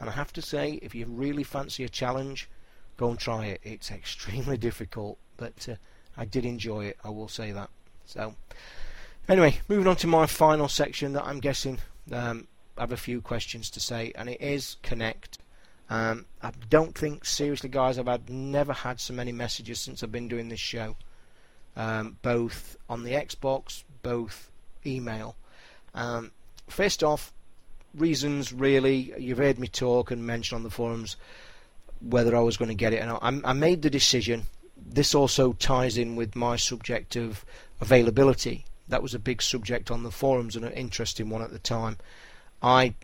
And I have to say, if you really fancy a challenge, go and try it. It's extremely difficult, but uh, I did enjoy it, I will say that. So, anyway, moving on to my final section that I'm guessing um, I have a few questions to say, and it is Kinect. Um, I don't think, seriously, guys, I've had never had so many messages since I've been doing this show, um, both on the Xbox, both email. Um, first off, reasons really, you've heard me talk and mention on the forums whether I was going to get it, and I, I made the decision. This also ties in with my subject of availability. That was a big subject on the forums and an interesting one at the time. I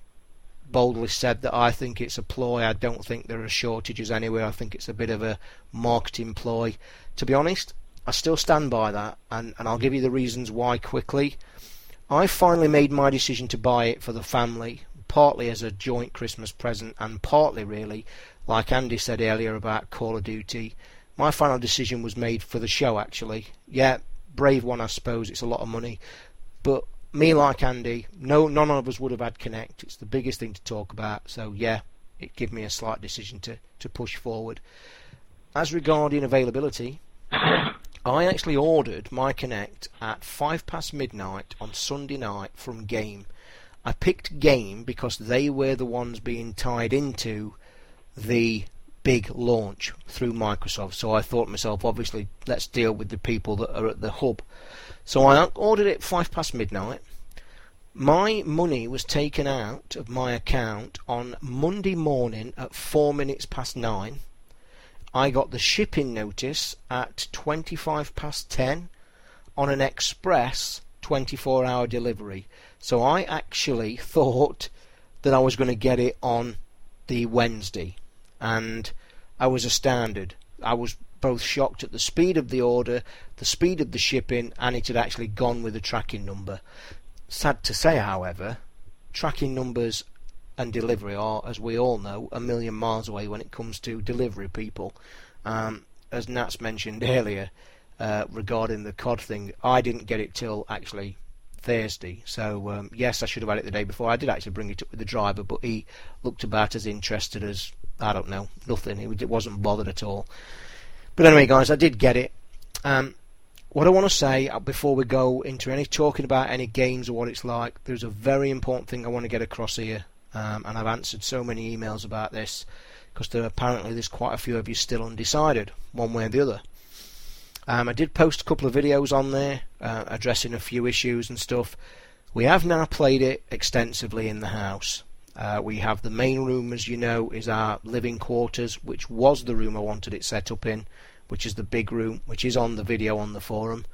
boldly said that I think it's a ploy. I don't think there are shortages anywhere. I think it's a bit of a marketing ploy. To be honest, I still stand by that, and, and I'll give you the reasons why quickly. I finally made my decision to buy it for the family, partly as a joint Christmas present, and partly really, like Andy said earlier about Call of Duty. My final decision was made for the show, actually. Yeah, brave one, I suppose. It's a lot of money, but me like Andy, no, none of us would have had Kinect. It's the biggest thing to talk about. So yeah, it gave me a slight decision to to push forward. As regarding availability, I actually ordered my Kinect at five past midnight on Sunday night from Game. I picked Game because they were the ones being tied into the big launch through Microsoft. So I thought to myself, obviously, let's deal with the people that are at the hub. So I ordered it five past midnight. My money was taken out of my account on Monday morning at four minutes past nine. I got the shipping notice at 25 past 10 on an express 24 hour delivery. So I actually thought that I was going to get it on the Wednesday and I was astounded. I was both shocked at the speed of the order, the speed of the shipping, and it had actually gone with a tracking number. Sad to say, however, tracking numbers and delivery are, as we all know, a million miles away when it comes to delivery people. Um, as Nats mentioned earlier uh, regarding the COD thing, I didn't get it till actually Thursday. So um, yes, I should have had it the day before. I did actually bring it up with the driver, but he looked about as interested as I don't know, nothing. He wasn't bothered at all. But anyway, guys, I did get it. Um, what I want to say uh, before we go into any talking about any games or what it's like, there's a very important thing I want to get across here, um, and I've answered so many emails about this because there apparently there's quite a few of you still undecided, one way or the other. Um, I did post a couple of videos on there uh, addressing a few issues and stuff. We have now played it extensively in the house. Uh, we have the main room, as you know, is our living quarters, which was the room I wanted it set up in, which is the big room, which is on the video on the forum.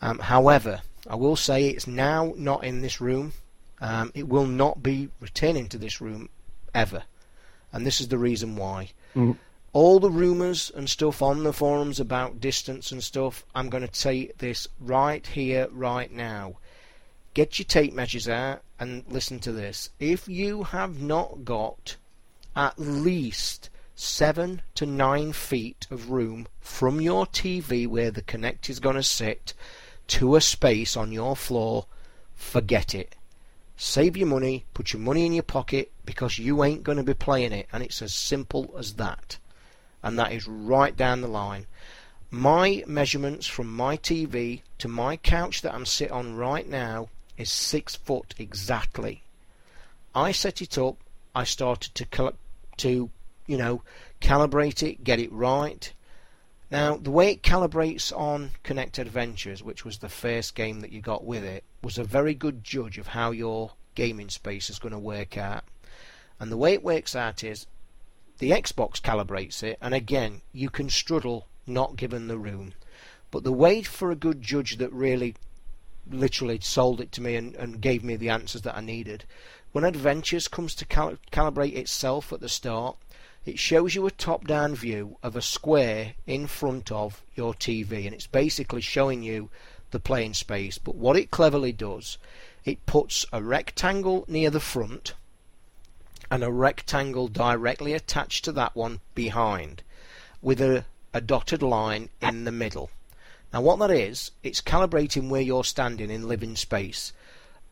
Um, however, I will say it's now not in this room. Um, it will not be returning to this room ever, and this is the reason why. Mm. All the rumours and stuff on the forums about distance and stuff, I'm going to say this right here, right now. Get your tape measures out and listen to this. If you have not got at least seven to nine feet of room from your TV where the Kinect is going to sit to a space on your floor, forget it. Save your money, put your money in your pocket because you ain't going to be playing it, and it's as simple as that. And that is right down the line. My measurements from my TV to my couch that I'm sit on right now is six foot exactly. I set it up. I started to cal- to you know calibrate it, get it right. Now the way it calibrates on Kinect Adventures, which was the first game that you got with it, was a very good judge of how your gaming space is going to work out. And the way it works out is the Xbox calibrates it, and again, you can struggle not given the room. But the way for a good judge that really literally sold it to me and, and gave me the answers that I needed, when Adventures comes to cal- calibrate itself at the start, it shows you a top down view of a square in front of your TV, and it's basically showing you the playing space. But what it cleverly does, it puts a rectangle near the front and a rectangle directly attached to that one behind with a, a dotted line in the middle. Now, what that is, it's calibrating where you're standing in living space.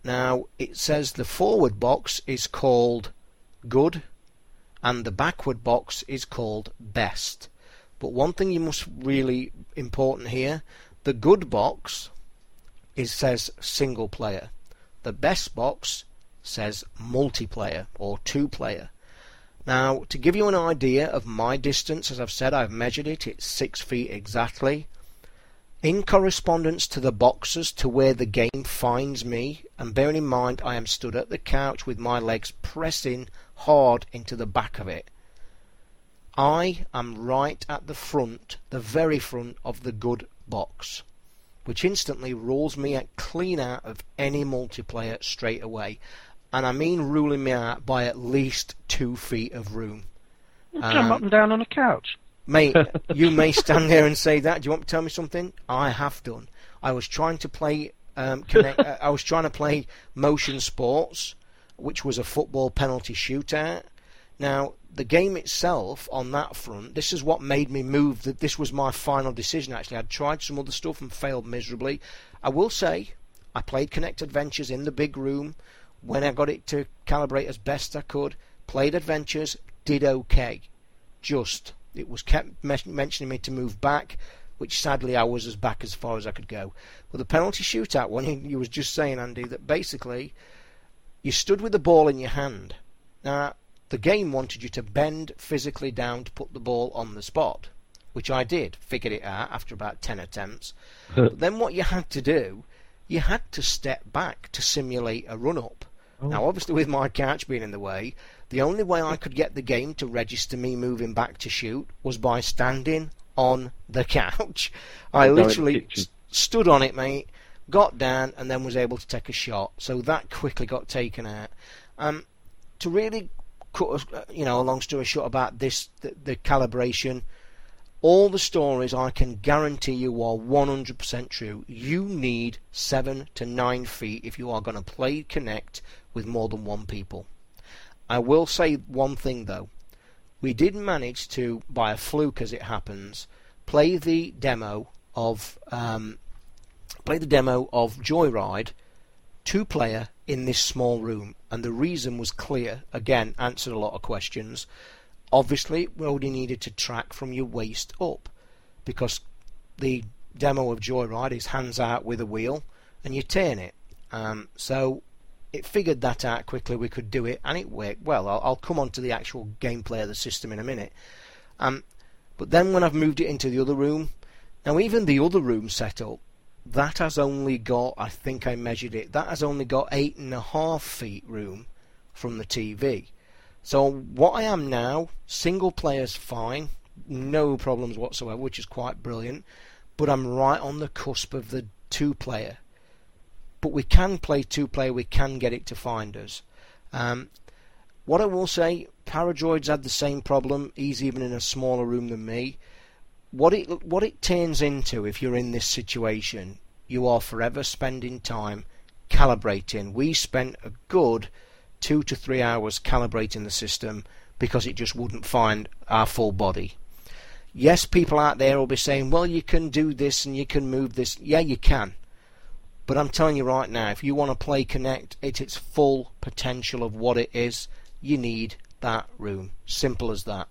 Now, it says the forward box is called good and the backward box is called best. But one thing you must really important here, the good box is says single player. The best box says multiplayer or two player. Now, to give you an idea of my distance, as I've said, I've measured it, it's six feet exactly. In correspondence to the boxes to where the game finds me, and bearing in mind I am stood at the couch with my legs pressing hard into the back of it, I am right at the front, the very front of the good box, which instantly rules me out clean out of any multiplayer straight away and I mean ruling me out by at least two feet of room. You jump up and down on a couch. Mate, you may stand there and say that. Do you want to tell me something? I have done. I was trying to play. Um, Kinect, uh, I was trying to play motion sports, which was a football penalty shootout. Now, the game itself, on that front, this is what made me move. That this was my final decision. Actually, I'd tried some other stuff and failed miserably. I will say, I played Kinect Adventures in the big room when I got it to calibrate as best I could, played adventures, did okay. Just it was kept mentioning me to move back, which sadly I was as back as far as I could go. But the penalty shootout one, you was just saying, Andy, that basically you stood with the ball in your hand. Now the game wanted you to bend physically down to put the ball on the spot, which I did. Figured it out after about ten attempts. but then what you had to do, you had to step back to simulate a run up. Oh. Now, obviously, with my couch being in the way, the only way I could get the game to register me moving back to shoot was by standing on the couch. I literally st- stood on it, mate, got down, and then was able to take a shot. So that quickly got taken out. Um, to really cut, a, uh, you know, a long story short about this, the, the calibration all the stories I can guarantee you are 100% true. You need 7 to 9 feet if you are going to play Kinect with more than one people. I will say one thing though. We did manage to, by a fluke as it happens, play the demo of um, play the demo of Joyride two player in this small room, and the reason was clear. Again, answered a lot of questions. Obviously, we only needed to track from your waist up because the demo of Joyride is hands out with a wheel and you turn it. Um, so it figured that out quickly. We could do it, and it worked well. I'll, I'll come on to the actual gameplay of the system in a minute. Um, but then when I've moved it into the other room, now even the other room setup, that has only got, I think I measured it, that has only got eight and a half feet room from the TV. So what I am now, single player's fine, no problems whatsoever, which is quite brilliant. But I'm right on the cusp of the two player but we can play two player, we can get it to find us. Um, what I will say, Paradroids had the same problem. He's even in a smaller room than me. What it what it turns into if you're in this situation, you are forever spending time calibrating. We spent a good two to three hours calibrating the system because it just wouldn't find our full body. Yes, people out there will be saying, well, you can do this and you can move this. Yeah, you can. But I'm telling you right now, if you want to play Kinect at its full potential of what it is, you need that room. Simple as that.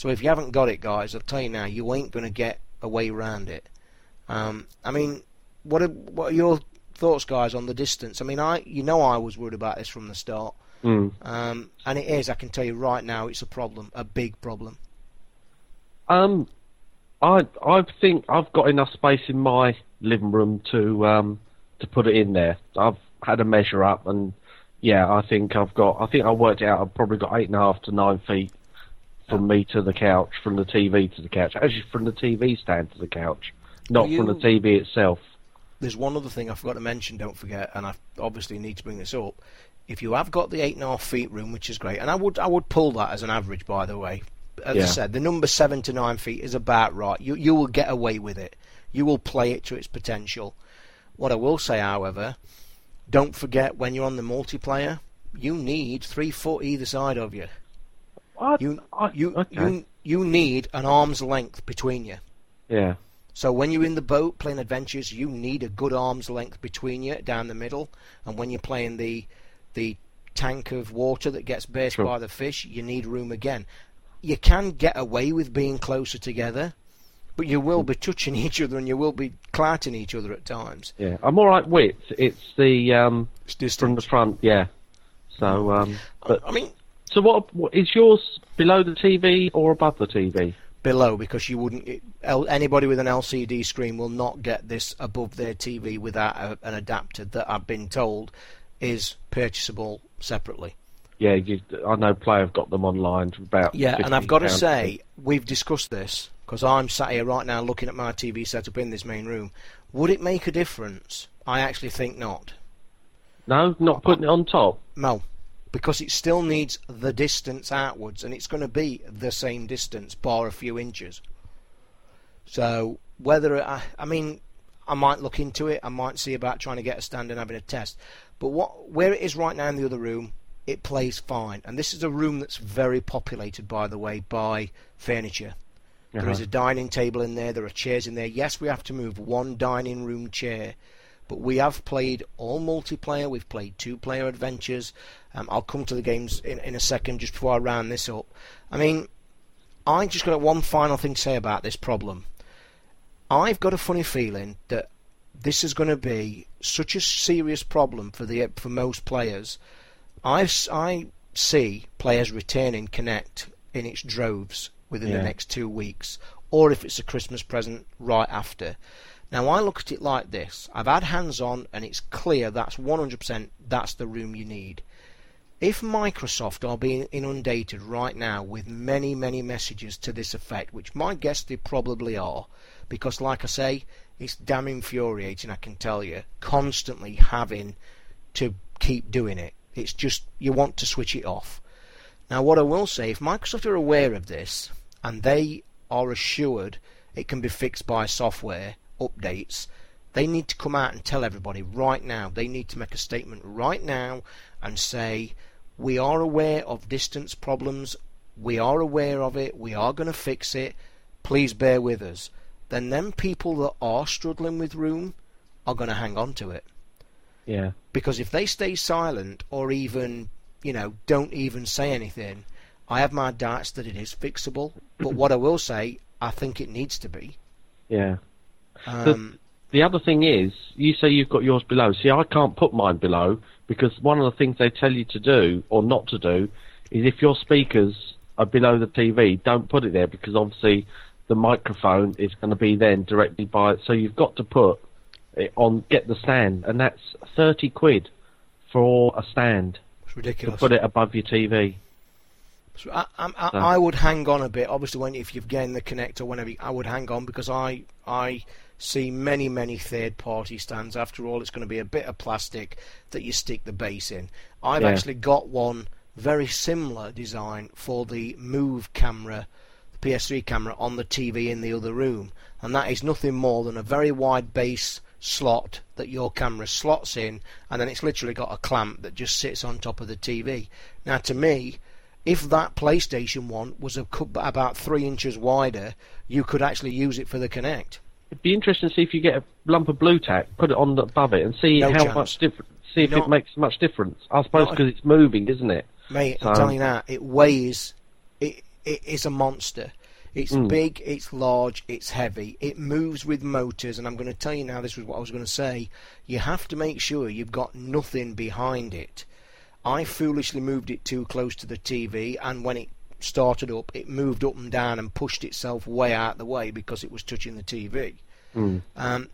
So if you haven't got it, guys, I'll tell you now, you ain't going to get a way around it. Um, I mean, what are, what are your thoughts, guys, on the distance? I mean, I you know I was worried about this from the start, Mm. um, and it is. I can tell you right now, it's a problem, a big problem. Um, I I think I've got enough space in my living room to um to put it in there. I've had a measure up, and yeah, I think I've got. I think I worked it out. I've probably got eight and a half to nine feet from me to the couch, from the TV to the couch. Actually, from the TV stand to the couch, not Are from the TV itself. There's one other thing I forgot to mention. Don't forget, and I obviously need to bring this up. If you have got the eight and a half feet room, which is great, and I would I would pull that as an average, by the way. As I said, the number seven to nine feet is about right. You you will get away with it. You will play it to its potential. What I will say, however, don't forget when you're on the multiplayer, you need three foot either side of you. I, You I, you okay. you you need an arm's length between you. yeah, So when you're in the boat playing adventures, you need a good arm's length between you down the middle, and when you're playing the the tank of water that gets burst Sure. by the fish, you need room again. You can get away with being closer together, but you will be touching each other and you will be clouting each other at times. yeah. I'm all right width. It's the um It's from the front. Yeah. So um, but I mean, so what, what is yours below the TV or above the TV? below because you wouldn't. It, anybody with an LCD screen will not get this above their TV without a, an adapter that I've been told is purchasable separately. Yeah, you, I know Play have got them online for about. Yeah, and I've got to say, we've discussed this because I'm sat here right now looking at my TV setup in this main room. Would it make a difference? I actually think not. No, not putting it on top. No, because it still needs the distance outwards, and it's going to be the same distance, bar a few inches. So whether I, I mean, I might look into it. I might see about trying to get a stand and having a test. But what where it is right now in the other room, it plays fine. And this is a room that's very populated, by the way, by furniture. There is Uh-huh. a dining table in there. There are chairs in there. Yes, we have to move one dining room chair, but we have played all multiplayer. We've played two-player adventures. Um, I'll come to the games in, in a second, just before I round this up. I mean, I just got one final thing to say about this problem. I've got a funny feeling that this is going to be such a serious problem for the for most players. I, I see players returning Kinect in its droves within the next two weeks, or if it's a Christmas present, right after. Now I look at it like this: I've had hands on, and it's clear that's 100% that's the room you need. If Microsoft are being inundated right now with many, many messages to this effect, which my guess they probably are, because like I say, it's damn infuriating, I can tell you, constantly having to keep doing it. It's just, you want to switch it off. Now, what I will say, if Microsoft are aware of this, and they are assured it can be fixed by software updates, they need to come out and tell everybody right now. They need to make a statement right now and say, we are aware of distance problems, we are aware of it, we are going to fix it, please bear with us. Then them people that are struggling with room are going to hang on to it. Yeah. Because if they stay silent or even, you know, don't even say anything, I have my doubts that it is fixable. But what I will say, I think it needs to be. Yeah. Um, The other thing is, you say you've got yours below. See, I can't put mine below because one of the things they tell you to do or not to do is if your speakers are below the TV, don't put it there because obviously the microphone is going to be then directly by it. So you've got to put it on, get the stand, and that's 30 quid for a stand it's to ridiculous. put it above your TV. So I, I, I, So- I would hang on a bit. Obviously, when if you've gained the connector, whenever I would hang on because I I see many many third party stands. After all, it's going to be a bit of plastic that you stick the base in. I've Yeah. actually got one very similar design for the Move camera, the PS3 camera on the TV in the other room, and that is nothing more than a very wide base slot that your camera slots in, and then it's literally got a clamp that just sits on top of the TV. Now, to me, if that PlayStation one was a, about three inches wider, you could actually use it for the Kinect. It'd be interesting to see if you get a lump of blue tack, put it on the, above it, and see No how chance. much difference. See if Not- it makes much difference. I suppose because it's moving, isn't it? Mate, So- I'm telling you that it weighs. It, it is a monster. It's hmm. big, it's large, it's heavy. It moves with motors, and I'm going to tell you now. This was what I was going to say. You have to make sure you've got nothing behind it. I foolishly moved it too close to the TV, and when it started up, it moved up and down and pushed itself way out the way because it was touching the TV. Um,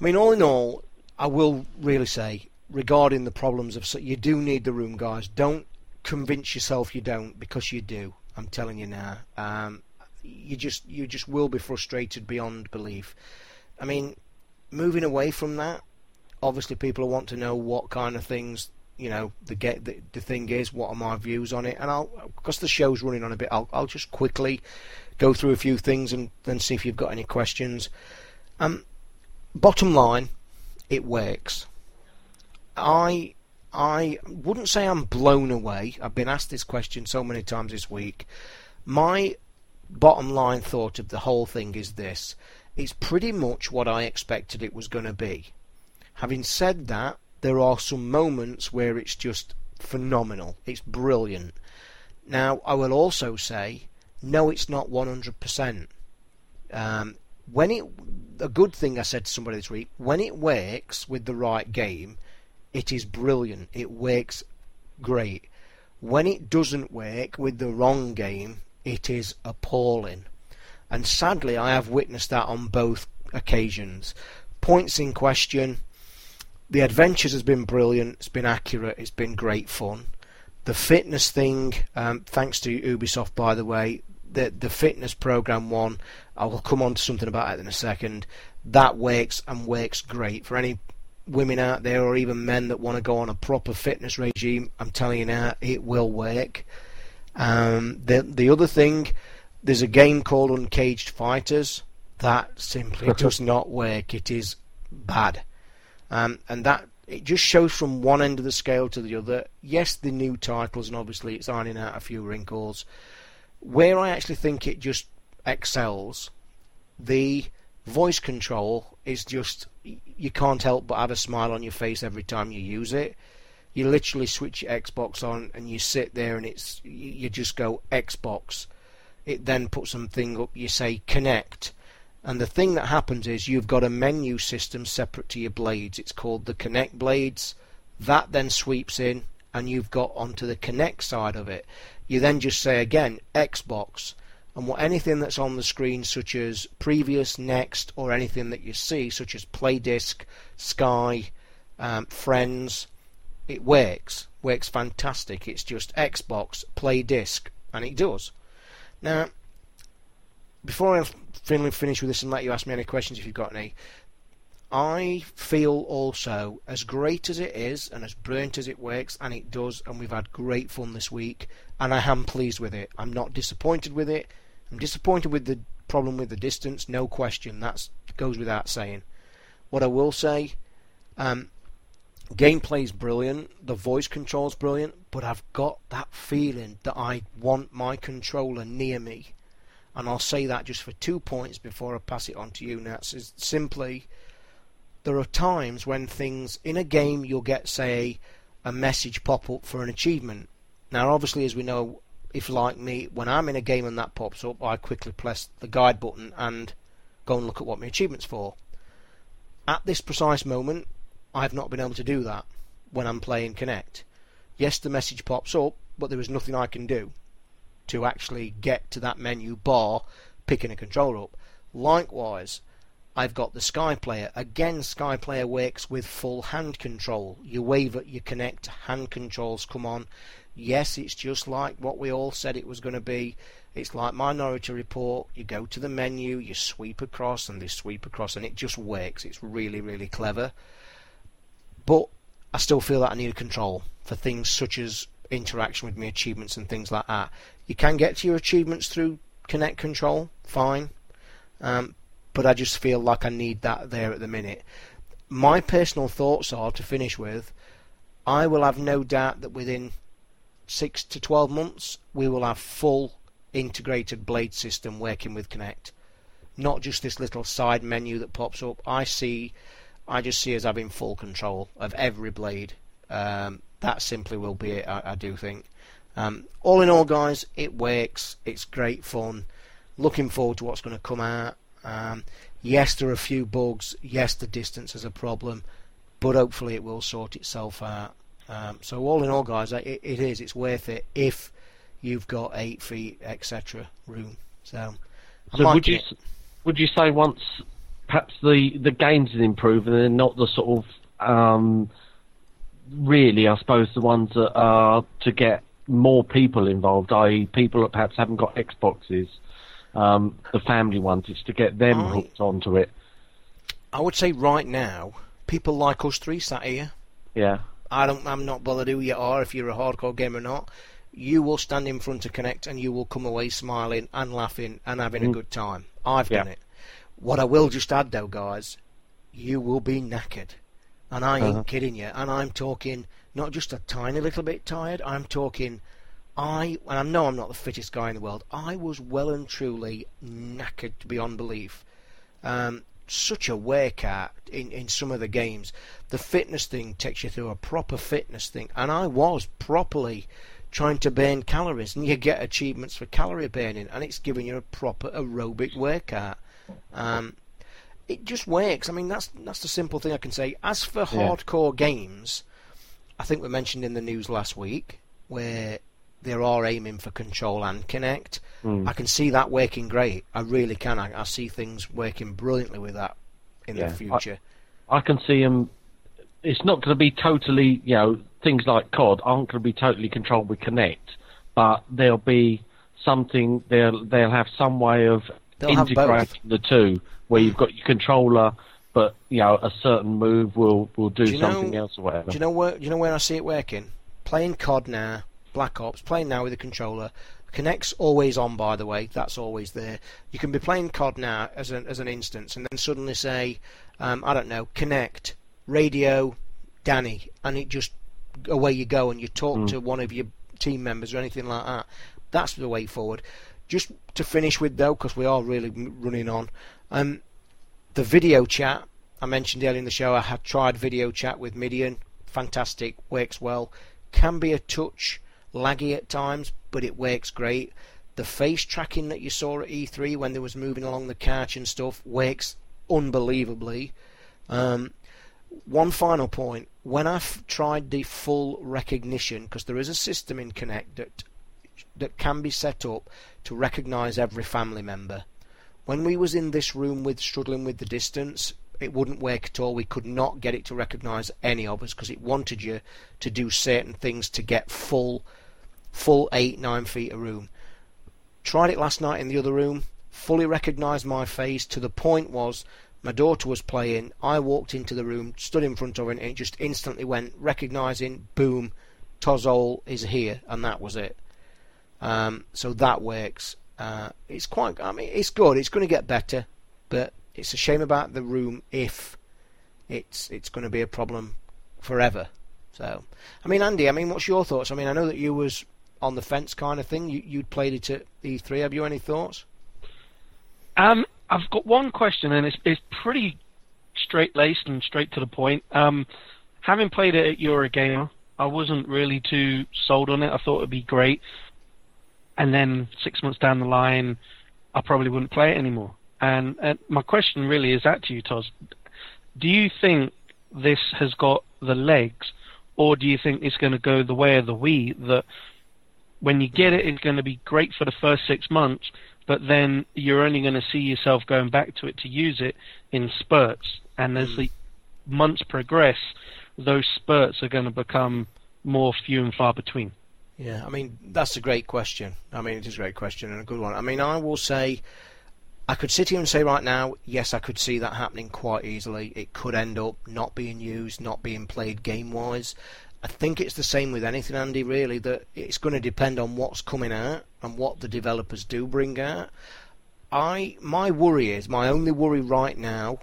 I mean, all in all, I will really say regarding the problems of so you do need the room, guys. Don't convince yourself you don't because you do. I'm telling you now. Um, you just you just will be frustrated beyond belief. I mean, moving away from that, obviously people want to know what kind of things you know the get the, the thing is. What are my views on it? And I'll because the show's running on a bit. I'll I'll just quickly go through a few things and then see if you've got any questions. Um, bottom line, it works. I I wouldn't say I'm blown away. I've been asked this question so many times this week. My bottom line thought of the whole thing is this. It's pretty much what I expected it was going to be. Having said that, there are some moments where it's just phenomenal. It's brilliant. Now, I will also say, no, it's not 100%. Um, when it, a good thing I said to somebody this week, when it works with the right game, it is brilliant. It works great. When it doesn't work with the wrong game, it is appalling. And sadly, I have witnessed that on both occasions. Points in question. The Adventures has been brilliant. It's been accurate. It's been great fun. The fitness thing, um, thanks to Ubisoft, by the way, the the fitness program one. I will come on to something about it in a second. That works and works great for any women out there or even men that want to go on a proper fitness regime. I'm telling you now, it will work. Um, the the other thing, there's a game called Uncaged Fighters that simply does not work. It is bad, um, and that it just shows from one end of the scale to the other. Yes, the new titles, and obviously it's ironing out a few wrinkles. Where I actually think it just excels, the voice control is just you can't help but have a smile on your face every time you use it. You literally switch your Xbox on and you sit there and it's you just go Xbox. It then puts something up. You say Kinect, and the thing that happens is you've got a menu system separate to your blades. It's called the Kinect blades. That then sweeps in, and you've got onto the Kinect side of it. You then just say again Xbox, and what anything that's on the screen, such as previous, next, or anything that you see, such as play disc, Sky, um, Friends, it works. Works fantastic. It's just Xbox, play disc, and it does. Now, before I finally finish with this and let you ask me any questions if you've got any, I feel also as great as it is and as brilliant as it works, and it does, and we've had great fun this week, and I am pleased with it. I'm not disappointed with it. I'm disappointed with the problem with the distance, no question. That goes without saying. What I will say, um, gameplay's brilliant, the voice control's brilliant, but I've got that feeling that I want my controller near me. And I'll say that just for two points before I pass it on to you. Nats, is simply there are times when things in a game you'll get, say, a message pop up for an achievement. Now, obviously, as we know, if like me, when I'm in a game and that pops up, I quickly press the guide button and go and look at what my achievement's for. At this precise moment, I've not been able to do that when I'm playing Kinect. Yes, the message pops up, but there is nothing I can do to actually get to that menu bar picking a controller up. Likewise, I've got the Sky Player. Again, Sky Player works with full hand control. You wave at your Kinect, hand controls come on. Yes, it's just like what we all said it was going to be. It's like Minority Report. You go to the menu, you sweep across, and they sweep across, and it just works. It's really, really clever. But I still feel that I need a control for things such as interaction with my achievements and things like that. You can get to your achievements through Kinect Control, fine. Um, but I just feel like I need that there at the minute. My personal thoughts are to finish with I will have no doubt that within six to 12 months we will have full integrated blade system working with Kinect. Not just this little side menu that pops up. I see, I just see us having full control of every blade. Um, that simply will be it, I, I do think. Um, all in all, guys, it works. It's great fun. looking forward to what's going to come out. Um, yes, there are a few bugs. Yes, the distance is a problem, but hopefully it will sort itself out. Um, so all in all, guys, it, it is. It's worth it if you've got eight feet, etc. room. So, So would you it. would you say once perhaps the the games have improved and they're not the sort of um, really, I suppose, the ones that are to get more people involved, i.e., people that perhaps haven't got Xboxes, um, the family ones, it's to get them I- hooked onto it. I would say right now, people like us three sat here. Yeah, I don't. I'm not bothered who you are, if you're a hardcore gamer or not. You will stand in front of Kinect and you will come away smiling and laughing and having a good time. I've done it. What I will just add though, guys, you will be knackered, and I ain't Uh-huh. kidding you. And I'm talking not just a tiny little bit tired. I'm talking. I and I know I'm not the fittest guy in the world. I was well and truly knackered beyond belief. Um, such a workout in, in some of the games. The fitness thing takes you through a proper fitness thing, and I was properly trying to burn calories, and you get achievements for calorie burning, and it's giving you a proper aerobic workout. Um, it just works. I mean, that's that's the simple thing I can say. As for hardcore games, I think we mentioned in the news last week where they are aiming for Control and Kinect. Hmm. I can see that working great. I really can. I, I see things working brilliantly with that in Yeah. the future. I can see them. It's not going to be totally, you know, things like COD aren't going to be totally controlled with Kinect, but there'll be something. They'll they'll have some way of They'll integrating the two, where you've got your controller, but you know, a certain move will will do, Do you know- something else or whatever. Do you know where? Do you know where I see it working? Playing COD now, Black Ops, playing now with a controller. Kinect's always on, by the way. That's always there. You can be playing COD now as an as an instance, and then suddenly say, um, I don't know, Kinect, Radio, Danny, and it just away you go, and you talk to one of your team members or anything like that. That's the way forward. Just to finish with though, because we are really running on. Um, the video chat I mentioned earlier in the show. I had tried video chat with Midian. Fantastic, works well. Can be a touch laggy at times, but it works great. The face tracking that you saw at E3 when they was moving along the couch and stuff works unbelievably. Um, one final point: when I've tried the full recognition, because there is a system in Kinect that that can be set up to recognise every family member. When we was in this room with struggling with the distance, it wouldn't work at all. We could not get it to recognise any of us because it wanted you to do certain things to get full, full eight nine feet of room. Tried it last night in the other room. Fully recognised my face. To the point was my daughter was playing. I walked into the room, stood in front of her, and it just instantly went recognising. Boom, Tozol is here, and that was it. Um, so that works. Uh, it's quite. I mean, it's good. It's going to get better, but it's a shame about the room if it's it's going to be a problem forever. So, I mean, Andy, I mean, what's your thoughts? I mean, I know that you was on the fence kind of thing. You you'd played it at E3. Have you any thoughts? Um, I've got one question, and it's it's pretty straight laced and straight to the point. Um, having played it at Eurogamer, I wasn't really too sold on it. I thought it'd be great, and then six months down the line, I probably wouldn't play it anymore. And, and my question really is that to you, Toz. Do you think this has got the legs, or do you think it's going to go the way of the Wii? That when you get it, it's going to be great for the first six months, but then you're only going to see yourself going back to it to use it in spurts. And as the months progress, those spurts are going to become more few and far between. Yeah, I mean that's a great question. I mean it is a great question and a good one. I mean I will say, I could sit here and say right now, yes, I could see that happening quite easily. It could end up not being used, not being played game wise. I think it's the same with anything, Andy. Really, that it's going to depend on what's coming out and what the developers do bring out. I my worry is my only worry right now.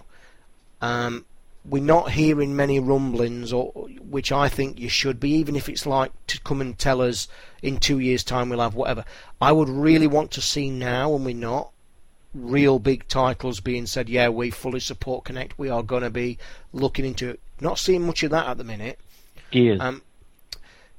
Um, we're not hearing many rumblings, or which I think you should be, even if it's like to come and tell us in two years' time we'll have whatever. I would really want to see now, and we're not, real big titles being said. Yeah, we fully support Kinect. We are going to be looking into it. Not seeing much of that at the minute. Gears. Um,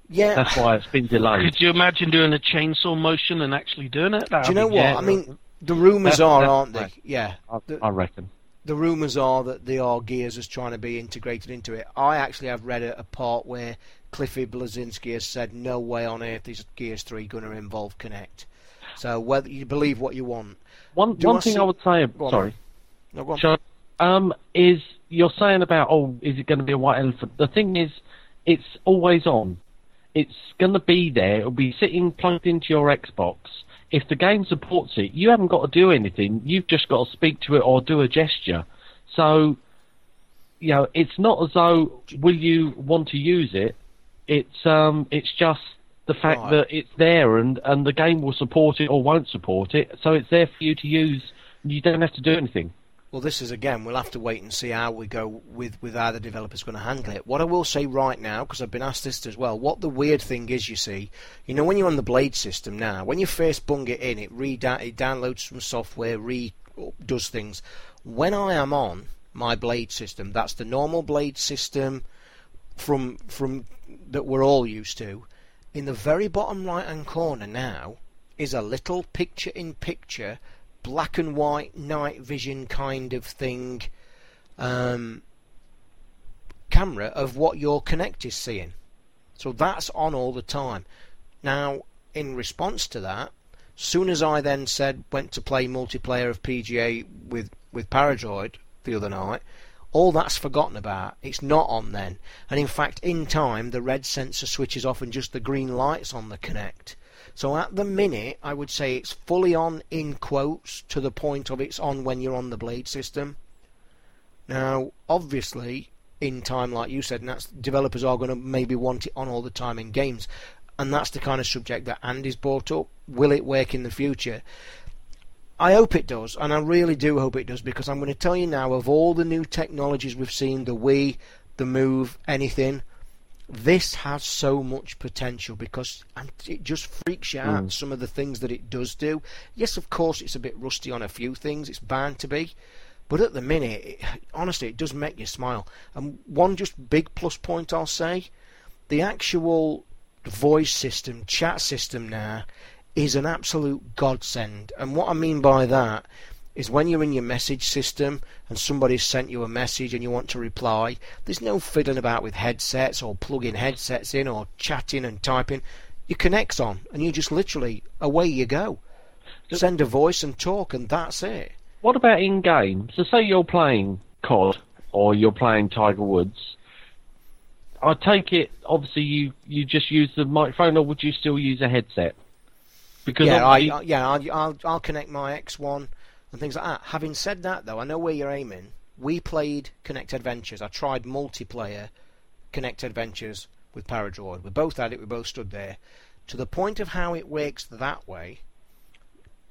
Yeah, That's why it's been delayed. Could you imagine doing a chainsaw motion and actually doing it? Do you know what? Yeah. I mean, the rumours are, aren't they? right. Yeah. I, I reckon. The rumours are that the are Gears is trying to be integrated into it. I actually have read a, a part where Cliffy Bleszinski has said, "No way on earth is Gears Three going to involve Kinect." So whether you believe what you want, One Do one I thing see- I would say. Go. Sorry. no, go on. Sure. Um, is you're saying about oh, is it going to be a white elephant? The thing is, it's always on. It's going to be there. It'll be sitting plugged into your Xbox. If the game supports it, you haven't got to do anything. You've just got to speak to it or do a gesture. So, you know, it's not as though will you want to use it. It's um, it's just the fact Right. that it's there and and the game will support it or won't support it. So it's there for you to use. You don't have to do anything. Well, this is again. We'll have to wait and see how we go with with how the developers going to handle it. What I will say right now, because I've been asked this as well. What the weird thing is, you see, you know, when you're on the Blade system now, when you first bung it in, it re it downloads some software, re does things. When I am on my Blade system, that's the normal Blade system from from that we're all used to. In the very bottom right hand corner now is a little picture in picture black and white night vision kind of thing um, camera of what your Kinect is seeing. So that's on all the time. Now, in response to that, soon as I then said went to play multiplayer of PGA with with Paradroid the other night, all that's forgotten about. It's not on then. And in fact, in time, the red sensor switches off and just the green lights on the Kinect. So at the minute, I would say it's fully on in quotes to the point of it's on when you're on the Blade system. Now, obviously, in time, like you said, and that's developers are going to maybe want it on all the time in games, and that's the kind of subject that Andy's brought up. Will it work in the future? I hope it does, and I really do hope it does, because I'm going to tell you now of all the new technologies we've seen, the Wii, the Move, anything, this has so much potential because and it just freaks you out mm. some of the things that it does do. Yes, of course, it's a bit rusty on a few things, it's bound to be, but at the minute, it, honestly, it does make you smile. And one just big plus point I'll say the actual voice system, chat system now, is an absolute godsend. And what I mean by that is when you're in your message system and somebody's sent you a message and you want to reply, there's no fiddling about with headsets or plugging headsets in or chatting and typing. You connect on and you just literally away you go. Send a voice and talk and that's it. What about in game? So say you're playing COD or you're playing Tiger Woods. I take it obviously you you just use the microphone or would you still use a headset? Because yeah, I, I- yeah, I'll, I'll I'll connect my X1 and things like that. Having said that, though, I know where you're aiming. We played Kinect Adventures. I tried multiplayer Kinect Adventures with Paradroid. We both had it. We both stood there. To the point of how it works that way,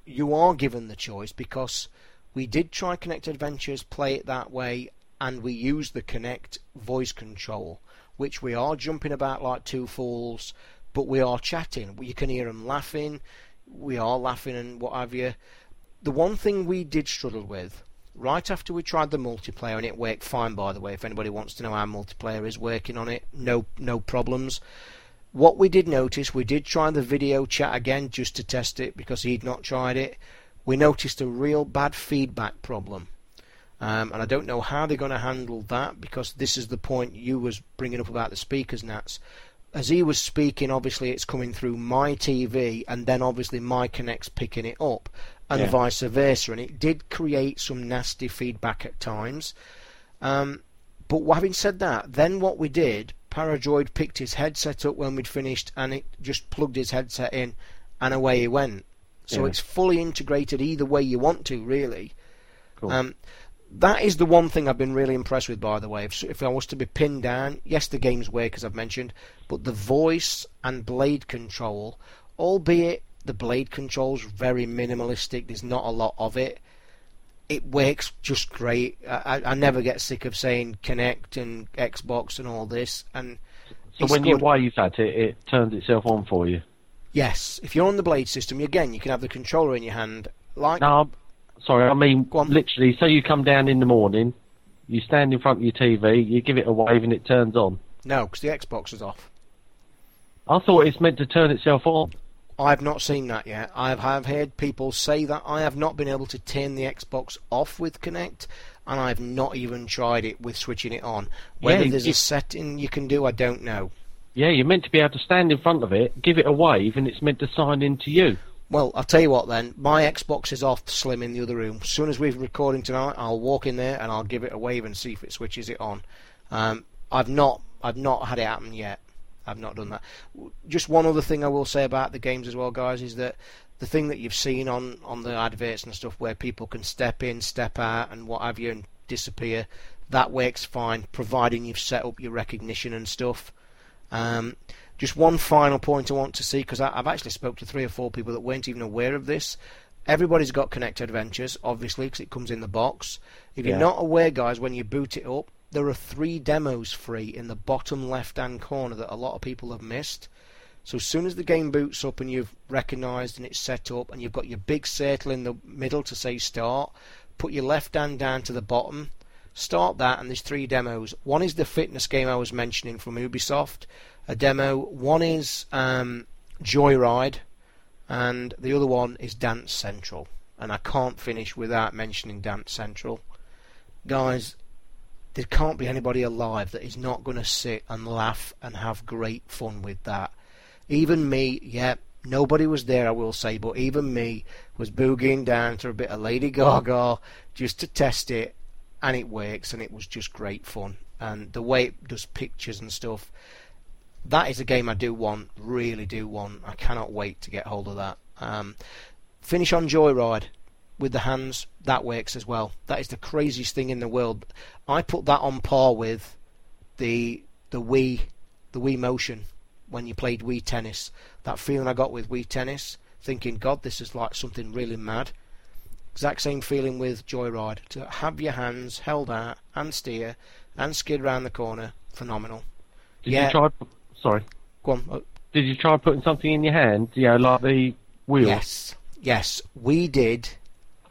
you are given the choice because we did try Kinect Adventures, play it that way, and we used the Kinect voice control, which we are jumping about like two fools, but we are chatting. You can hear them laughing. We are laughing and what have you. The one thing we did struggle with, right after we tried the multiplayer, and it worked fine, by the way. If anybody wants to know how multiplayer is working on it, no no problems. What we did notice, we did try the video chat again just to test it because he'd not tried it. We noticed a real bad feedback problem. Um, and I don't know how they're going to handle that because this is the point you was bringing up about the speakers, Nats. As he was speaking, obviously it's coming through my TV, and then obviously my Kinect's picking it up, and Yeah. vice versa. And it did create some nasty feedback at times. Um, but having said that, then what we did, Paradroid picked his headset up when we'd finished, and it just plugged his headset in, and away he went. So Yeah. it's fully integrated either way you want to, really. Cool. Um, that is the one thing I've been really impressed with, by the way. If, if I was to be pinned down, yes, the game's work, as I've mentioned, but the voice and blade control, albeit the blade control's very minimalistic, there's not a lot of it. It works just great. I, I never get sick of saying Kinect and Xbox and all this. And so when you good. wave at it, it turns itself on for you. yes, if you're on the blade system, again, you can have the controller in your hand, like No, sorry, I mean literally. So you come down in the morning, you stand in front of your TV, you give it a wave, and it turns on. no, because the Xbox is off. I thought it's meant to turn itself on. I've not seen that yet. I have heard people say that. I have not been able to turn the Xbox off with Kinect, and I've not even tried it with switching it on. Whether Yeah, there's a setting you can do, I don't know. Yeah, you're meant to be able to stand in front of it, give it a wave, and it's meant to sign in to you. Well, I'll tell you what then. My Xbox is off slim in the other room. As soon as we're recording tonight, I'll walk in there and I'll give it a wave and see if it switches it on. Um, I've not, I've not had it happen yet. I've not done that. Just one other thing I will say about the games as well, guys, is that the thing that you've seen on on the adverts and stuff, where people can step in, step out, and what have you, and disappear, that works fine, providing you've set up your recognition and stuff. Um, just one final point I want to see because I've actually spoke to three or four people that weren't even aware of this. Everybody's got Kinect Adventures, obviously, because it comes in the box. If you're not aware, guys, when you boot it up, there are three demos free in the bottom left-hand corner that a lot of people have missed. So as soon as the game boots up and you've recognised and it's set up and you've got your big circle in the middle to say start, put your left hand down to the bottom, start that and there's three demos. One is the fitness game I was mentioning from Ubisoft, a demo. One is um, Joyride and the other one is Dance Central. And I can't finish without mentioning Dance Central. Guys, there can't be anybody alive that is not going to sit and laugh and have great fun with that. Even me, yeah, nobody was there, I will say, but even me was boogieing down to a bit of Lady Gaga just to test it, and it works, and it was just great fun. And the way it does pictures and stuff, that is a game I do want, really do want. I cannot wait to get hold of that. Um, finish on Joyride with the hands, that works as well. That is the craziest thing in the world. I put that on par with the the Wii the Wii Motion when you played Wii Tennis. That feeling I got with Wii Tennis, thinking, God, this is like something really mad. Exact same feeling with Joyride. To have your hands held out and steer and skid round the corner, phenomenal. Did Yeah. you try? Sorry. Go on. uh, Did you try putting something in your hand? You know, like the wheel. Yes, yes, we did.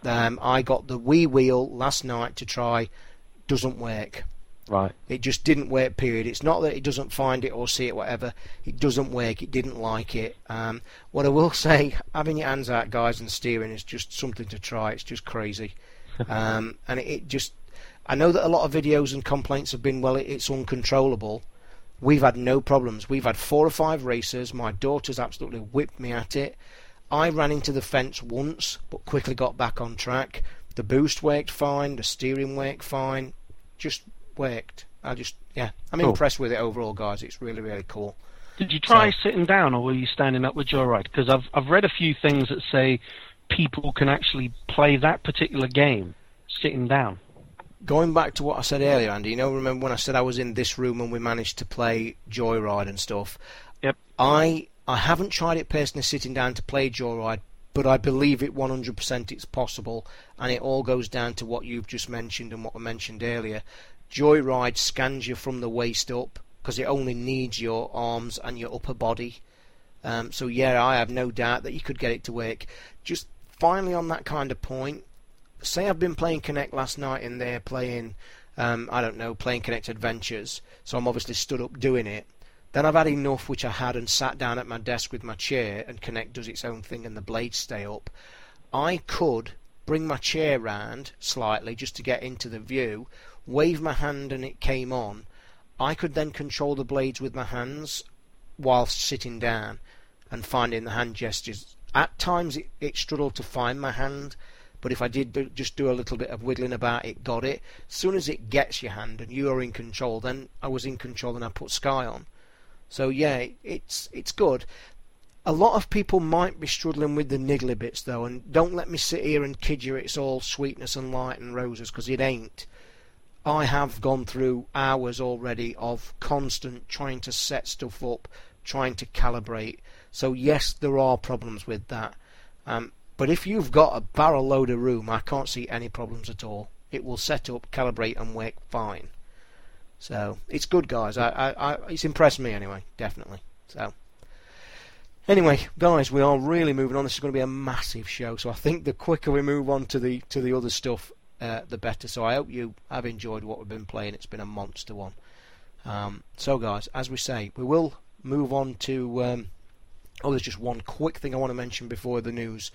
Um, I got the Wii wheel last night to try. Doesn't work. Right. It just didn't work. Period. It's not that it doesn't find it or see it, whatever. It doesn't work. It didn't like it. Um, what I will say, having your hands out, guys, and steering is just something to try. It's just crazy, um, and it, it just. I know that a lot of videos and complaints have been, well, it, it's uncontrollable. We've had no problems. We've had four or five races. My daughter's absolutely whipped me at it. I ran into the fence once, but quickly got back on track. The boost worked fine. The steering worked fine. Just worked. I just, yeah, I'm Cool. impressed with it overall, guys. It's really, really cool. Did you try So- sitting down, or were you standing up with Joyride? Because I've I've read a few things that say people can actually play that particular game sitting down. Going back to what I said earlier, Andy, you know, remember when I said I was in this room and we managed to play Joyride and stuff? Yep. I I haven't tried it personally sitting down to play Joyride, but I believe it 100% it's possible, and it all goes down to what you've just mentioned and what I mentioned earlier. Joyride scans you from the waist up because it only needs your arms and your upper body. Um, so yeah, I have no doubt that you could get it to work. Just finally on that kind of point, say I've been playing Kinect last night in there playing, um, I don't know, playing Kinect Adventures. So I'm obviously stood up doing it. Then I've had enough, which I had, and sat down at my desk with my chair, and Kinect does its own thing, and the blades stay up. I could bring my chair round slightly just to get into the view, wave my hand, and it came on. I could then control the blades with my hands whilst sitting down and finding the hand gestures. At times it, it struggled to find my hand, but if I did just do a little bit of wiggling about, it got it. As soon as it gets your hand and you are in control, then I was in control and I put Sky on. So yeah, it's it's good. A lot of people might be struggling with the niggly bits though, and don't let me sit here and kid you it's all sweetness and light and roses because it ain't. I have gone through hours already of constant trying to set stuff up, trying to calibrate. So yes, there are problems with that. Um, but if you've got a barrel load of room, I can't see any problems at all. It will set up, calibrate, and work fine. So it's good, guys. I, I, I, it's impressed me anyway, definitely. So anyway, guys, we are really moving on. This is going to be a massive show, so I think the quicker we move on to the to the other stuff, uh, the better. So I hope you have enjoyed what we've been playing. It's been a monster one. Um, so, guys, as we say, we will move on to um, Oh, there's just one quick thing I want to mention before the news.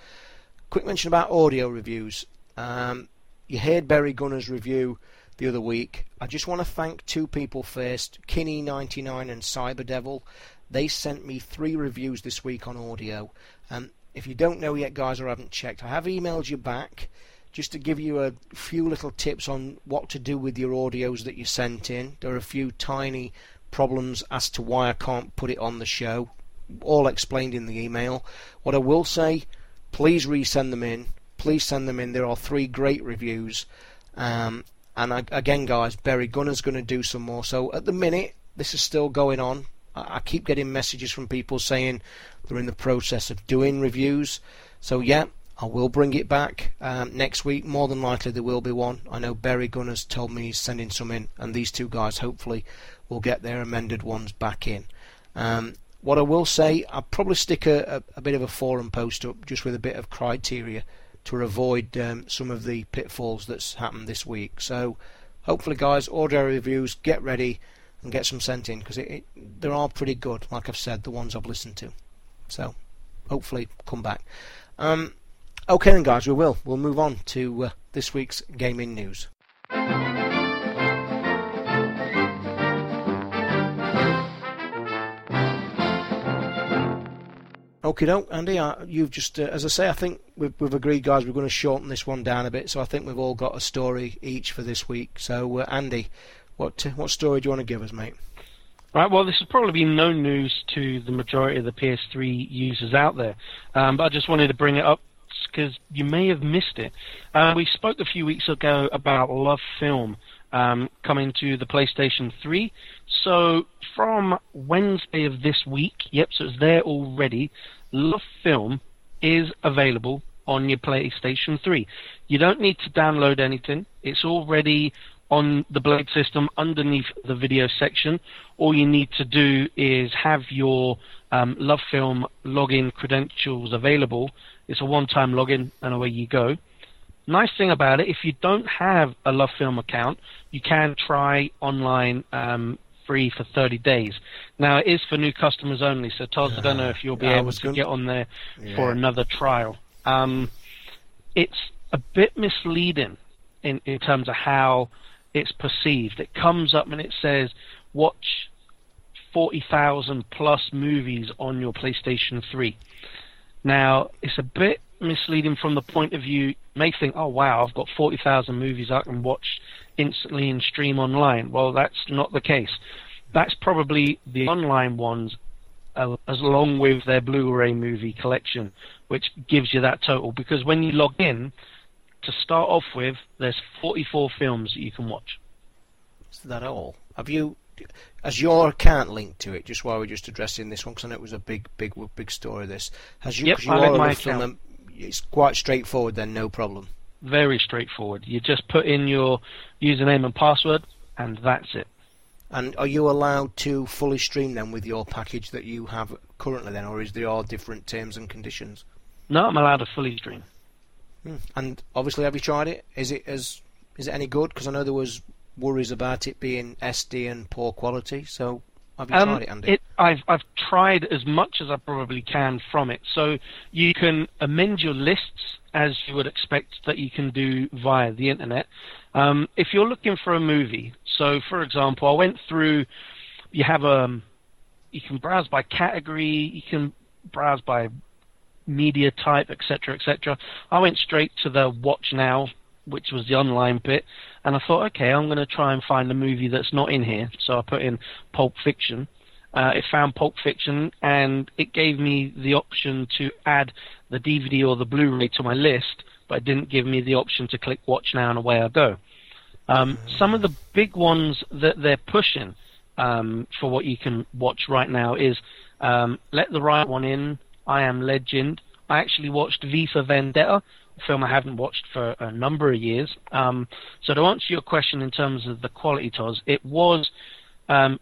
Quick mention about audio reviews. Um, you heard Barry Gunner's review the other week. I just want to thank two people first, Kinney99 and Cyberdevil. They sent me three reviews this week on audio. Um, if you don't know yet, guys, or haven't checked, I have emailed you back just to give you a few little tips on what to do with your audios that you sent in. There are a few tiny problems as to why I can't put it on the show, all explained in the email. What I will say, please resend them in. Please send them in. There are three great reviews. Um, and I, again, guys, Barry Gunner's going to do some more. So at the minute, this is still going on. I, I keep getting messages from people saying they're in the process of doing reviews. So yeah, I will bring it back um, next week. More than likely, there will be one. I know Barry Gunner's told me he's sending some in, and these two guys hopefully will get their amended ones back in. Um, what I will say, I'll probably stick a, a, a, bit of a forum post up just with a bit of criteria to avoid um, some of the pitfalls that's happened this week. So hopefully, guys, audio reviews, get ready and get some sent in because they're all pretty good. Like I've said, the ones I've listened to. So hopefully, come back. Um, okay, then, guys, we will. We'll move on to uh, this week's gaming news. Okay, doke, Andy. Uh, you've just, uh, as I say, I think we've, we've, agreed, guys. We're going to shorten this one down a bit, so I think we've all got a story each for this week. So, uh, Andy, what what story do you want to give us, mate? Right. Well, this has probably been no news to the majority of the PS3 users out there, um, but I just wanted to bring it up because you may have missed it. Uh, we spoke a few weeks ago about Love Film um, coming to the PlayStation 3. So from Wednesday of this week, yep, so it's there already. Love Film is available on your PlayStation 3. You don't need to download anything. It's already on the Blade system underneath the video section. All you need to do is have your um, Love Film login credentials available. It's a one-time login, and away you go. Nice thing about it, if you don't have a Love Film account, you can try online um, free for 30 days. Now, it is for new customers only, so Toz, I don't know if you'll be able to get on there yeah. for another trial. Um, it's a bit misleading in, in terms of how it's perceived. It comes up and it says, watch 40,000 plus movies on your PlayStation 3. Now, it's a bit misleading from the point of view, may think, oh wow, I've got 40,000 movies I can watch instantly and stream online. Well, that's not the case. That's probably the online ones, uh, as along with their Blu-ray movie collection, which gives you that total. Because when you log in, to start off with, there's 44 films that you can watch. Is that all? Have you has your account linked to it? Just while we're just addressing this one, because I know it was a big, big, big story. This has you? Yep, you I my account it's quite straightforward then, no problem. Very straightforward. You just put in your username and password, and that's it. And are you allowed to fully stream them with your package that you have currently then, or is there all different terms and conditions? No, I'm allowed to fully stream. Hmm. And obviously, have you tried it? Is it as is it any good? Because I know there was worries about it being SD and poor quality. So have you um, tried it, Andy? It, I've I've tried as much as I probably can from it. So you can amend your lists as you would expect that you can do via the internet. Um, if you're looking for a movie, so for example, I went through. You have a, um, you can browse by category. You can browse by media type, etc., etc. I went straight to the Watch Now which was the online bit, and I thought, okay, I'm going to try and find a movie that's not in here. So I put in Pulp Fiction. Uh, it found Pulp Fiction, and it gave me the option to add the DVD or the Blu-ray to my list, but it didn't give me the option to click Watch Now, and away I go. Um, some of the big ones that they're pushing um, for what you can watch right now is um, Let the Right One In, I Am Legend. I actually watched V for Vendetta, a film I haven't watched for a number of years. Um, so to answer your question in terms of the quality, Toz, it was um,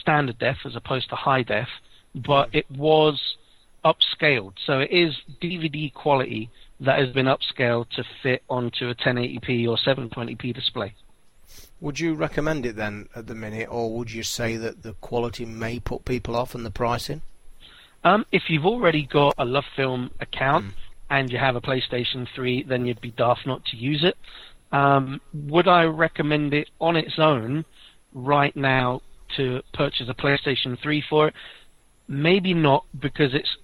standard def as opposed to high def, but it was upscaled. So it is DVD quality that has been upscaled to fit onto a 1080p or 720p display. Would you recommend it then at the minute, or would you say that the quality may put people off and the pricing? Um, if you've already got a Love Film account and you have a PlayStation 3, then you'd be daft not to use it. Um, would I recommend it on its own right now to purchase a PlayStation 3 for it? Maybe not because it's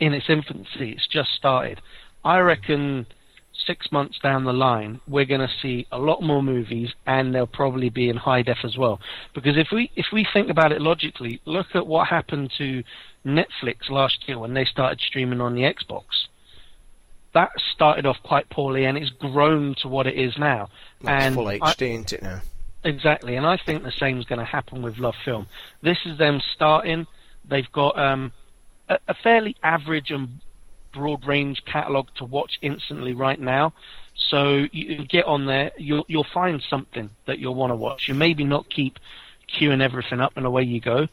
in its infancy. It's just started. I reckon six months down the line, we're going to see a lot more movies, and they'll probably be in high def as well. Because if we if we think about it logically, look at what happened to Netflix last year when they started streaming on the Xbox. That started off quite poorly, and it's grown to what it is now. Like and full I- HD, isn't it now? Exactly, and I think the same is going to happen with Love Film. This is them starting. They've got um, a, a fairly average and broad range catalogue to watch instantly right now. So you get on there, you'll you'll find something that you'll want to watch. You maybe not keep queuing everything up, and away you go.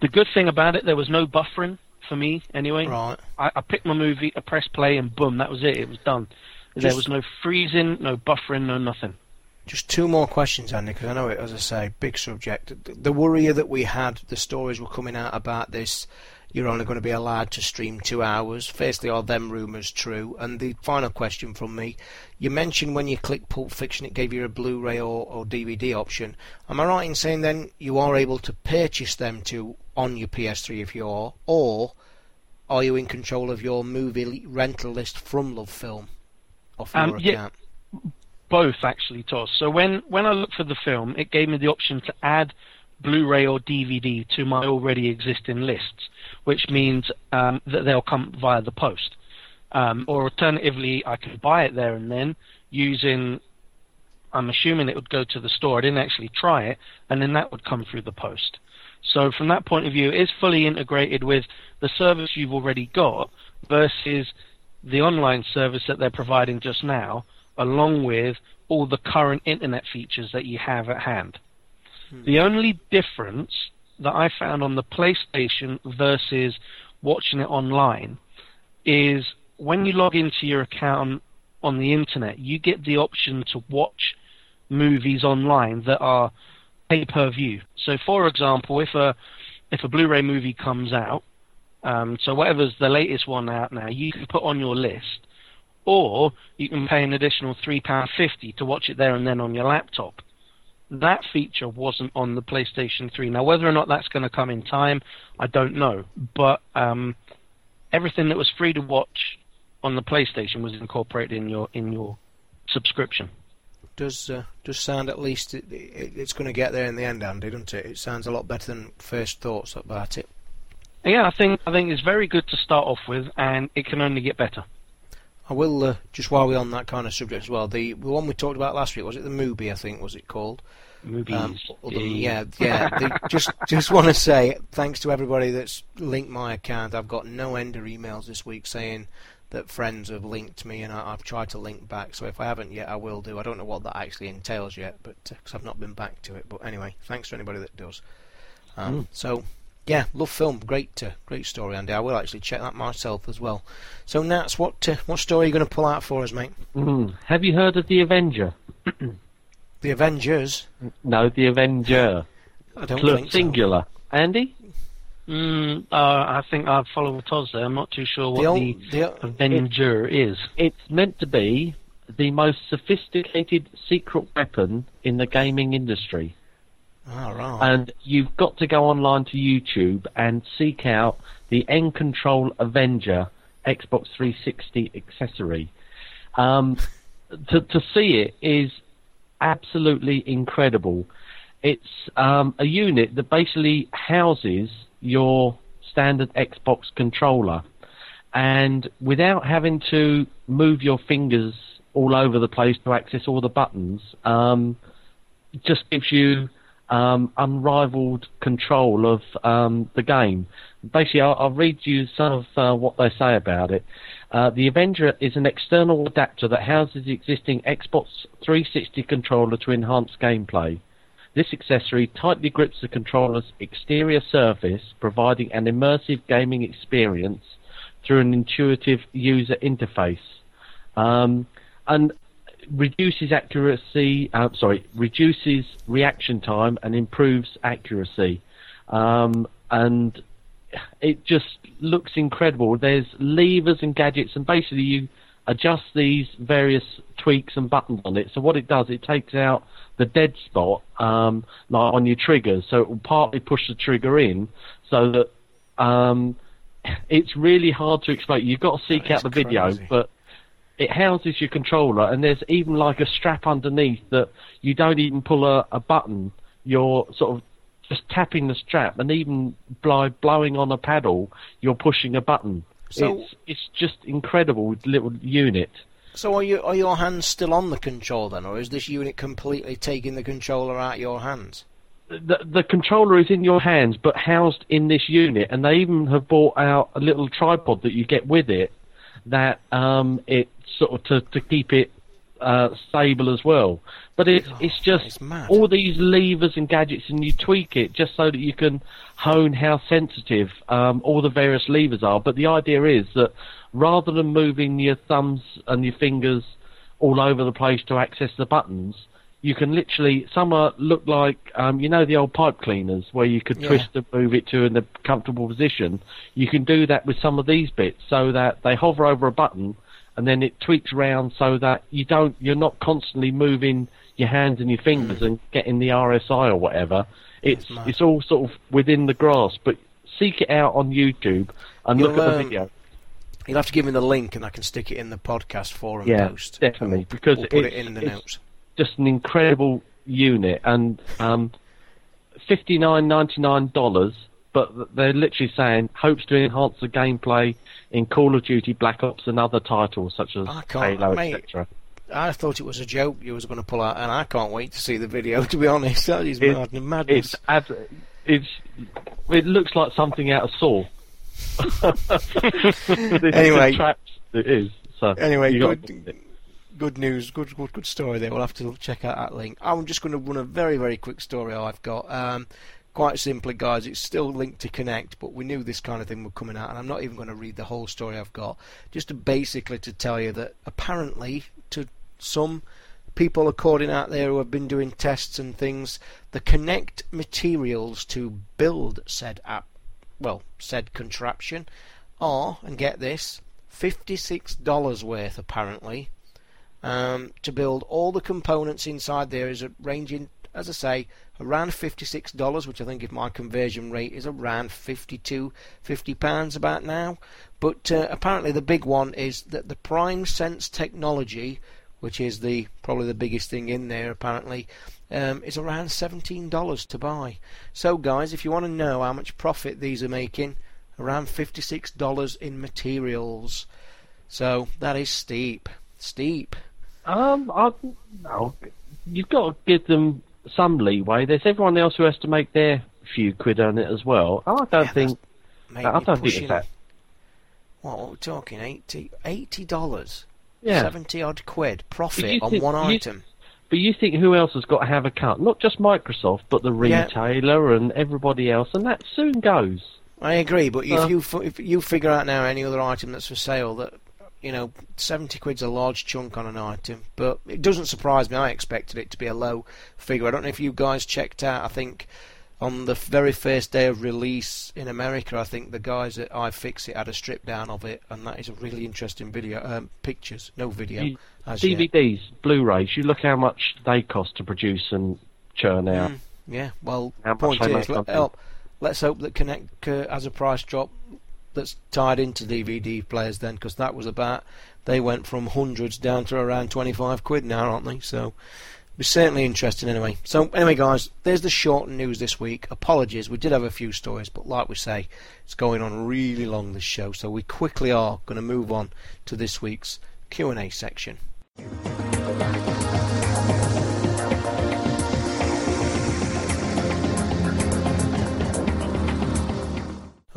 The good thing about it, there was no buffering for me anyway. Right. I, I picked my movie, I pressed play, and boom, that was it. It was done. there was no freezing, no buffering, no nothing. Just two more questions, Andy, because I know it, as I say, big subject. The, worry that we had, the stories were coming out about this. You're only going to be allowed to stream two hours. Firstly, are them rumours true? And the final question from me: You mentioned when you click Pulp Fiction, it gave you a Blu-ray or, or DVD option. Am I right in saying then you are able to purchase them to on your PS3 if you are, or are you in control of your movie rental list from Love Film off Um, your yeah. Both actually, Toz. So when when I looked for the film, it gave me the option to add Blu-ray or DVD to my already existing lists, which means um, that they'll come via the post. Um, or alternatively, I could buy it there and then using. I'm assuming it would go to the store. I didn't actually try it, and then that would come through the post. So from that point of view, it is fully integrated with the service you've already got versus the online service that they're providing just now, along with all the current internet features that you have at hand. The only difference that I found on the PlayStation versus watching it online is when you log into your account on the internet, you get the option to watch movies online that are pay per view. So, for example, if a if a Blu-ray movie comes out, um, so whatever's the latest one out now, you can put on your list, or you can pay an additional three pound fifty to watch it there and then on your laptop. That feature wasn't on the PlayStation 3. Now, whether or not that's going to come in time, I don't know. But um, everything that was free to watch on the PlayStation was incorporated in your in your subscription. does uh, does sound at least it, it, it's going to get there in the end, Andy, doesn't it? It sounds a lot better than first thoughts about it. Yeah, I think I think it's very good to start off with, and it can only get better. I will uh, just while we're on that kind of subject as well. The, the one we talked about last week was it the movie? I think was it called? Movies. Um, yeah, yeah. the- just just want to say thanks to everybody that's linked my account. I've got no end of emails this week saying that friends have linked me, and I, I've tried to link back. So if I haven't yet, I will do. I don't know what that actually entails yet, but because I've not been back to it. But anyway, thanks to anybody that does. Um, So yeah, LoveFilm, great, uh, great story, Andy. I will actually check that myself as well. So Nats, what uh, what story are you going to pull out for us, mate? Mm. Have you heard of the Avenger? The Avengers. No, the Avenger. I don't Plural, think so. singular. Andy? Mm, uh, I think I'd follow Toz there. I'm not too sure what The, the, old, the, Avenger is. It's meant to be the most sophisticated secret weapon in the gaming industry. Oh, right. And you've got to go online to YouTube and seek out the nControl Avenger Xbox 360 accessory. Um, to, to see it is absolutely incredible. It's um, a unit that basically houses your standard Xbox controller, and without having to move your fingers all over the place to access all the buttons, um, it just gives you um, unrivaled control of um, the game. Basically, I'll, I'll read you some of uh, what they say about it. Uh, the Avenger is an external adapter that houses the existing Xbox 360 controller to enhance gameplay. This accessory tightly grips the controller's exterior surface, providing an immersive gaming experience through an intuitive user interface. Um, and reduces accuracy, uh, sorry, reduces reaction time and improves accuracy. Um, and it just looks incredible. There's levers and gadgets, and basically you adjust these various tweaks and buttons on it. So what it does, it takes out the dead spot um, like on your triggers, so it will partly push the trigger in, so that um, it's really hard to explain. You've got to seek out the video, but it houses your controller, and there's even like a strap underneath that you don't even pull a, a button. You're sort of just tapping the strap, and even by blowing on a paddle, you're pushing a button. So- it's it's just incredible little unit. So are you are your hands still on the control then, or is this unit completely taking the controller out your hands? the the controller is in your hands, but housed in this unit, and they even have bought out a little tripod that you get with it, that um it sort of to to keep it uh, stable as well. But it's it's just all these levers and gadgets, and you tweak it just so that you can hone how sensitive um, all the various levers are. But the idea is that rather than moving your thumbs and your fingers all over the place to access the buttons, you can literally some are look like um, you know the old pipe cleaners where you could Yeah. twist and move it to in a comfortable position. You can do that with some of these bits so that they hover over a button and then it tweaks around so that you don't you're not constantly moving your hands and your fingers and getting the RSI or whatever. It's it's all sort of within the grasp. But seek it out on YouTube and look You'll, at the um, video. You'll have to give me the link, and I can stick it in the podcast forum Yeah, post. definitely, we'll- because we'll put it it's- in the it's- notes. just an incredible unit and um, fifty nine ninety nine dollars. But they're literally saying hopes to enhance the gameplay in Call of Duty, Black Ops, and other titles such as I Halo, etc. I thought it was a joke you was going to pull out, and I can't wait to see the video. To be honest, that is It- mad- madness. It's ab- it's it looks like something out of Saw. This is the Anyway. traps it is. So Anyway, good, good news, good, good, good story there. We'll have to check out that link. I'm just going to run a very, very quick story I've got. Um, quite simply, guys, it's still linked to Kinect, but we knew this kind of thing was coming out, and I'm not even going to read the whole story I've got. Just to basically to tell you that apparently, to some people according out there who have been doing tests and things, the Kinect materials to build said app, well, said contraption, are, and get this, $56 worth apparently. Um, to build all the components inside there is a ranging, as I say, around $56, which I think if my conversion rate is around 52, 50 pounds about now. But uh, apparently the big one is that the PrimeSense technology, which is the probably the biggest thing in there apparently, um, is around $17 to buy. So guys, if you want to know how much profit these are making, around $56 in materials. So that is steep. Steep. Um, I, no, you've got to give them some leeway. There's everyone else who has to make their few quid on it as well. I don't Yeah, think. I don't think it's that. What, what are talking? 80 $80? Yeah, 70 odd quid profit on think- one you- item. but you think who else has got to have a cut? Not just Microsoft, but the Yeah. retailer and everybody else, and that soon goes. I agree, but if Uh. you if you figure out now any other item that's for sale that you know, 70 quid's a large chunk on an item, but it doesn't surprise me. I expected it to be a low figure. I don't know if you guys checked out, I think on the very first day of release in America, I think the guys at iFixit had a strip down of it, and that is a really interesting video, um, pictures, no video. As yet. DVDs, Blu-rays. You look how much they cost to produce and churn out. Mm, yeah, well, How point is, let, help, let's hope that Kinect uh, has a price drop that's tied into DVD players then, because that was about, they went from hundreds down to around 25 quid now, aren't they? So, it's certainly interesting anyway. So, anyway, guys, there's the short news this week. Apologies, we did have a few stories, but like we say, it's going on really long this show, so we quickly are going to move on to this week's Q&A section.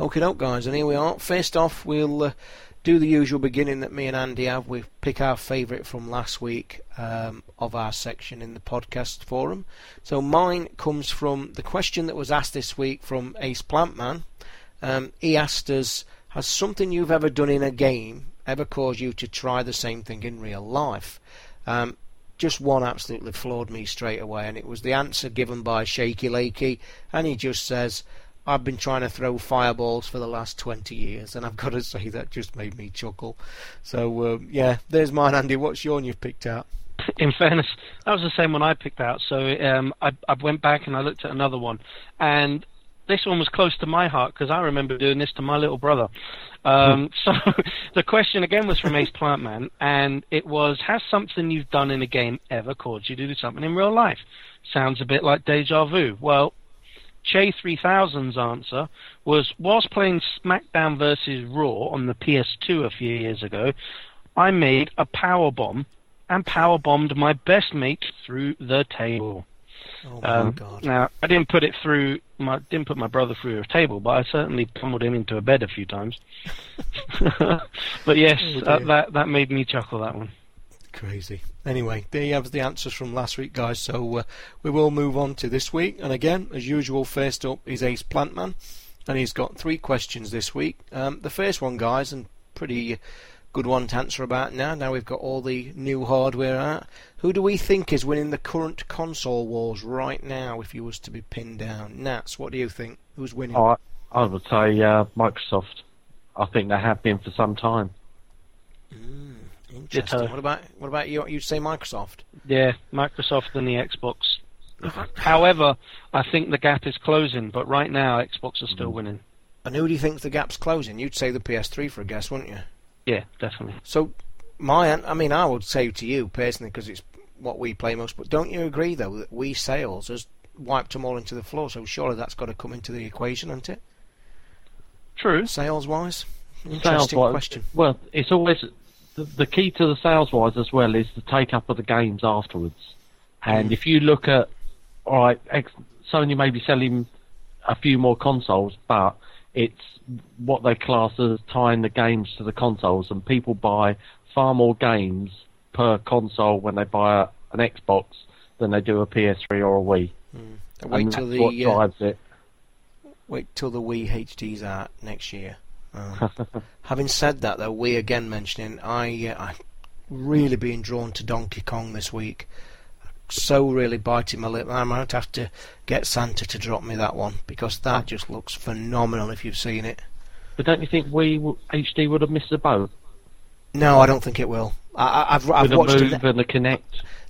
Okay, doke, guys, and here we are. First off, we'll uh, do the usual beginning that me and Andy have. We pick our favourite from last week um, of our section in the podcast forum. So mine comes from the question that was asked this week from Ace Plantman. Um, he asked us, "Has something you've ever done in a game ever caused you to try the same thing in real life?" Um, just one absolutely floored me straight away, and it was the answer given by Shaky Lakey, and he just says, I've been trying to throw fireballs for the last 20 years, and I've got to say that just made me chuckle. So, um, yeah, there's mine, Andy. What's your one you've picked out? in fairness, that was the same one I picked out. So um, I, I went back and I looked at another one, and this one was close to my heart because I remember doing this to my little brother. Um, so the question again was from Ace Plantman, and it was: Has something you've done in a game ever caused you to do something in real life? Sounds a bit like deja vu. Well, Che 3000's answer was: Whilst playing SmackDown versus Raw on the PS2 a few years ago, I made a power bomb and power bombed my best mate through the table. Oh my Um, god. now I didn't put it through my didn't put my brother through a table, but I certainly pummeled him into a bed a few times. but yes, Oh, uh, that that made me chuckle. That one. Crazy. Anyway, there you have the answers from last week, guys. So uh, we will move on to this week. And again, as usual, first up is Ace Plantman, and he's got three questions this week. Um, the first one, guys, and pretty good one to answer about now. Now we've got all the new hardware out. Who do we think is winning the current console wars right now? If you was to be pinned down, Nats, what do you think? Who's winning? I, I would say uh, Microsoft. I think they have been for some time. Interesting. Ditto. What about what about you? You'd say Microsoft. Yeah, Microsoft and the Xbox. However, I think the gap is closing, but right now Xbox are still mm. winning. And who do you think the gap's closing? You'd say the PS3 for a guess, wouldn't you? Yeah, definitely. So, my, I mean, I would say to you personally because it's what we play most. But don't you agree though that Wii sales has wiped them all into the floor? So surely that's got to come into the equation, hasn't it? True. Sales wise, interesting wise, question. well, it's always the, the key to the sales wise as well is the take up of the games afterwards. And Mm. if you look at, all right, X, Sony may be selling a few more consoles, but it's what they class as tying the games to the consoles, and people buy far more games per console when they buy a, an Xbox than they do a PS3 or a Wii. Wait and till that's what the uh, drives it. wait till the Wii HD's out next year. Um, having said that, though, we again mentioning, I uh, I really being drawn to Donkey Kong this week. So really biting my lip. I might have to get Santa to drop me that one because that just looks phenomenal. If you've seen it. But don't you think we w- HD would have missed the boat No, I don't think it will. I, I- I've I've watched the an, move and the Kinect?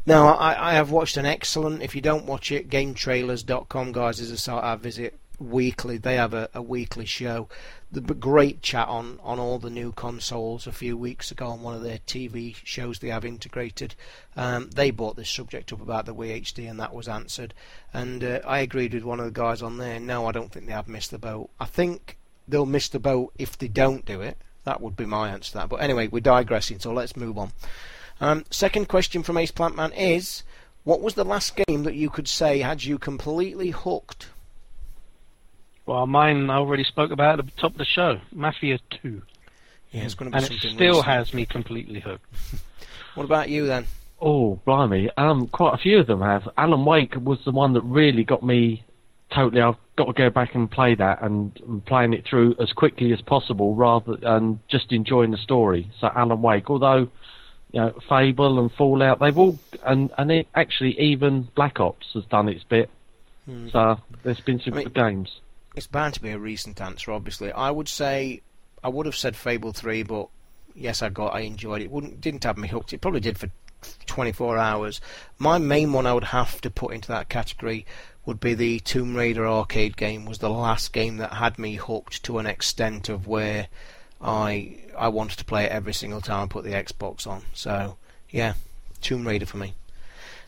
no, I, I have watched an excellent. If you don't watch it, GameTrailers.com guys is a site I visit weekly. They have a, a weekly show. The great chat on on all the new consoles a few weeks ago on one of their TV shows they have integrated. Um, they brought this subject up about the Wii HD and that was answered. And uh, I agreed with one of the guys on there. No, I don't think they have missed the boat. I think they'll miss the boat if they don't do it. That would be my answer to that. But anyway, we're digressing, so let's move on. Um, second question from Ace Plantman is what was the last game that you could say had you completely hooked? Well, mine I already spoke about at the top of the show, Mafia 2, Yeah, it's going to be and it still recent. has me completely hooked. What about you then? Oh, blimey. Um, quite a few of them have. Alan Wake was the one that really got me totally. I've got to go back and play that and, and playing it through as quickly as possible rather than just enjoying the story. So Alan Wake, although, you know, Fable and Fallout, they've all, and, and it, actually even Black Ops has done its bit. So there's been some I mean- good games. It's bound to be a recent answer, obviously. I would say I would have said Fable Three, but yes, I got I enjoyed it. Wouldn't didn't have me hooked. It probably did for 24 hours. My main one I would have to put into that category would be the Tomb Raider arcade game. Was the last game that had me hooked to an extent of where I I wanted to play it every single time I put the Xbox on. So yeah, Tomb Raider for me.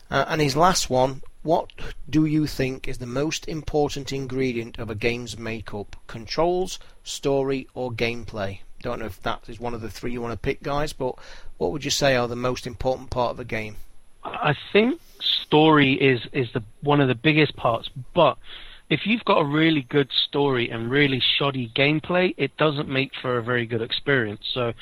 Uh, and his last one, what do you think is the most important ingredient of a game's makeup? Controls, story, or gameplay? Don't know if that is one of the three you want to pick, guys, but what would you say are the most important part of a game? I think story is is the one of the biggest parts, but if you've got a really good story and really shoddy gameplay, it doesn't make for a very good experience. So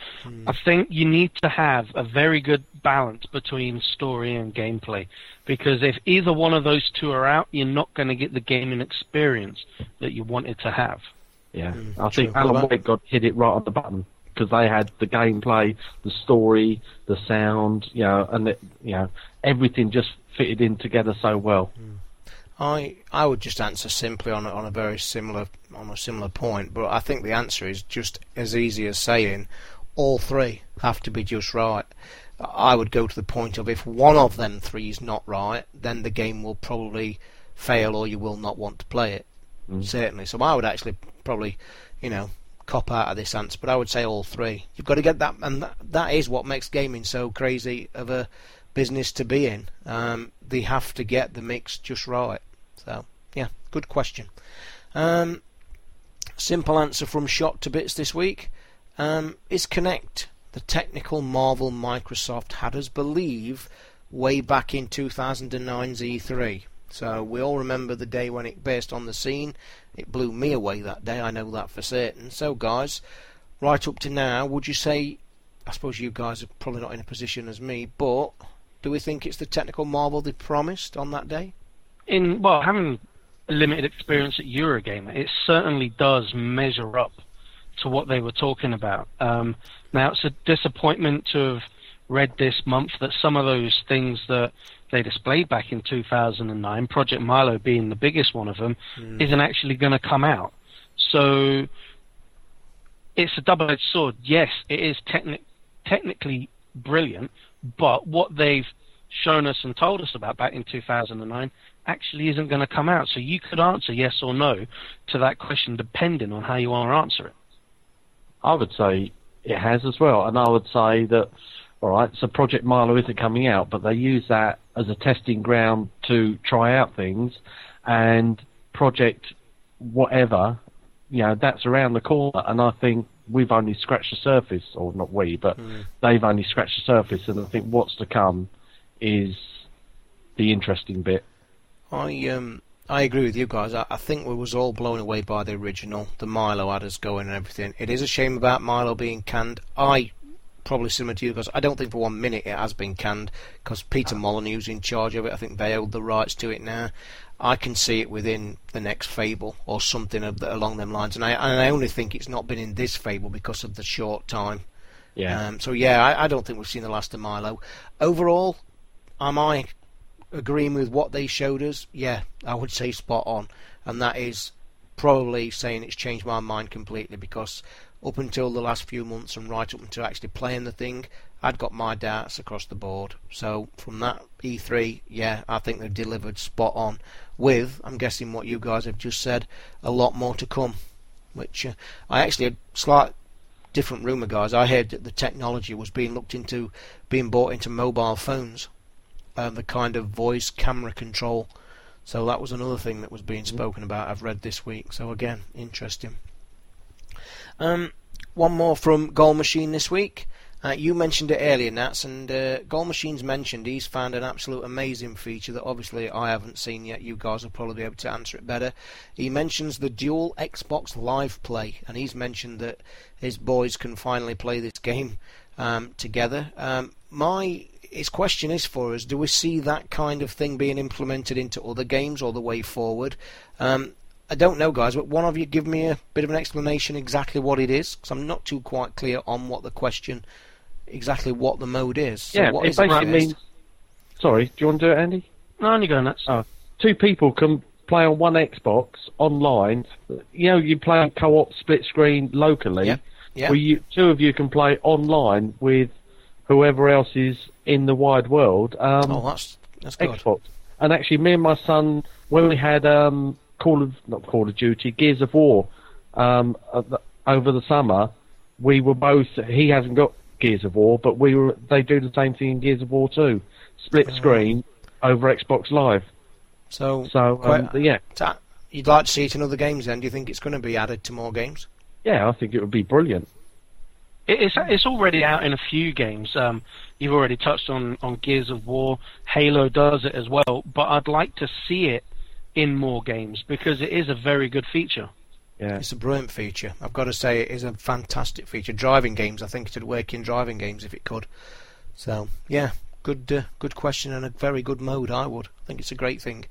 I think you need to have a very good balance between story and gameplay because if either one of those two are out, you're not going to get the gaming experience that you wanted to have. Yeah, Mm, I think true. Alan What about- Wake got hit it right on the button because they had the gameplay, the story, the sound, you know, and it, you know everything just fitted in together so well. I I would just answer simply on a, on a very similar on a similar point, but I think the answer is just as easy as saying all three have to be just right. I would go to the point of if one of them three is not right, then the game will probably fail or you will not want to play it. Mm. Certainly. So I would actually probably, you know, cop out of this answer, but I would say all three. You've got to get that, and that, that is what makes gaming so crazy of a business to be in. Um, they have to get the mix just right. So, yeah, good question. Um, simple answer from Shot to Bits this week. Um, is Kinect. the technical marvel Microsoft had us believe way back in 2009's E3? So we all remember the day when it burst on the scene. It blew me away that day, I know that for certain. So, guys, right up to now, would you say? I suppose you guys are probably not in a position as me, but do we think it's the technical marvel they promised on that day? In well, having a limited experience at Eurogamer, it certainly does measure up to what they were talking about. Um, now, it's a disappointment to have read this month that some of those things that they displayed back in 2009, Project Milo being the biggest one of them, Hmm. isn't actually going to come out. So it's a double-edged sword. Yes, it is techni- technically brilliant, but what they've shown us and told us about back in 2009 actually isn't going to come out. So you could answer yes or no to that question depending on how you want to answer it. I would say it has as well, and I would say that all right. So Project Milo isn't coming out, but they use that as a testing ground to try out things, and Project whatever, you know, that's around the corner, and I think we've only scratched the surface, or not we, but hmm. they've only scratched the surface, and I think what's to come is the interesting bit. I um I agree with you guys. I, I think we was all blown away by the original. The Milo had us going and everything. It is a shame about Milo being canned. I probably similar to you guys. I don't think for one minute it has been canned because Peter Molyneux's in charge of it. I think they hold the rights to it now. I can see it within the next Fable or something of the, along them lines, and I and I only think it's not been in this Fable because of the short time. Yeah. Um, so yeah, I, I don't think we've seen the last of Milo. Overall, am I agreeing with what they showed us? Yeah, I would say spot on, and that is probably saying it's changed my mind completely because up until the last few months and right up until actually playing the thing, I'd got my doubts across the board. So from that E3, yeah, I think they've delivered spot on. With, I'm guessing what you guys have just said, a lot more to come. Which uh, I actually had slight different rumour, guys. I heard that the technology was being looked into, being bought into mobile phones, um, the kind of voice camera control. So that was another thing that was being spoken about. I've read this week. So again, interesting. Um, one more from Goal Machine this week. Uh, you mentioned it earlier, Nats, and uh, Goal Machine's mentioned he's found an absolute amazing feature that obviously I haven't seen yet. You guys will probably be able to answer it better. He mentions the dual Xbox Live Play, and he's mentioned that his boys can finally play this game um, together. Um, my his question is for us: Do we see that kind of thing being implemented into other games or the way forward? Um, I don't know, guys, but one of you give me a bit of an explanation exactly what it is, because I'm not too quite clear on what the question, exactly what the mode is. So yeah, what it is it basically first? means. Sorry, do you want to do it, Andy? No, only go nuts. Oh, two people can play on one Xbox online. You know, you play co-op split screen locally. Yeah, yeah. Where you two of you can play online with whoever else is in the wide world. Um, Oh, that's that's good. Xbox. And actually, me and my son, when we had um, Call of not Call of Duty, Gears of War, um, the, over the summer, we were both. He hasn't got Gears of War, but we were. They do the same thing in Gears of War too, split screen over Xbox Live. So, So um, quite- yeah, you'd like to see it in other games then? Do you think it's going to be added to more games? yeah, I think it would be brilliant. It- It's it's already out in a few games. Um, you've already touched on, on Gears of War. Halo does it as well, but I'd like to see it in more games because it is a very good feature. Yeah, It's a brilliant feature. I've got to say, it is a fantastic feature. Driving games, I think it'd work in driving games if it could. So, yeah, good, uh, good question and a very good mode. I would. I think it's a great thing.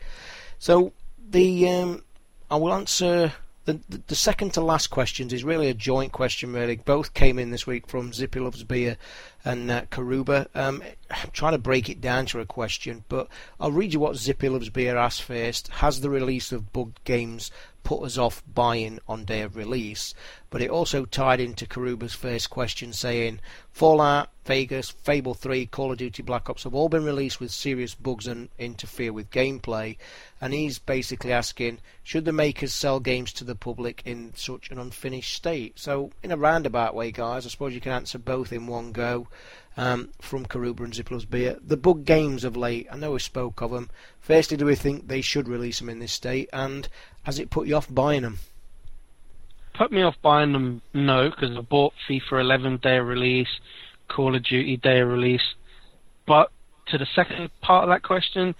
So, the um, I will answer the, the, second to last questions is really a joint question, really. Both came in this week from Zippy Loves Beer and uh, Karuba. Um, I'm trying to break it down to a question, but I'll read you what Zippy Loves Beer asked first. Has the release of bugged games put us off buying on day of release? But it also tied into Karuba's first question, saying Fallout, Vegas, Fable 3, Call of Duty Black Ops have all been released with serious bugs and interfere with gameplay. And he's basically asking, should the makers sell games to the public in such an unfinished state? So, in a roundabout way, guys, I suppose you can answer both in one go. Um, from Karuba and Zippy Loves Beer. The bug games of late, I know we spoke of them. Firstly, do we think they should release them in this state? And has it put you off buying them? Put me off buying them, no, because I bought FIFA 11 day of release, Call of Duty day of release. But to the second part of that question,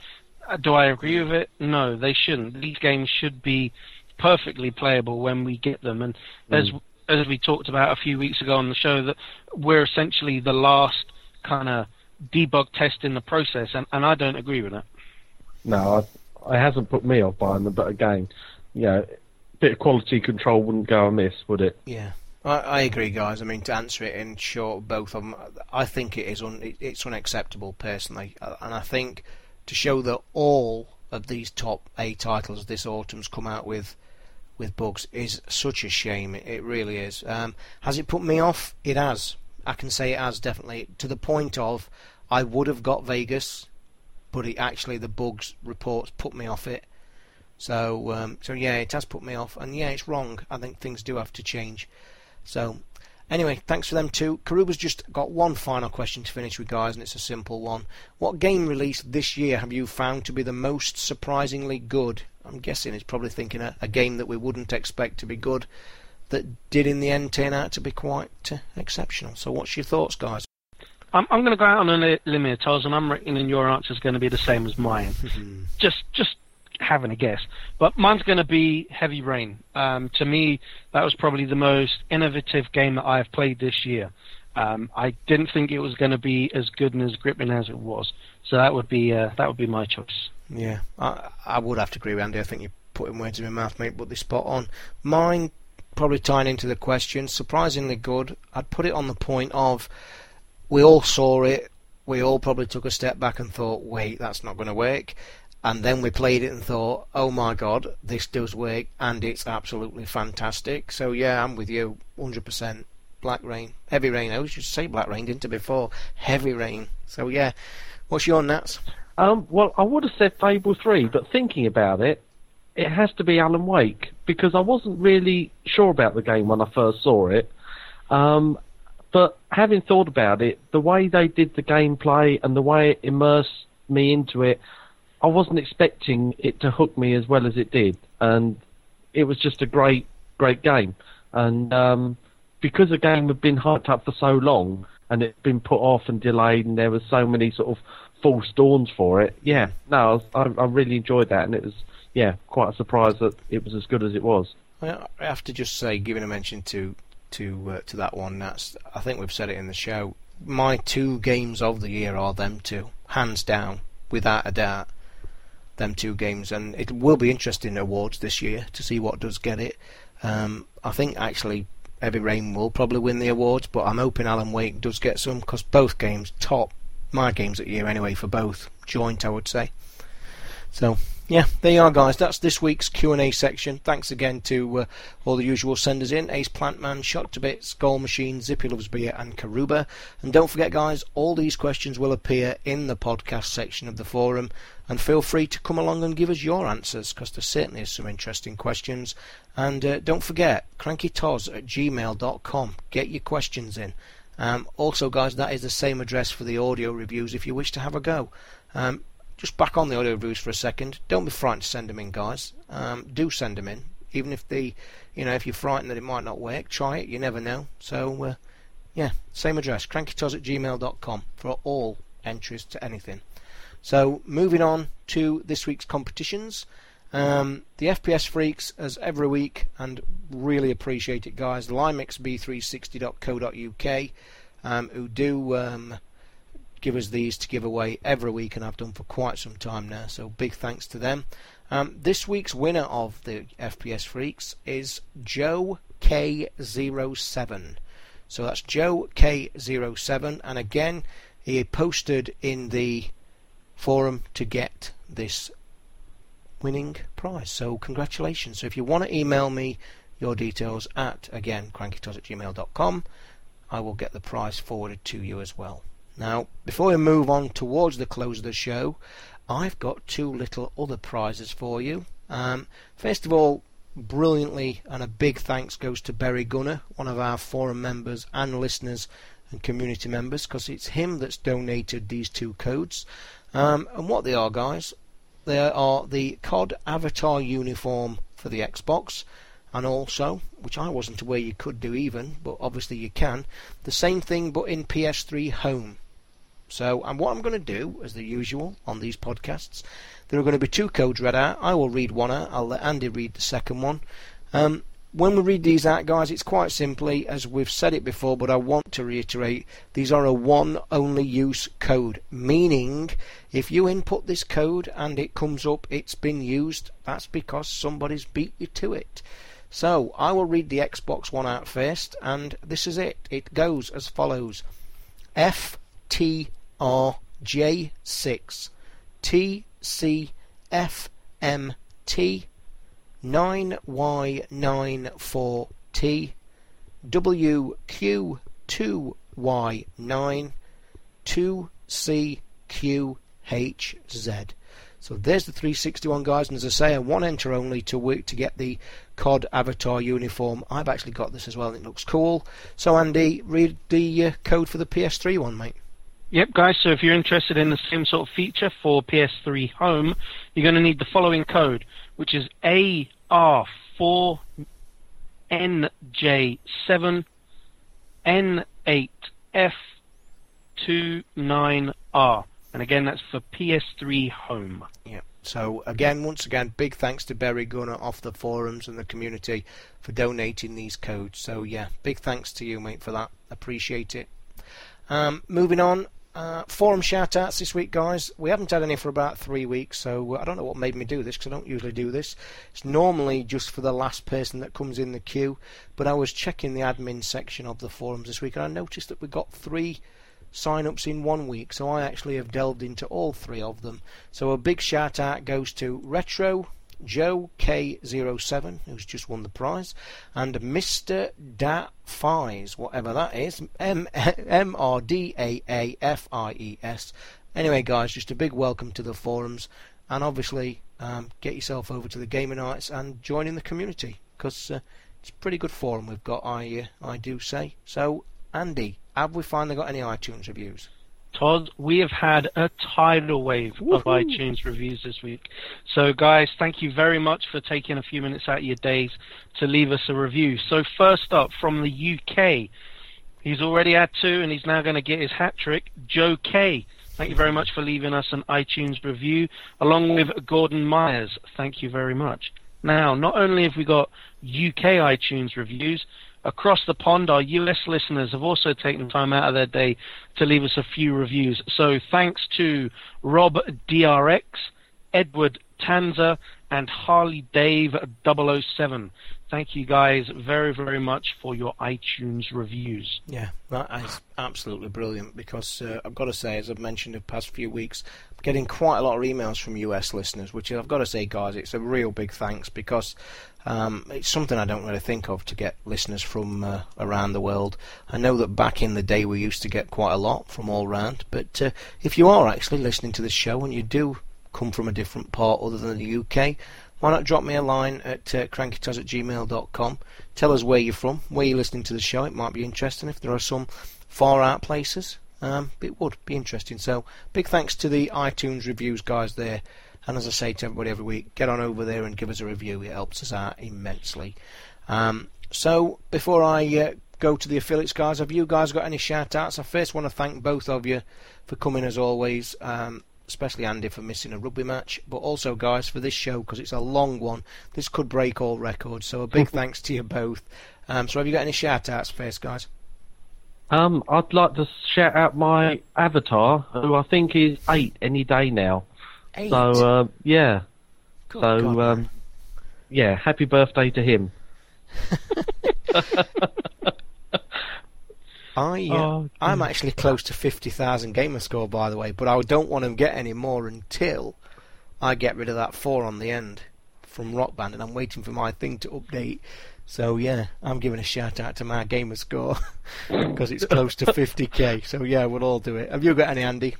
uh, do I agree with it? No, they shouldn't. These games should be perfectly playable when we get them. And mm. as as we talked about a few weeks ago on the show, that we're essentially the last kind of debug test in the process, and, and I don't agree with that. No, I, it hasn't put me off buying them, but again, know, a bit of quality control wouldn't go amiss, would it? Yeah. I, I agree, guys. I mean, to answer it in short, both of them, I think it is un, it's unacceptable personally, uh, and I think to show that all of these top A titles this autumn's come out with with bugs is such a shame. It, it really is. Um, has it put me off? It has. I can say it has definitely to the point of I would have got Vegas, but it actually the bugs reports put me off it. So um, so yeah, it has put me off, and yeah, it's wrong. I think things do have to change. So Anyway, thanks for them too. Karuba's just got one final question to finish with, guys, and it's a simple one. What game released this year have you found to be the most surprisingly good? I'm guessing he's probably thinking a, a game that we wouldn't expect to be good that did in the end turn out to be quite uh, exceptional. So, what's your thoughts, guys? I'm, I'm going to go out on a limb here, Toz, and I'm reckoning your answer is going to be the same as mine. just, just having a guess. But mine's going to be Heavy Rain. Um, to me, that was probably the most innovative game that I have played this year. Um, I didn't think it was going to be as good and as gripping as it was. So that would be uh, that would be my choice. Yeah, I, I would have to agree with Andy. I think you're putting words in my mouth, mate, but they're spot on. Mine, probably tying into the question, surprisingly good. I'd put it on the point of we all saw it. We all probably took a step back and thought, wait, that's not going to work and then we played it and thought, oh my god, this does work, and it's absolutely fantastic. So yeah, I'm with you, 100%. Black Rain, Heavy Rain. I was just say Black Rain, didn't I before? Heavy Rain. So yeah, what's your Nats? Um, well, I would have said Fable 3, but thinking about it, it has to be Alan Wake because I wasn't really sure about the game when I first saw it. Um, but having thought about it, the way they did the gameplay and the way it immersed me into it, I wasn't expecting it to hook me as well as it did, and it was just a great, great game. And um, because the game had been hyped up for so long, and it'd been put off and delayed, and there was so many sort of false dawns for it. Yeah, no, I, I really enjoyed that, and it was yeah quite a surprise that it was as good as it was. I have to just say, giving a mention to to uh, to that one, that's I think we've said it in the show. My two games of the year are them two, hands down, without a doubt them two games, and it will be interesting awards this year to see what does get it. Um, I think actually Heavy Rain will probably win the awards, but I'm hoping Alan Wake does get some because both games top my games at year anyway for both joint I would say. So yeah, there you are, guys. That's this week's Q&A section. Thanks again to uh, all the usual senders in: Ace Plantman, Shot to Bits, Goal Machine, Zippy Loves Beer, and Karuba. And don't forget, guys, all these questions will appear in the podcast section of the forum. And feel free to come along and give us your answers, because there certainly is some interesting questions. And uh, don't forget, crankytoz at gmail.com. Get your questions in. Um, also, guys, that is the same address for the audio reviews if you wish to have a go. Um, just back on the audio reviews for a second. Don't be frightened to send them in, guys. Um, do send them in, even if the, you know, if you're frightened that it might not work, try it. You never know. So, uh, yeah, same address, crankytoz at gmail.com for all entries to anything. So, moving on to this week's competitions. Um, the FPS Freaks, as every week, and really appreciate it, guys. LimexB360.co.uk, um, who do um, give us these to give away every week, and I've done for quite some time now. So big thanks to them. Um, this week's winner of the FPS Freaks is Joe K07. So that's Joe K07, and again, he posted in the forum to get this winning prize. So congratulations. So if you want to email me your details at again crankytoz at gmail.com, I will get the prize forwarded to you as well. Now, before we move on towards the close of the show, I've got two little other prizes for you. Um, first of all, brilliantly, and a big thanks goes to Berry Gunner, one of our forum members and listeners and community members, because it's him that's donated these two codes. Um, and what they are, guys, they are the COD Avatar uniform for the Xbox, and also, which I wasn't aware you could do even, but obviously you can, the same thing but in PS3 Home. So, and what I'm going to do, as the usual on these podcasts, there are going to be two codes read out. I will read one out. I'll let Andy read the second one. Um, when we read these out, guys, it's quite simply, as we've said it before, but I want to reiterate, these are a one only use code. Meaning, if you input this code and it comes up, it's been used, that's because somebody's beat you to it. So, I will read the Xbox one out first, and this is it. It goes as follows FTRJ6 TCFMT 9Y94T WQ2Y9 2CQHZ. So there's the 361 guys, and as I say, a one enter only to work to get the COD avatar uniform. I've actually got this as well, and it looks cool. So Andy, read the uh, code for the PS3 one, mate. Yep, guys, so if you're interested in the same sort of feature for PS3 Home, you're going to need the following code, which is AR4NJ7 N8F29R. And again, that's for PS3 Home. Yeah. So again, once again, big thanks to Berry Gunner off the forums and the community for donating these codes. So yeah, big thanks to you, mate, for that. Appreciate it. Um, moving on, uh, forum shout outs this week, guys. We haven't had any for about three weeks, so uh, I don't know what made me do this because I don't usually do this. It's normally just for the last person that comes in the queue, but I was checking the admin section of the forums this week and I noticed that we got three sign ups in one week, so I actually have delved into all three of them. So a big shout out goes to Retro. Joe K07, who's just won the prize, and Mr. Da Fies, whatever that is, M M R D A A F I E S. Anyway, guys, just a big welcome to the forums, and obviously um, get yourself over to the Gamer Nights and join in the community because uh, it's a pretty good forum we've got. I uh, I do say so. Andy, have we finally got any iTunes reviews? Toz, we have had a tidal wave of iTunes reviews this week. So, guys, thank you very much for taking a few minutes out of your days to leave us a review. So, first up from the UK, he's already had two and he's now going to get his hat trick. Joe K. Thank you very much for leaving us an iTunes review, along with Gordon Myers. Thank you very much. Now, not only have we got UK iTunes reviews, across the pond, our US listeners have also taken time out of their day to leave us a few reviews. So thanks to Rob DRX, Edward Tanzer, and Harley Dave 007. Thank you guys very, very much for your iTunes reviews. Yeah, that is absolutely brilliant because uh, I've got to say, as I've mentioned in the past few weeks, I'm getting quite a lot of emails from US listeners, which I've got to say, guys, it's a real big thanks because um, it's something I don't really think of to get listeners from uh, around the world. I know that back in the day we used to get quite a lot from all round, but uh, if you are actually listening to this show and you do come from a different part other than the UK, why not drop me a line at uh, at gmail.com. Tell us where you're from, where you're listening to the show. It might be interesting if there are some far out places. Um, it would be interesting. So, big thanks to the iTunes reviews guys there. And as I say to everybody every week, get on over there and give us a review. It helps us out immensely. Um, so, before I uh, go to the affiliates, guys, have you guys got any shout outs? I first want to thank both of you for coming as always. Um, especially Andy for missing a rugby match, but also guys for this show because it's a long one. This could break all records, so a big thanks to you both. Um, so have you got any shout outs first, guys? Um, I'd like to shout out my avatar, who I think is eight any day now. Eight. So uh, yeah, Good so, God, um, yeah, happy birthday to him. I, uh, Oh, I'm actually close to 50,000 gamer score, by the way, but I don't want to get any more until I get rid of that 4 on the end from Rock Band, and I'm waiting for my thing to update. So, yeah, I'm giving a shout out to my gamer score because it's close to 50k. So, yeah, we'll all do it. Have you got any, Andy?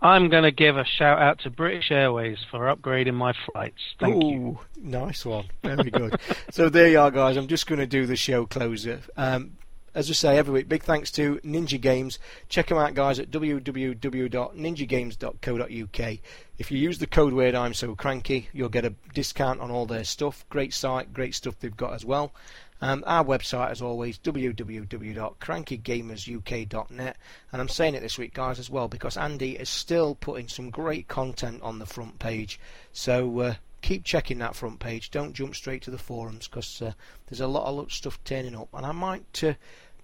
I'm going to give a shout out to British Airways for upgrading my flights. Thank Ooh, you. Nice one. Very good. so there you are, guys. I'm just going to do the show closer. Um, as I say every week, big thanks to Ninja Games. Check them out, guys, at www.ninjagames.co.uk. If you use the code word I'm so cranky, you'll get a discount on all their stuff. Great site, great stuff they've got as well. Um, our website, as always, www.crankygamersuk.net. And I'm saying it this week, guys, as well, because Andy is still putting some great content on the front page. So uh, keep checking that front page. Don't jump straight to the forums, because uh, there's a lot of stuff turning up. And I might uh,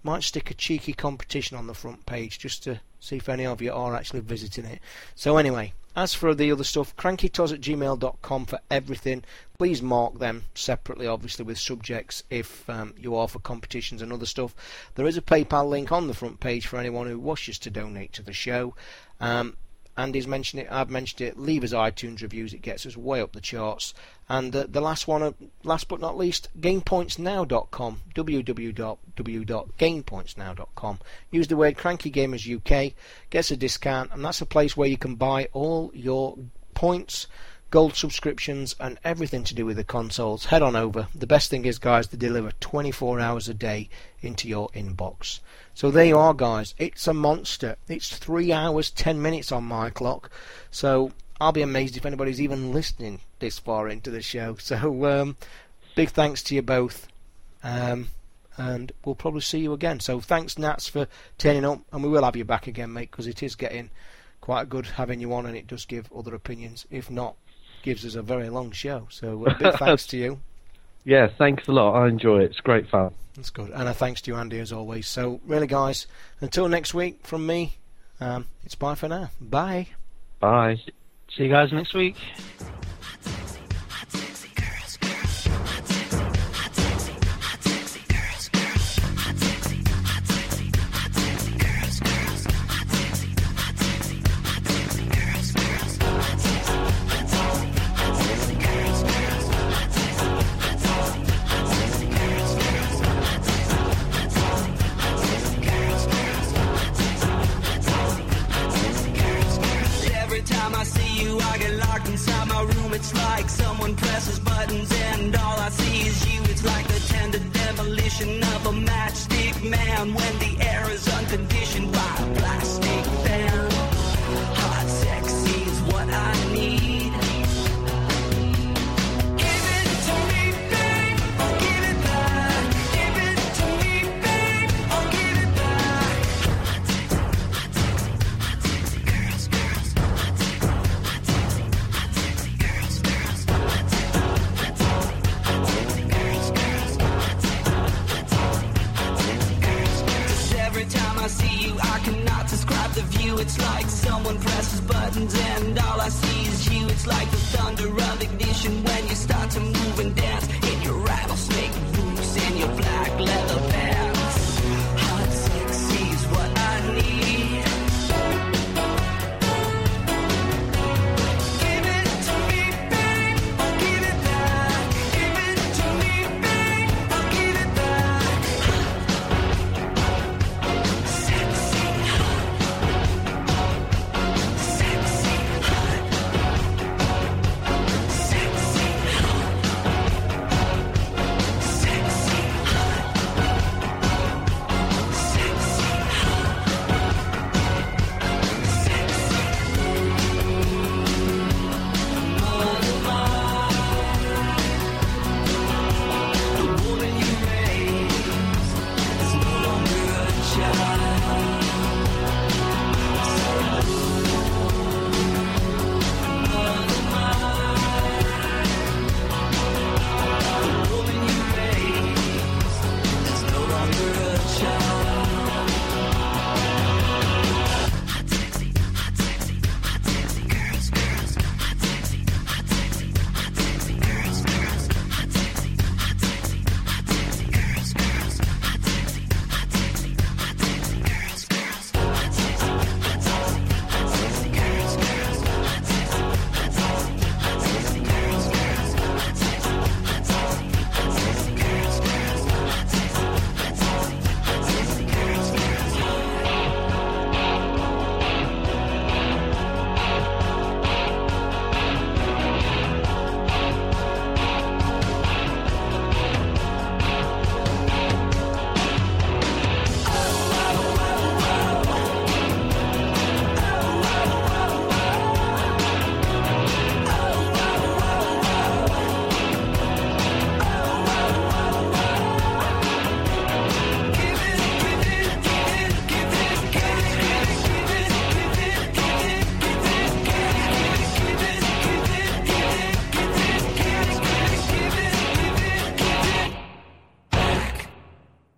might stick a cheeky competition on the front page just to see if any of you are actually visiting it. So anyway, as for the other stuff, crankytoz at gmail.com for everything. Please mark them separately, obviously, with subjects if um, you are for competitions and other stuff. There is a PayPal link on the front page for anyone who wishes to donate to the show. Um, Andy's mentioned it, I've mentioned it. Leave us iTunes reviews, it gets us way up the charts. And uh, the last one, uh, last but not least, GamePointsNow.com, www.gamepointsnow.com. Use the word Cranky Gamers UK, gets a discount, and that's a place where you can buy all your points, gold subscriptions, and everything to do with the consoles. Head on over. The best thing is, guys, they deliver 24 hours a day into your inbox. So there you are, guys. It's a monster. It's three hours, ten minutes on my clock. So I'll be amazed if anybody's even listening this far into the show. So um, big thanks to you both. Um, and we'll probably see you again. So thanks, Nats, for turning up, and we will have you back again, mate, because it is getting quite good having you on, and it does give other opinions. If not, gives us a very long show. So uh, big thanks to you. Yeah, thanks a lot. I enjoy it. It's great fun. That's good. And a thanks to you, Andy, as always. So, really, guys, until next week from me, um, it's bye for now. Bye. Bye. See you guys next week.